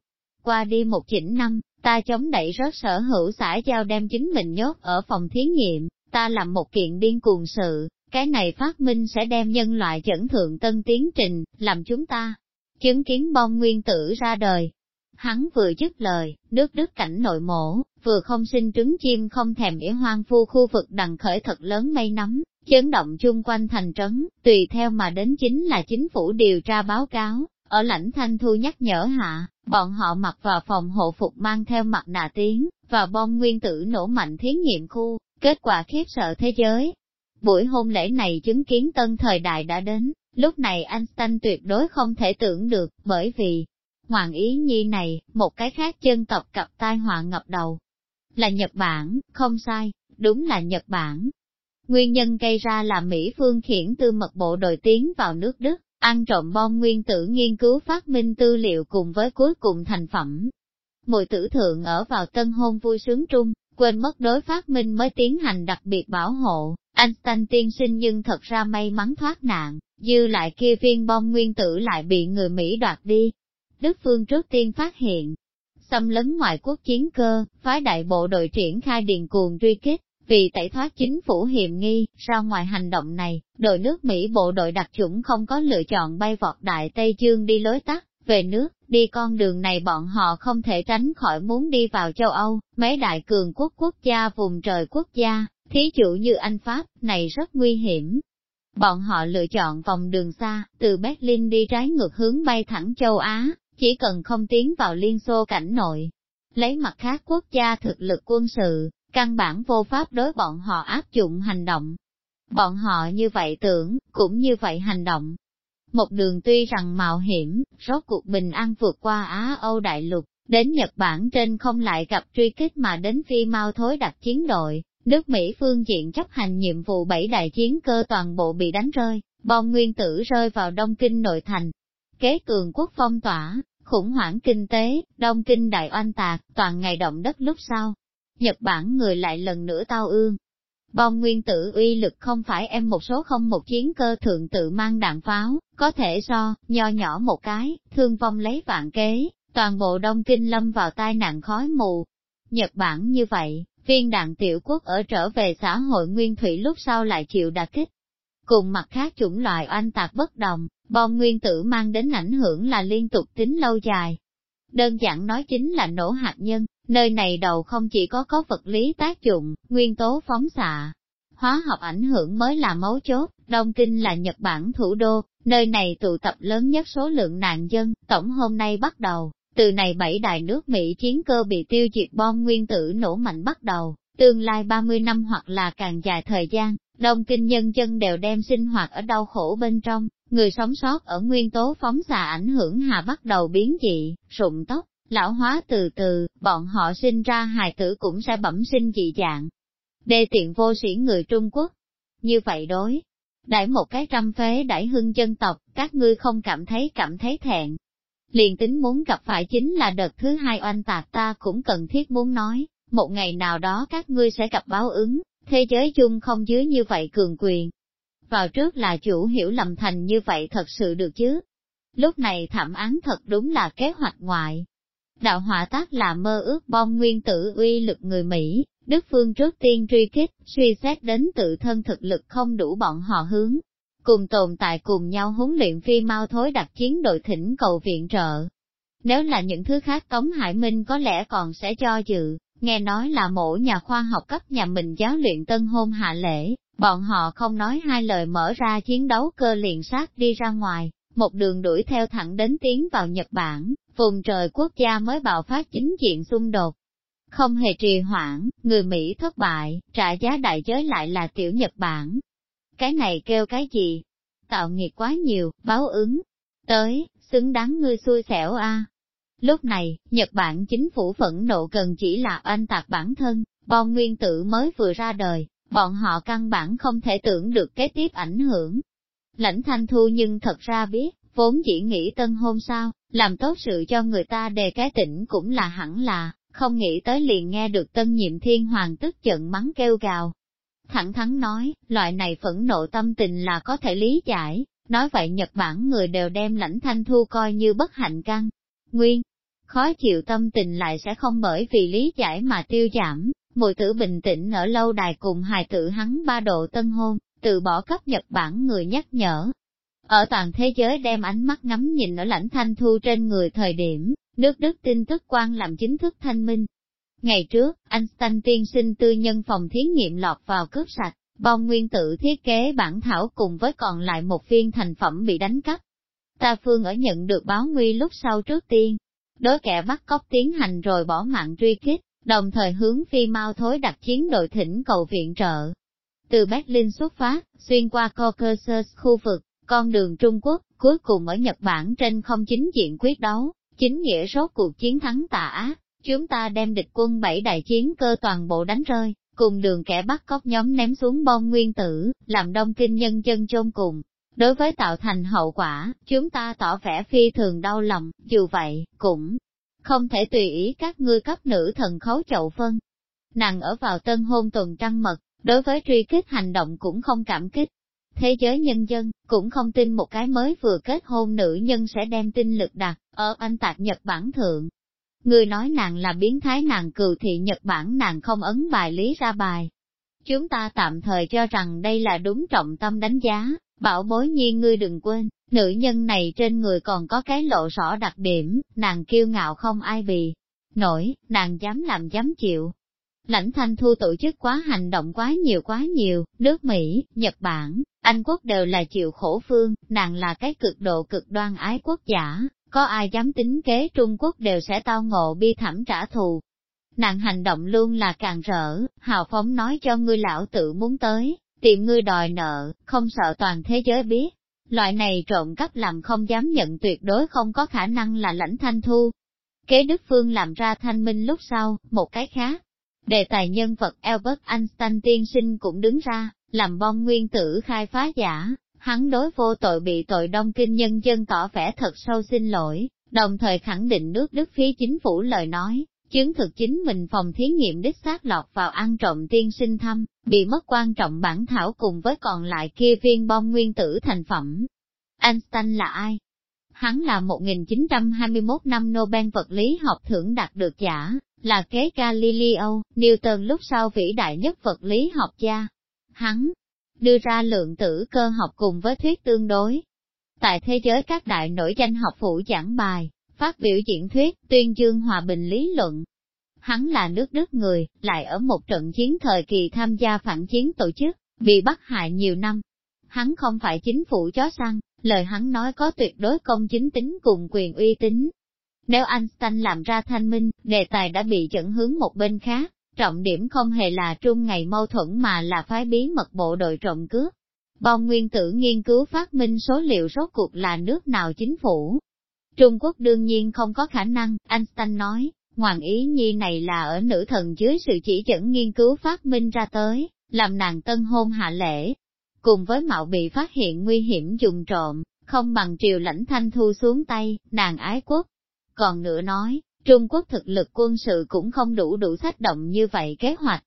Qua đi một chỉnh năm, ta chống đẩy rớt sở hữu xã giao đem chính mình nhốt ở phòng thí nghiệm, ta làm một kiện điên cuồng sự, cái này phát minh sẽ đem nhân loại dẫn thượng tân tiến trình, làm chúng ta chứng kiến bom nguyên tử ra đời. Hắn vừa dứt lời, nước đức cảnh nội mổ, vừa không sinh trứng chim không thèm ỉa hoang phu khu vực đằng khởi thật lớn mây nắm, chấn động chung quanh thành trấn, tùy theo mà đến chính là chính phủ điều tra báo cáo, ở lãnh thanh thu nhắc nhở hạ, bọn họ mặc vào phòng hộ phục mang theo mặt nạ tiếng, và bom nguyên tử nổ mạnh thí nghiệm khu, kết quả khiếp sợ thế giới. Buổi hôn lễ này chứng kiến tân thời đại đã đến, Lúc này Einstein tuyệt đối không thể tưởng được, bởi vì, hoàng ý nhi này, một cái khác chân tộc cặp tai họa ngập đầu. Là Nhật Bản, không sai, đúng là Nhật Bản. Nguyên nhân gây ra là Mỹ phương khiển tư mật bộ đội tiến vào nước Đức, ăn trộm bom nguyên tử nghiên cứu phát minh tư liệu cùng với cuối cùng thành phẩm. Mùi tử thượng ở vào tân hôn vui sướng trung, quên mất đối phát minh mới tiến hành đặc biệt bảo hộ, Einstein tiên sinh nhưng thật ra may mắn thoát nạn, dư lại kia viên bom nguyên tử lại bị người Mỹ đoạt đi. Đức Phương trước tiên phát hiện, xâm lấn ngoại quốc chiến cơ, phái đại bộ đội triển khai điền cuồng truy kích, vì tẩy thoát chính phủ hiểm nghi, ra ngoài hành động này, đội nước Mỹ bộ đội đặc chủng không có lựa chọn bay vọt đại Tây Dương đi lối tắt, về nước, đi con đường này bọn họ không thể tránh khỏi muốn đi vào châu Âu, mấy đại cường quốc quốc gia vùng trời quốc gia, thí dụ như Anh Pháp, này rất nguy hiểm. Bọn họ lựa chọn vòng đường xa, từ Berlin đi trái ngược hướng bay thẳng châu Á, chỉ cần không tiến vào Liên Xô cảnh nội. Lấy mặt khác quốc gia thực lực quân sự, căn bản vô pháp đối bọn họ áp dụng hành động. Bọn họ như vậy tưởng, cũng như vậy hành động, một đường tuy rằng mạo hiểm, rốt cuộc bình an vượt qua Á Âu đại lục, đến Nhật Bản trên không lại gặp truy kích mà đến phi mau thối đặt chiến đội, nước Mỹ phương diện chấp hành nhiệm vụ bảy đại chiến cơ toàn bộ bị đánh rơi, bom nguyên tử rơi vào Đông Kinh nội thành. Kế cường quốc phong tỏa, khủng hoảng kinh tế, Đông Kinh đại oanh tạc, toàn ngày động đất lúc sau. Nhật Bản người lại lần nữa tao ương, Bom nguyên tử uy lực không phải em một số không một chiến cơ thượng tự mang đạn pháo, có thể so, nho nhỏ một cái, thương vong lấy vạn kế, toàn bộ Đông Kinh lâm vào tai nạn khói mù. Nhật Bản như vậy, viên đạn tiểu quốc ở trở về xã hội nguyên thủy lúc sau lại chịu đả kích. Cùng mặt khác chủng loại oanh tạc bất đồng, bom nguyên tử mang đến ảnh hưởng là liên tục tính lâu dài. Đơn giản nói chính là nổ hạt nhân, nơi này đầu không chỉ có có vật lý tác dụng, nguyên tố phóng xạ. Hóa học ảnh hưởng mới là mấu chốt, Đông Kinh là Nhật Bản thủ đô, nơi này tụ tập lớn nhất số lượng nạn dân, tổng hôm nay bắt đầu, từ này bảy đại nước Mỹ chiến cơ bị tiêu diệt bom nguyên tử nổ mạnh bắt đầu, tương lai 30 năm hoặc là càng dài thời gian, đông kinh nhân dân đều đem sinh hoạt ở đau khổ bên trong, người sống sót ở nguyên tố phóng xạ ảnh hưởng hà bắt đầu biến dị, rụng tóc, lão hóa từ từ, bọn họ sinh ra hài tử cũng sẽ bẩm sinh dị dạng. Đê tiện vô sĩ người Trung Quốc. Như vậy đối, đãi một cái trăm phế đãi hưng dân tộc, các ngươi không cảm thấy cảm thấy thẹn, liền tính muốn gặp phải chính là đợt thứ hai oanh tạc ta cũng cần thiết muốn nói, một ngày nào đó các ngươi sẽ gặp báo ứng, thế giới chung không dưới như vậy cường quyền. Vào trước là chủ hiểu lầm thành như vậy thật sự được chứ. Lúc này thảm án thật đúng là kế hoạch ngoại. Đạo hỏa tác là mơ ước bom nguyên tử uy lực người Mỹ, Đức Phương trước tiên truy kích, suy xét đến tự thân thực lực không đủ bọn họ hướng, cùng tồn tại cùng nhau huấn luyện phi mau thối đặt chiến đội thỉnh cầu viện trợ. Nếu là những thứ khác Tống Hải Minh có lẽ còn sẽ cho dự, nghe nói là mỗi nhà khoa học cấp nhà mình giáo luyện tân hôn hạ lễ, bọn họ không nói hai lời mở ra chiến đấu cơ liền sát đi ra ngoài, một đường đuổi theo thẳng đến tiến vào Nhật Bản, vùng trời quốc gia mới bạo phát chính diện xung đột. Không hề trì hoãn, người Mỹ thất bại, trả giá đại giới lại là tiểu Nhật Bản, cái này kêu cái gì? Tạo nghiệp quá nhiều, báo ứng. Tới, xứng đáng ngươi xui xẻo a. Lúc này, Nhật Bản chính phủ phẫn nộ cần chỉ là oanh tạc bản thân, bom nguyên tử mới vừa ra đời, bọn họ căn bản không thể tưởng được kế tiếp ảnh hưởng. Lãnh thanh thu nhưng thật ra biết, vốn chỉ nghĩ tân hôn sao, làm tốt sự cho người ta đề cái tỉnh cũng là hẳn là, không nghĩ tới liền nghe được tân nhiệm thiên hoàng tức giận mắng kêu gào, Thẳng thắn nói, loại này phẫn nộ tâm tình là có thể lý giải, nói vậy Nhật Bản người đều đem lãnh thanh thu coi như bất hạnh căn. Nguyên, khó chịu tâm tình lại sẽ không bởi vì lý giải mà tiêu giảm, mùi tử bình tĩnh ở lâu đài cùng hài tử hắn ba độ tân hôn, từ bỏ cấp Nhật Bản người nhắc nhở. Ở toàn thế giới đem ánh mắt ngắm nhìn ở lãnh thanh thu trên người thời điểm, nước Đức tin tức quan làm chính thức thanh minh, Ngày trước, anh tiên sinh tư nhân phòng thí nghiệm lọt vào cướp sạch, bom nguyên tử thiết kế bản thảo cùng với còn lại một viên thành phẩm bị đánh cắp. Ta phương ở nhận được báo nguy lúc sau trước tiên, đối kẻ bắt cóc tiến hành rồi bỏ mạng truy kích, đồng thời hướng phi mau thối đặt chiến đội thỉnh cầu viện trợ. Từ Berlin xuất phát, xuyên qua Caucasus khu vực, con đường Trung Quốc, cuối cùng ở Nhật Bản trên không chính diện quyết đấu, chính nghĩa rốt cuộc chiến thắng tà ác, Chúng ta đem địch quân bảy đại chiến cơ toàn bộ đánh rơi, cùng đường kẻ bắt cóc nhóm ném xuống bom nguyên tử, làm đông kinh nhân dân chôn cùng. Đối với tạo thành hậu quả, chúng ta tỏ vẻ phi thường đau lòng, dù vậy, cũng không thể tùy ý các ngươi cấp nữ thần khấu chậu phân. Nàng ở vào tân hôn tuần trăng mật, đối với truy kích hành động cũng không cảm kích. Thế giới nhân dân, cũng không tin một cái mới vừa kết hôn nữ nhân sẽ đem tinh lực đặt ở anh tạc Nhật Bản thượng, Người nói nàng là biến thái nàng cừu thị Nhật Bản nàng không ấn bài lý ra bài. Chúng ta tạm thời cho rằng đây là đúng trọng tâm đánh giá, bảo bối nhiên ngươi đừng quên, nữ nhân này trên người còn có cái lộ rõ đặc điểm, nàng kiêu ngạo không ai bì, nổi, nàng dám làm dám chịu. Lãnh thanh thu tổ chức quá hành động quá nhiều quá nhiều, nước Mỹ, Nhật Bản, Anh quốc đều là chịu khổ phương, nàng là cái cực độ cực đoan ái quốc giả, có ai dám tính kế Trung Quốc đều sẽ tao ngộ bi thảm trả thù. Nàng hành động luôn là càng rỡ, hào phóng nói cho ngươi lão tự muốn tới, tìm ngươi đòi nợ, không sợ toàn thế giới biết. Loại này trộm cắp làm không dám nhận tuyệt đối không có khả năng là lãnh thanh thu. Kế Đức Phương làm ra thanh minh lúc sau, một cái khác. Đề tài nhân vật Albert Einstein tiên sinh cũng đứng ra, làm bom nguyên tử khai phá giả, Hắn đối vô tội bị tội đông kinh nhân dân tỏ vẻ thật sâu xin lỗi, đồng thời khẳng định nước Đức phía chính phủ lời nói, chứng thực chính mình phòng thí nghiệm đích xác lọt vào ăn trộm tiên sinh thăm, bị mất quan trọng bản thảo cùng với còn lại kia viên bom nguyên tử thành phẩm. Einstein là ai? Hắn là 1921 năm Nobel vật lý học thưởng đạt được giả, là kế Galileo, Newton lúc sau vĩ đại nhất vật lý học gia. Hắn đưa ra lượng tử cơ học cùng với thuyết tương đối. Tại thế giới các đại nổi danh học phụ giảng bài, phát biểu diễn thuyết, tuyên dương hòa bình lý luận. Hắn là nước Đức người, lại ở một trận chiến thời kỳ tham gia phản chiến tổ chức, bị bắt hại nhiều năm. Hắn không phải chính phủ chó săn, lời hắn nói có tuyệt đối công chính tính cùng quyền uy tín. Nếu Einstein làm ra thanh minh, đề tài đã bị dẫn hướng một bên khác, trọng điểm không hề là trung ngày mâu thuẫn mà là phái bí mật bộ đội trộm cướp. Bom nguyên tử nghiên cứu phát minh số liệu rốt cuộc là nước nào chính phủ. Trung Quốc đương nhiên không có khả năng, Einstein nói, ngoạn ý nhi này là ở nữ thần dưới sự chỉ dẫn nghiên cứu phát minh ra tới, làm nàng tân hôn hạ lễ. Cùng với mạo bị phát hiện nguy hiểm dùng trộm, không bằng triều lãnh thanh thu xuống tay, nàng ái quốc. Còn nữa nói, Trung Quốc thực lực quân sự cũng không đủ đủ sách động như vậy kế hoạch.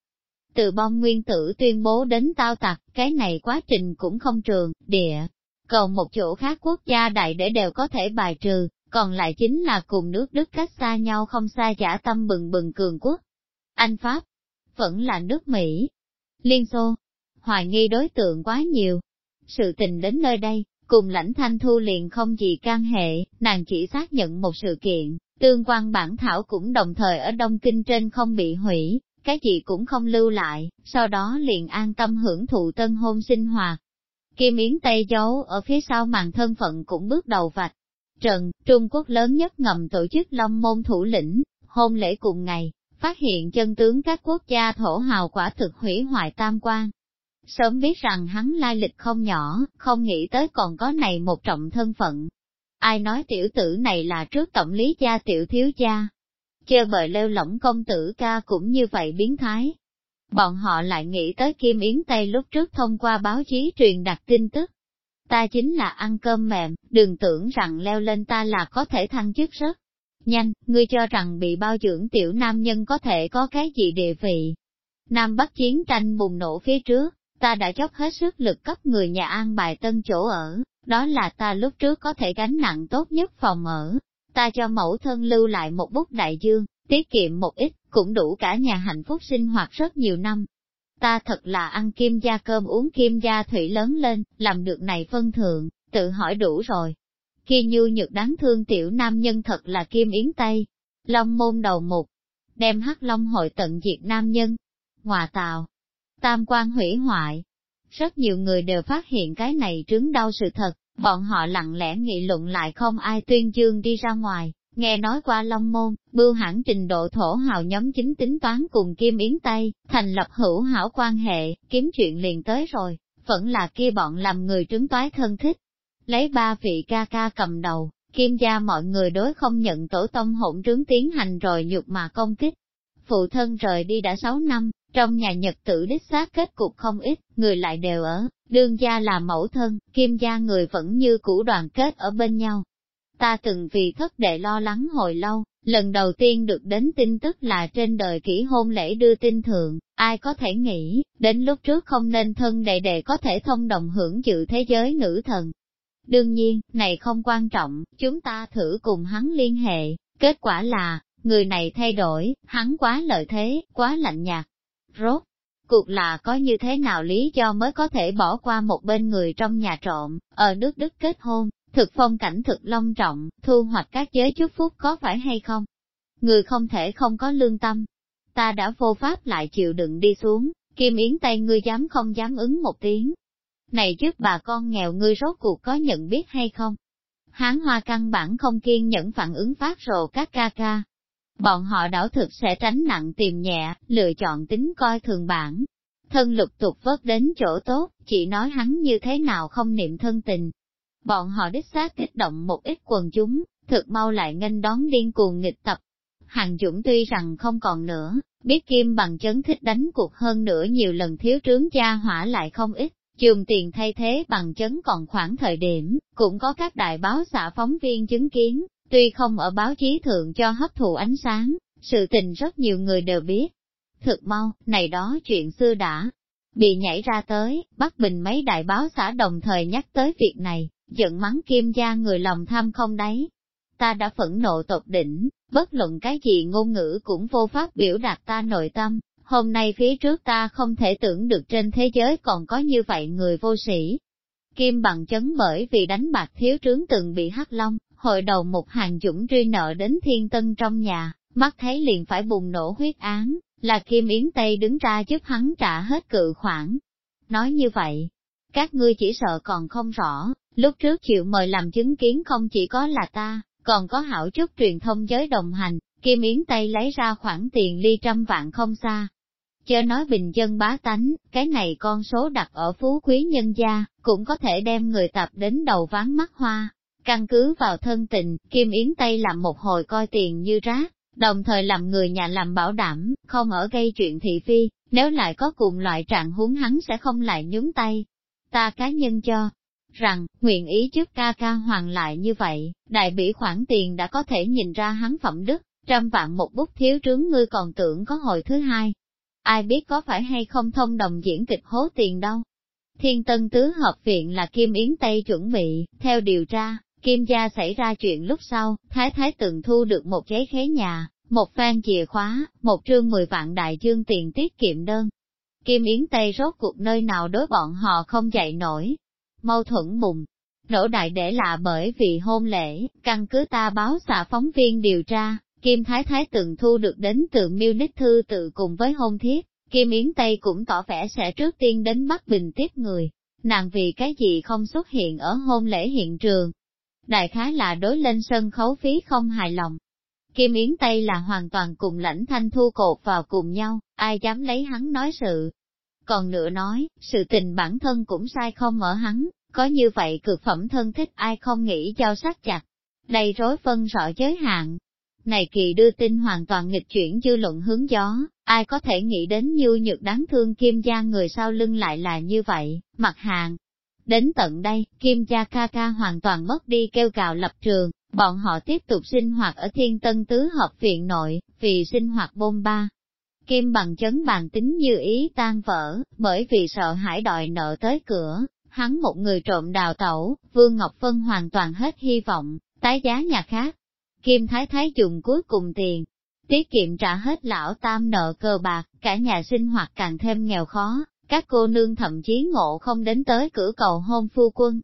Từ bom nguyên tử tuyên bố đến tao tặc, cái này quá trình cũng không trường, địa. cầu một chỗ khác quốc gia đại để đều có thể bài trừ, còn lại chính là cùng nước Đức cách xa nhau không xa giả tâm bừng bừng cường quốc. Anh Pháp, vẫn là nước Mỹ, Liên Xô, hoài nghi đối tượng quá nhiều. Sự tình đến nơi đây, cùng lãnh thanh thu liền không gì can hệ, nàng chỉ xác nhận một sự kiện, tương quan bản thảo cũng đồng thời ở Đông Kinh trên không bị hủy, cái gì cũng không lưu lại, sau đó liền an tâm hưởng thụ tân hôn sinh hoạt. Kim Yến Tây giấu ở phía sau màn thân phận cũng bước đầu vạch. Trần, Trung Quốc lớn nhất ngầm tổ chức Long Môn Thủ lĩnh, hôn lễ cùng ngày, phát hiện chân tướng các quốc gia thổ hào quả thực hủy hoại tam quan. Sớm biết rằng hắn lai lịch không nhỏ, không nghĩ tới còn có này một trọng thân phận. Ai nói tiểu tử này là trước tổng lý gia tiểu thiếu gia? Chơi bời lêu lỏng công tử ca cũng như vậy biến thái. Bọn họ lại nghĩ tới Kim Yến Tây lúc trước thông qua báo chí truyền đặt tin tức. Ta chính là ăn cơm mềm, đừng tưởng rằng leo lên ta là có thể thăng chức rất nhanh, ngươi cho rằng bị bao dưỡng tiểu nam nhân có thể có cái gì địa vị. Nam Bắc chiến tranh bùng nổ phía trước, ta đã dốc hết sức lực cấp người nhà an bài tân chỗ ở, đó là ta lúc trước có thể gánh nặng tốt nhất phòng ở. Ta cho mẫu thân lưu lại một bút đại dương, tiết kiệm một ít, cũng đủ cả nhà hạnh phúc sinh hoạt rất nhiều năm. Ta thật là ăn kim gia cơm uống kim gia thủy lớn lên, làm được này phân thượng, tự hỏi đủ rồi, khi nhu nhược đáng thương tiểu nam nhân thật là kim yến tây. Long môn đầu mục, đem hắc long hội tận diệt nam nhân. Ngoà tào, tam quan hủy hoại. Rất nhiều người đều phát hiện cái này trứng đau sự thật, bọn họ lặng lẽ nghị luận lại không ai tuyên dương đi ra ngoài. Nghe nói qua Long Môn, bưu hãng trình độ thổ hào nhóm chính tính toán cùng Kim Yến Tây, thành lập hữu hảo quan hệ, kiếm chuyện liền tới rồi, vẫn là kia bọn làm người trứng toái thân thích, Lấy ba vị ca ca cầm đầu, kim gia mọi người đối không nhận tổ tông hỗn trướng tiến hành rồi nhục mà công kích. Phụ thân rời đi đã 6 năm, trong nhà nhật tử đích xác kết cục không ít, người lại đều ở, đương gia là mẫu thân, kim gia người vẫn như cũ đoàn kết ở bên nhau. Ta từng vì thất đệ lo lắng hồi lâu, lần đầu tiên được đến tin tức là trên đời kỹ hôn lễ đưa tin thượng, ai có thể nghĩ, đến lúc trước không nên thân đệ đệ có thể thông đồng hưởng dự thế giới nữ thần, Đương nhiên, này không quan trọng, chúng ta thử cùng hắn liên hệ, kết quả là, người này thay đổi, hắn quá lợi thế, quá lạnh nhạt. Rốt, cuộc là có như thế nào lý do mới có thể bỏ qua một bên người trong nhà trộm, ở nước Đức kết hôn, thực phong cảnh thực long trọng, thu hoạch các giới chúc phúc có phải hay không? Người không thể không có lương tâm. Ta đã vô pháp lại chịu đựng đi xuống, Kim Yến Tây ngươi dám không dám ứng một tiếng, này trước bà con nghèo ngươi rốt cuộc có nhận biết hay không? Hán hoa căn bản không kiên nhẫn phản ứng phát rồ các ca ca. Bọn họ đảo thực sẽ tránh nặng tìm nhẹ, lựa chọn tính coi thường bản. Thân lục tục vớt đến chỗ tốt, chỉ nói hắn như thế nào không niệm thân tình. Bọn họ đích xác kích động một ít quần chúng, thực mau lại nghênh đón điên cuồng nghịch tập. Hàng Dũng tuy rằng không còn nữa, biết kim bằng chấn thích đánh cuộc hơn nữa nhiều lần thiếu trướng cha hỏa lại không ít, chùm tiền thay thế bằng chấn còn khoảng thời điểm, cũng có các đại báo xã phóng viên chứng kiến, tuy không ở báo chí thượng cho hấp thụ ánh sáng, sự tình rất nhiều người đều biết. Thực mau, này đó chuyện xưa đã bị nhảy ra tới, Bắc Bình mấy đại báo xã đồng thời nhắc tới việc này, giận mắng kim gia người lòng tham không đấy. Ta đã phẫn nộ tột đỉnh, bất luận cái gì ngôn ngữ cũng vô pháp biểu đạt ta nội tâm, hôm nay phía trước ta không thể tưởng được trên thế giới còn có như vậy người vô sĩ. Kim bằng chấn bởi vì đánh bạc thiếu trướng từng bị hắc long, hội đầu một hàng dũng truy nợ đến thiên tân trong nhà, mắt thấy liền phải bùng nổ huyết án, là Kim Yến Tây đứng ra giúp hắn trả hết cự khoản. Nói như vậy, các ngươi chỉ sợ còn không rõ, lúc trước chịu mời làm chứng kiến không chỉ có là ta, còn có hảo chút truyền thông giới đồng hành, Kim Yến Tây lấy ra khoản tiền ly trăm vạn không xa. Chớ nói bình dân bá tánh, cái này con số đặt ở phú quý nhân gia, cũng có thể đem người tập đến đầu ván mắt hoa. Căn cứ vào thân tình, Kim Yến Tây làm một hồi coi tiền như rác, đồng thời làm người nhà làm bảo đảm, không ở gây chuyện thị phi, nếu lại có cùng loại trạng huống hắn sẽ không lại nhúng tay. Ta cá nhân cho, rằng, nguyện ý trước ca ca hoàng lại như vậy, đại bỉ khoản tiền đã có thể nhìn ra hắn phẩm đức, trăm vạn một bút thiếu trướng ngươi còn tưởng có hồi thứ hai. Ai biết có phải hay không thông đồng diễn kịch hố tiền đâu. Thiên tân tứ hợp viện là Kim Yến Tây chuẩn bị, theo điều tra, Kim gia xảy ra chuyện lúc sau, Thái Thái từng thu được một giấy khế nhà, một phan chìa khóa, một trương mười vạn đại dương tiền tiết kiệm đơn. Kim Yến Tây rốt cuộc nơi nào đối bọn họ không dậy nổi. Mâu thuẫn bùng, nổ đại để lạ bởi vì hôn lễ, căn cứ ta báo xạ phóng viên điều tra, Kim Thái Thái từng thu được đến từ Munich thư tự cùng với hôn thiết, Kim Yến Tây cũng tỏ vẻ sẽ trước tiên đến Bắc Bình tiếp người. Nàng vì cái gì không xuất hiện ở hôn lễ hiện trường, đại khái là đối lên sân khấu phí không hài lòng. Kim Yến Tây là hoàn toàn cùng lãnh thanh thu cột vào cùng nhau, ai dám lấy hắn nói sự. Còn nữa nói, sự tình bản thân cũng sai không ở hắn, có như vậy cực phẩm thân thích ai không nghĩ giao sát chặt. Đầy rối phân rõ giới hạn. Này kỳ đưa tin hoàn toàn nghịch chuyển dư luận hướng gió, ai có thể nghĩ đến như nhược đáng thương kim gia người sau lưng lại là như vậy, mặt hàng, Đến tận đây, Kim Gia ca ca hoàn toàn mất đi kêu gào lập trường, bọn họ tiếp tục sinh hoạt ở thiên tân tứ hợp viện nội, vì sinh hoạt bôn ba. Kim bằng chấn bàn tính như ý tan vỡ, bởi vì sợ hãi đòi nợ tới cửa, hắn một người trộm đào tẩu, Vương Ngọc Vân hoàn toàn hết hy vọng, tái giá nhà khác. Kim Thái Thái dùng cuối cùng tiền, tiết kiệm trả hết lão tam nợ cờ bạc, cả nhà sinh hoạt càng thêm nghèo khó, các cô nương thậm chí ngộ không đến tới cửa cầu hôn phu quân.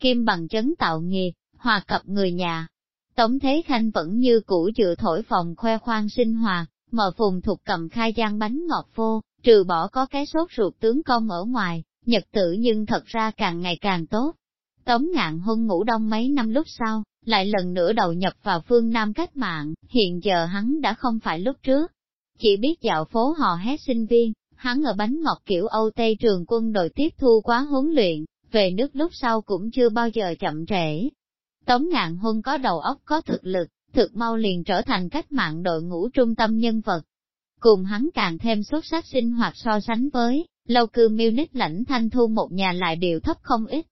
Kim bằng chấn tạo nghiệp, hòa cập người nhà. Tống Thế Khanh vẫn như cũ chữa thổi phòng khoe khoang sinh hoạt, mở phùng thuộc cầm khai gian bánh ngọt vô, trừ bỏ có cái sốt ruột tướng công ở ngoài, nhật tử nhưng thật ra càng ngày càng tốt. Tống ngạn hôn ngủ đông mấy năm lúc sau, lại lần nữa đầu nhập vào phương Nam cách mạng, hiện giờ hắn đã không phải lúc trước. Chỉ biết dạo phố hò hét sinh viên, hắn ở bánh ngọt kiểu Âu Tây trường quân đội tiếp thu quá huấn luyện, về nước lúc sau cũng chưa bao giờ chậm trễ. Tống ngạn huân có đầu óc có thực lực, thực mau liền trở thành cách mạng đội ngũ trung tâm nhân vật. Cùng hắn càng thêm xuất sắc sinh hoạt so sánh với, lâu cư Munich lãnh thanh thu một nhà lại điều thấp không ít.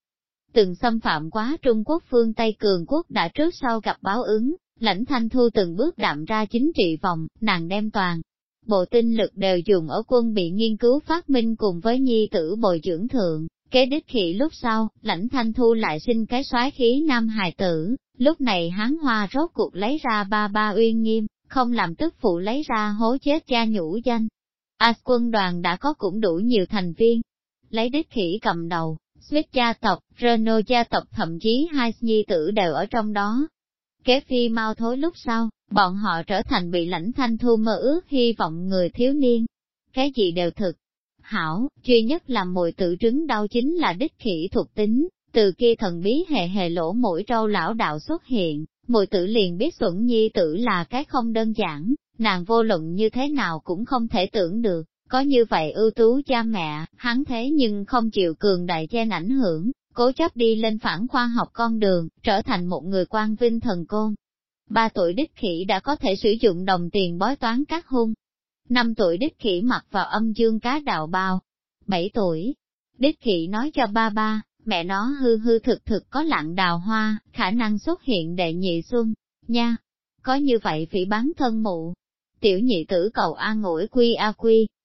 Từng xâm phạm quá Trung Quốc phương Tây Cường Quốc đã trước sau gặp báo ứng, lãnh thanh thu từng bước đạm ra chính trị vòng, nàng đem toàn bộ tinh lực đều dùng ở quân bị nghiên cứu phát minh cùng với nhi tử bồi dưỡng thượng. Kế đích khỉ lúc sau, lãnh thanh thu lại sinh cái soái khí nam hài tử, lúc này hán hoa rốt cuộc lấy ra ba ba uyên nghiêm, không làm tức phụ lấy ra hố chết cha nhũ danh. As quân đoàn đã có cũng đủ nhiều thành viên. Lấy đích khỉ cầm đầu, Smith gia tộc, Renault gia tộc thậm chí hai nhi tử đều ở trong đó. Kế phi mau thối lúc sau, bọn họ trở thành bị lãnh thanh thu mơ ước hy vọng người thiếu niên. Cái gì đều thực. Hảo, duy nhất làm mùi tự trứng đau chính là đích khỉ thuộc tính, từ kia thần bí hề hề lỗ mũi trâu lão đạo xuất hiện, mùi tử liền biết xuẩn nhi tử là cái không đơn giản, nàng vô luận như thế nào cũng không thể tưởng được, có như vậy ưu tú cha mẹ, hắn thế nhưng không chịu cường đại che ảnh hưởng, cố chấp đi lên phản khoa học con đường, trở thành một người quan vinh thần côn, Ba tuổi đích khỉ đã có thể sử dụng đồng tiền bói toán các hung. Năm tuổi đích khỉ mặc vào âm dương cá đạo bao. Bảy tuổi, đích khỉ nói cho ba ba, mẹ nó hư hư thực thực có lặng đào hoa, khả năng xuất hiện đệ nhị xuân, nha. Có như vậy phỉ bán thân mụ. Tiểu nhị tử cầu an ngủi quy a quy,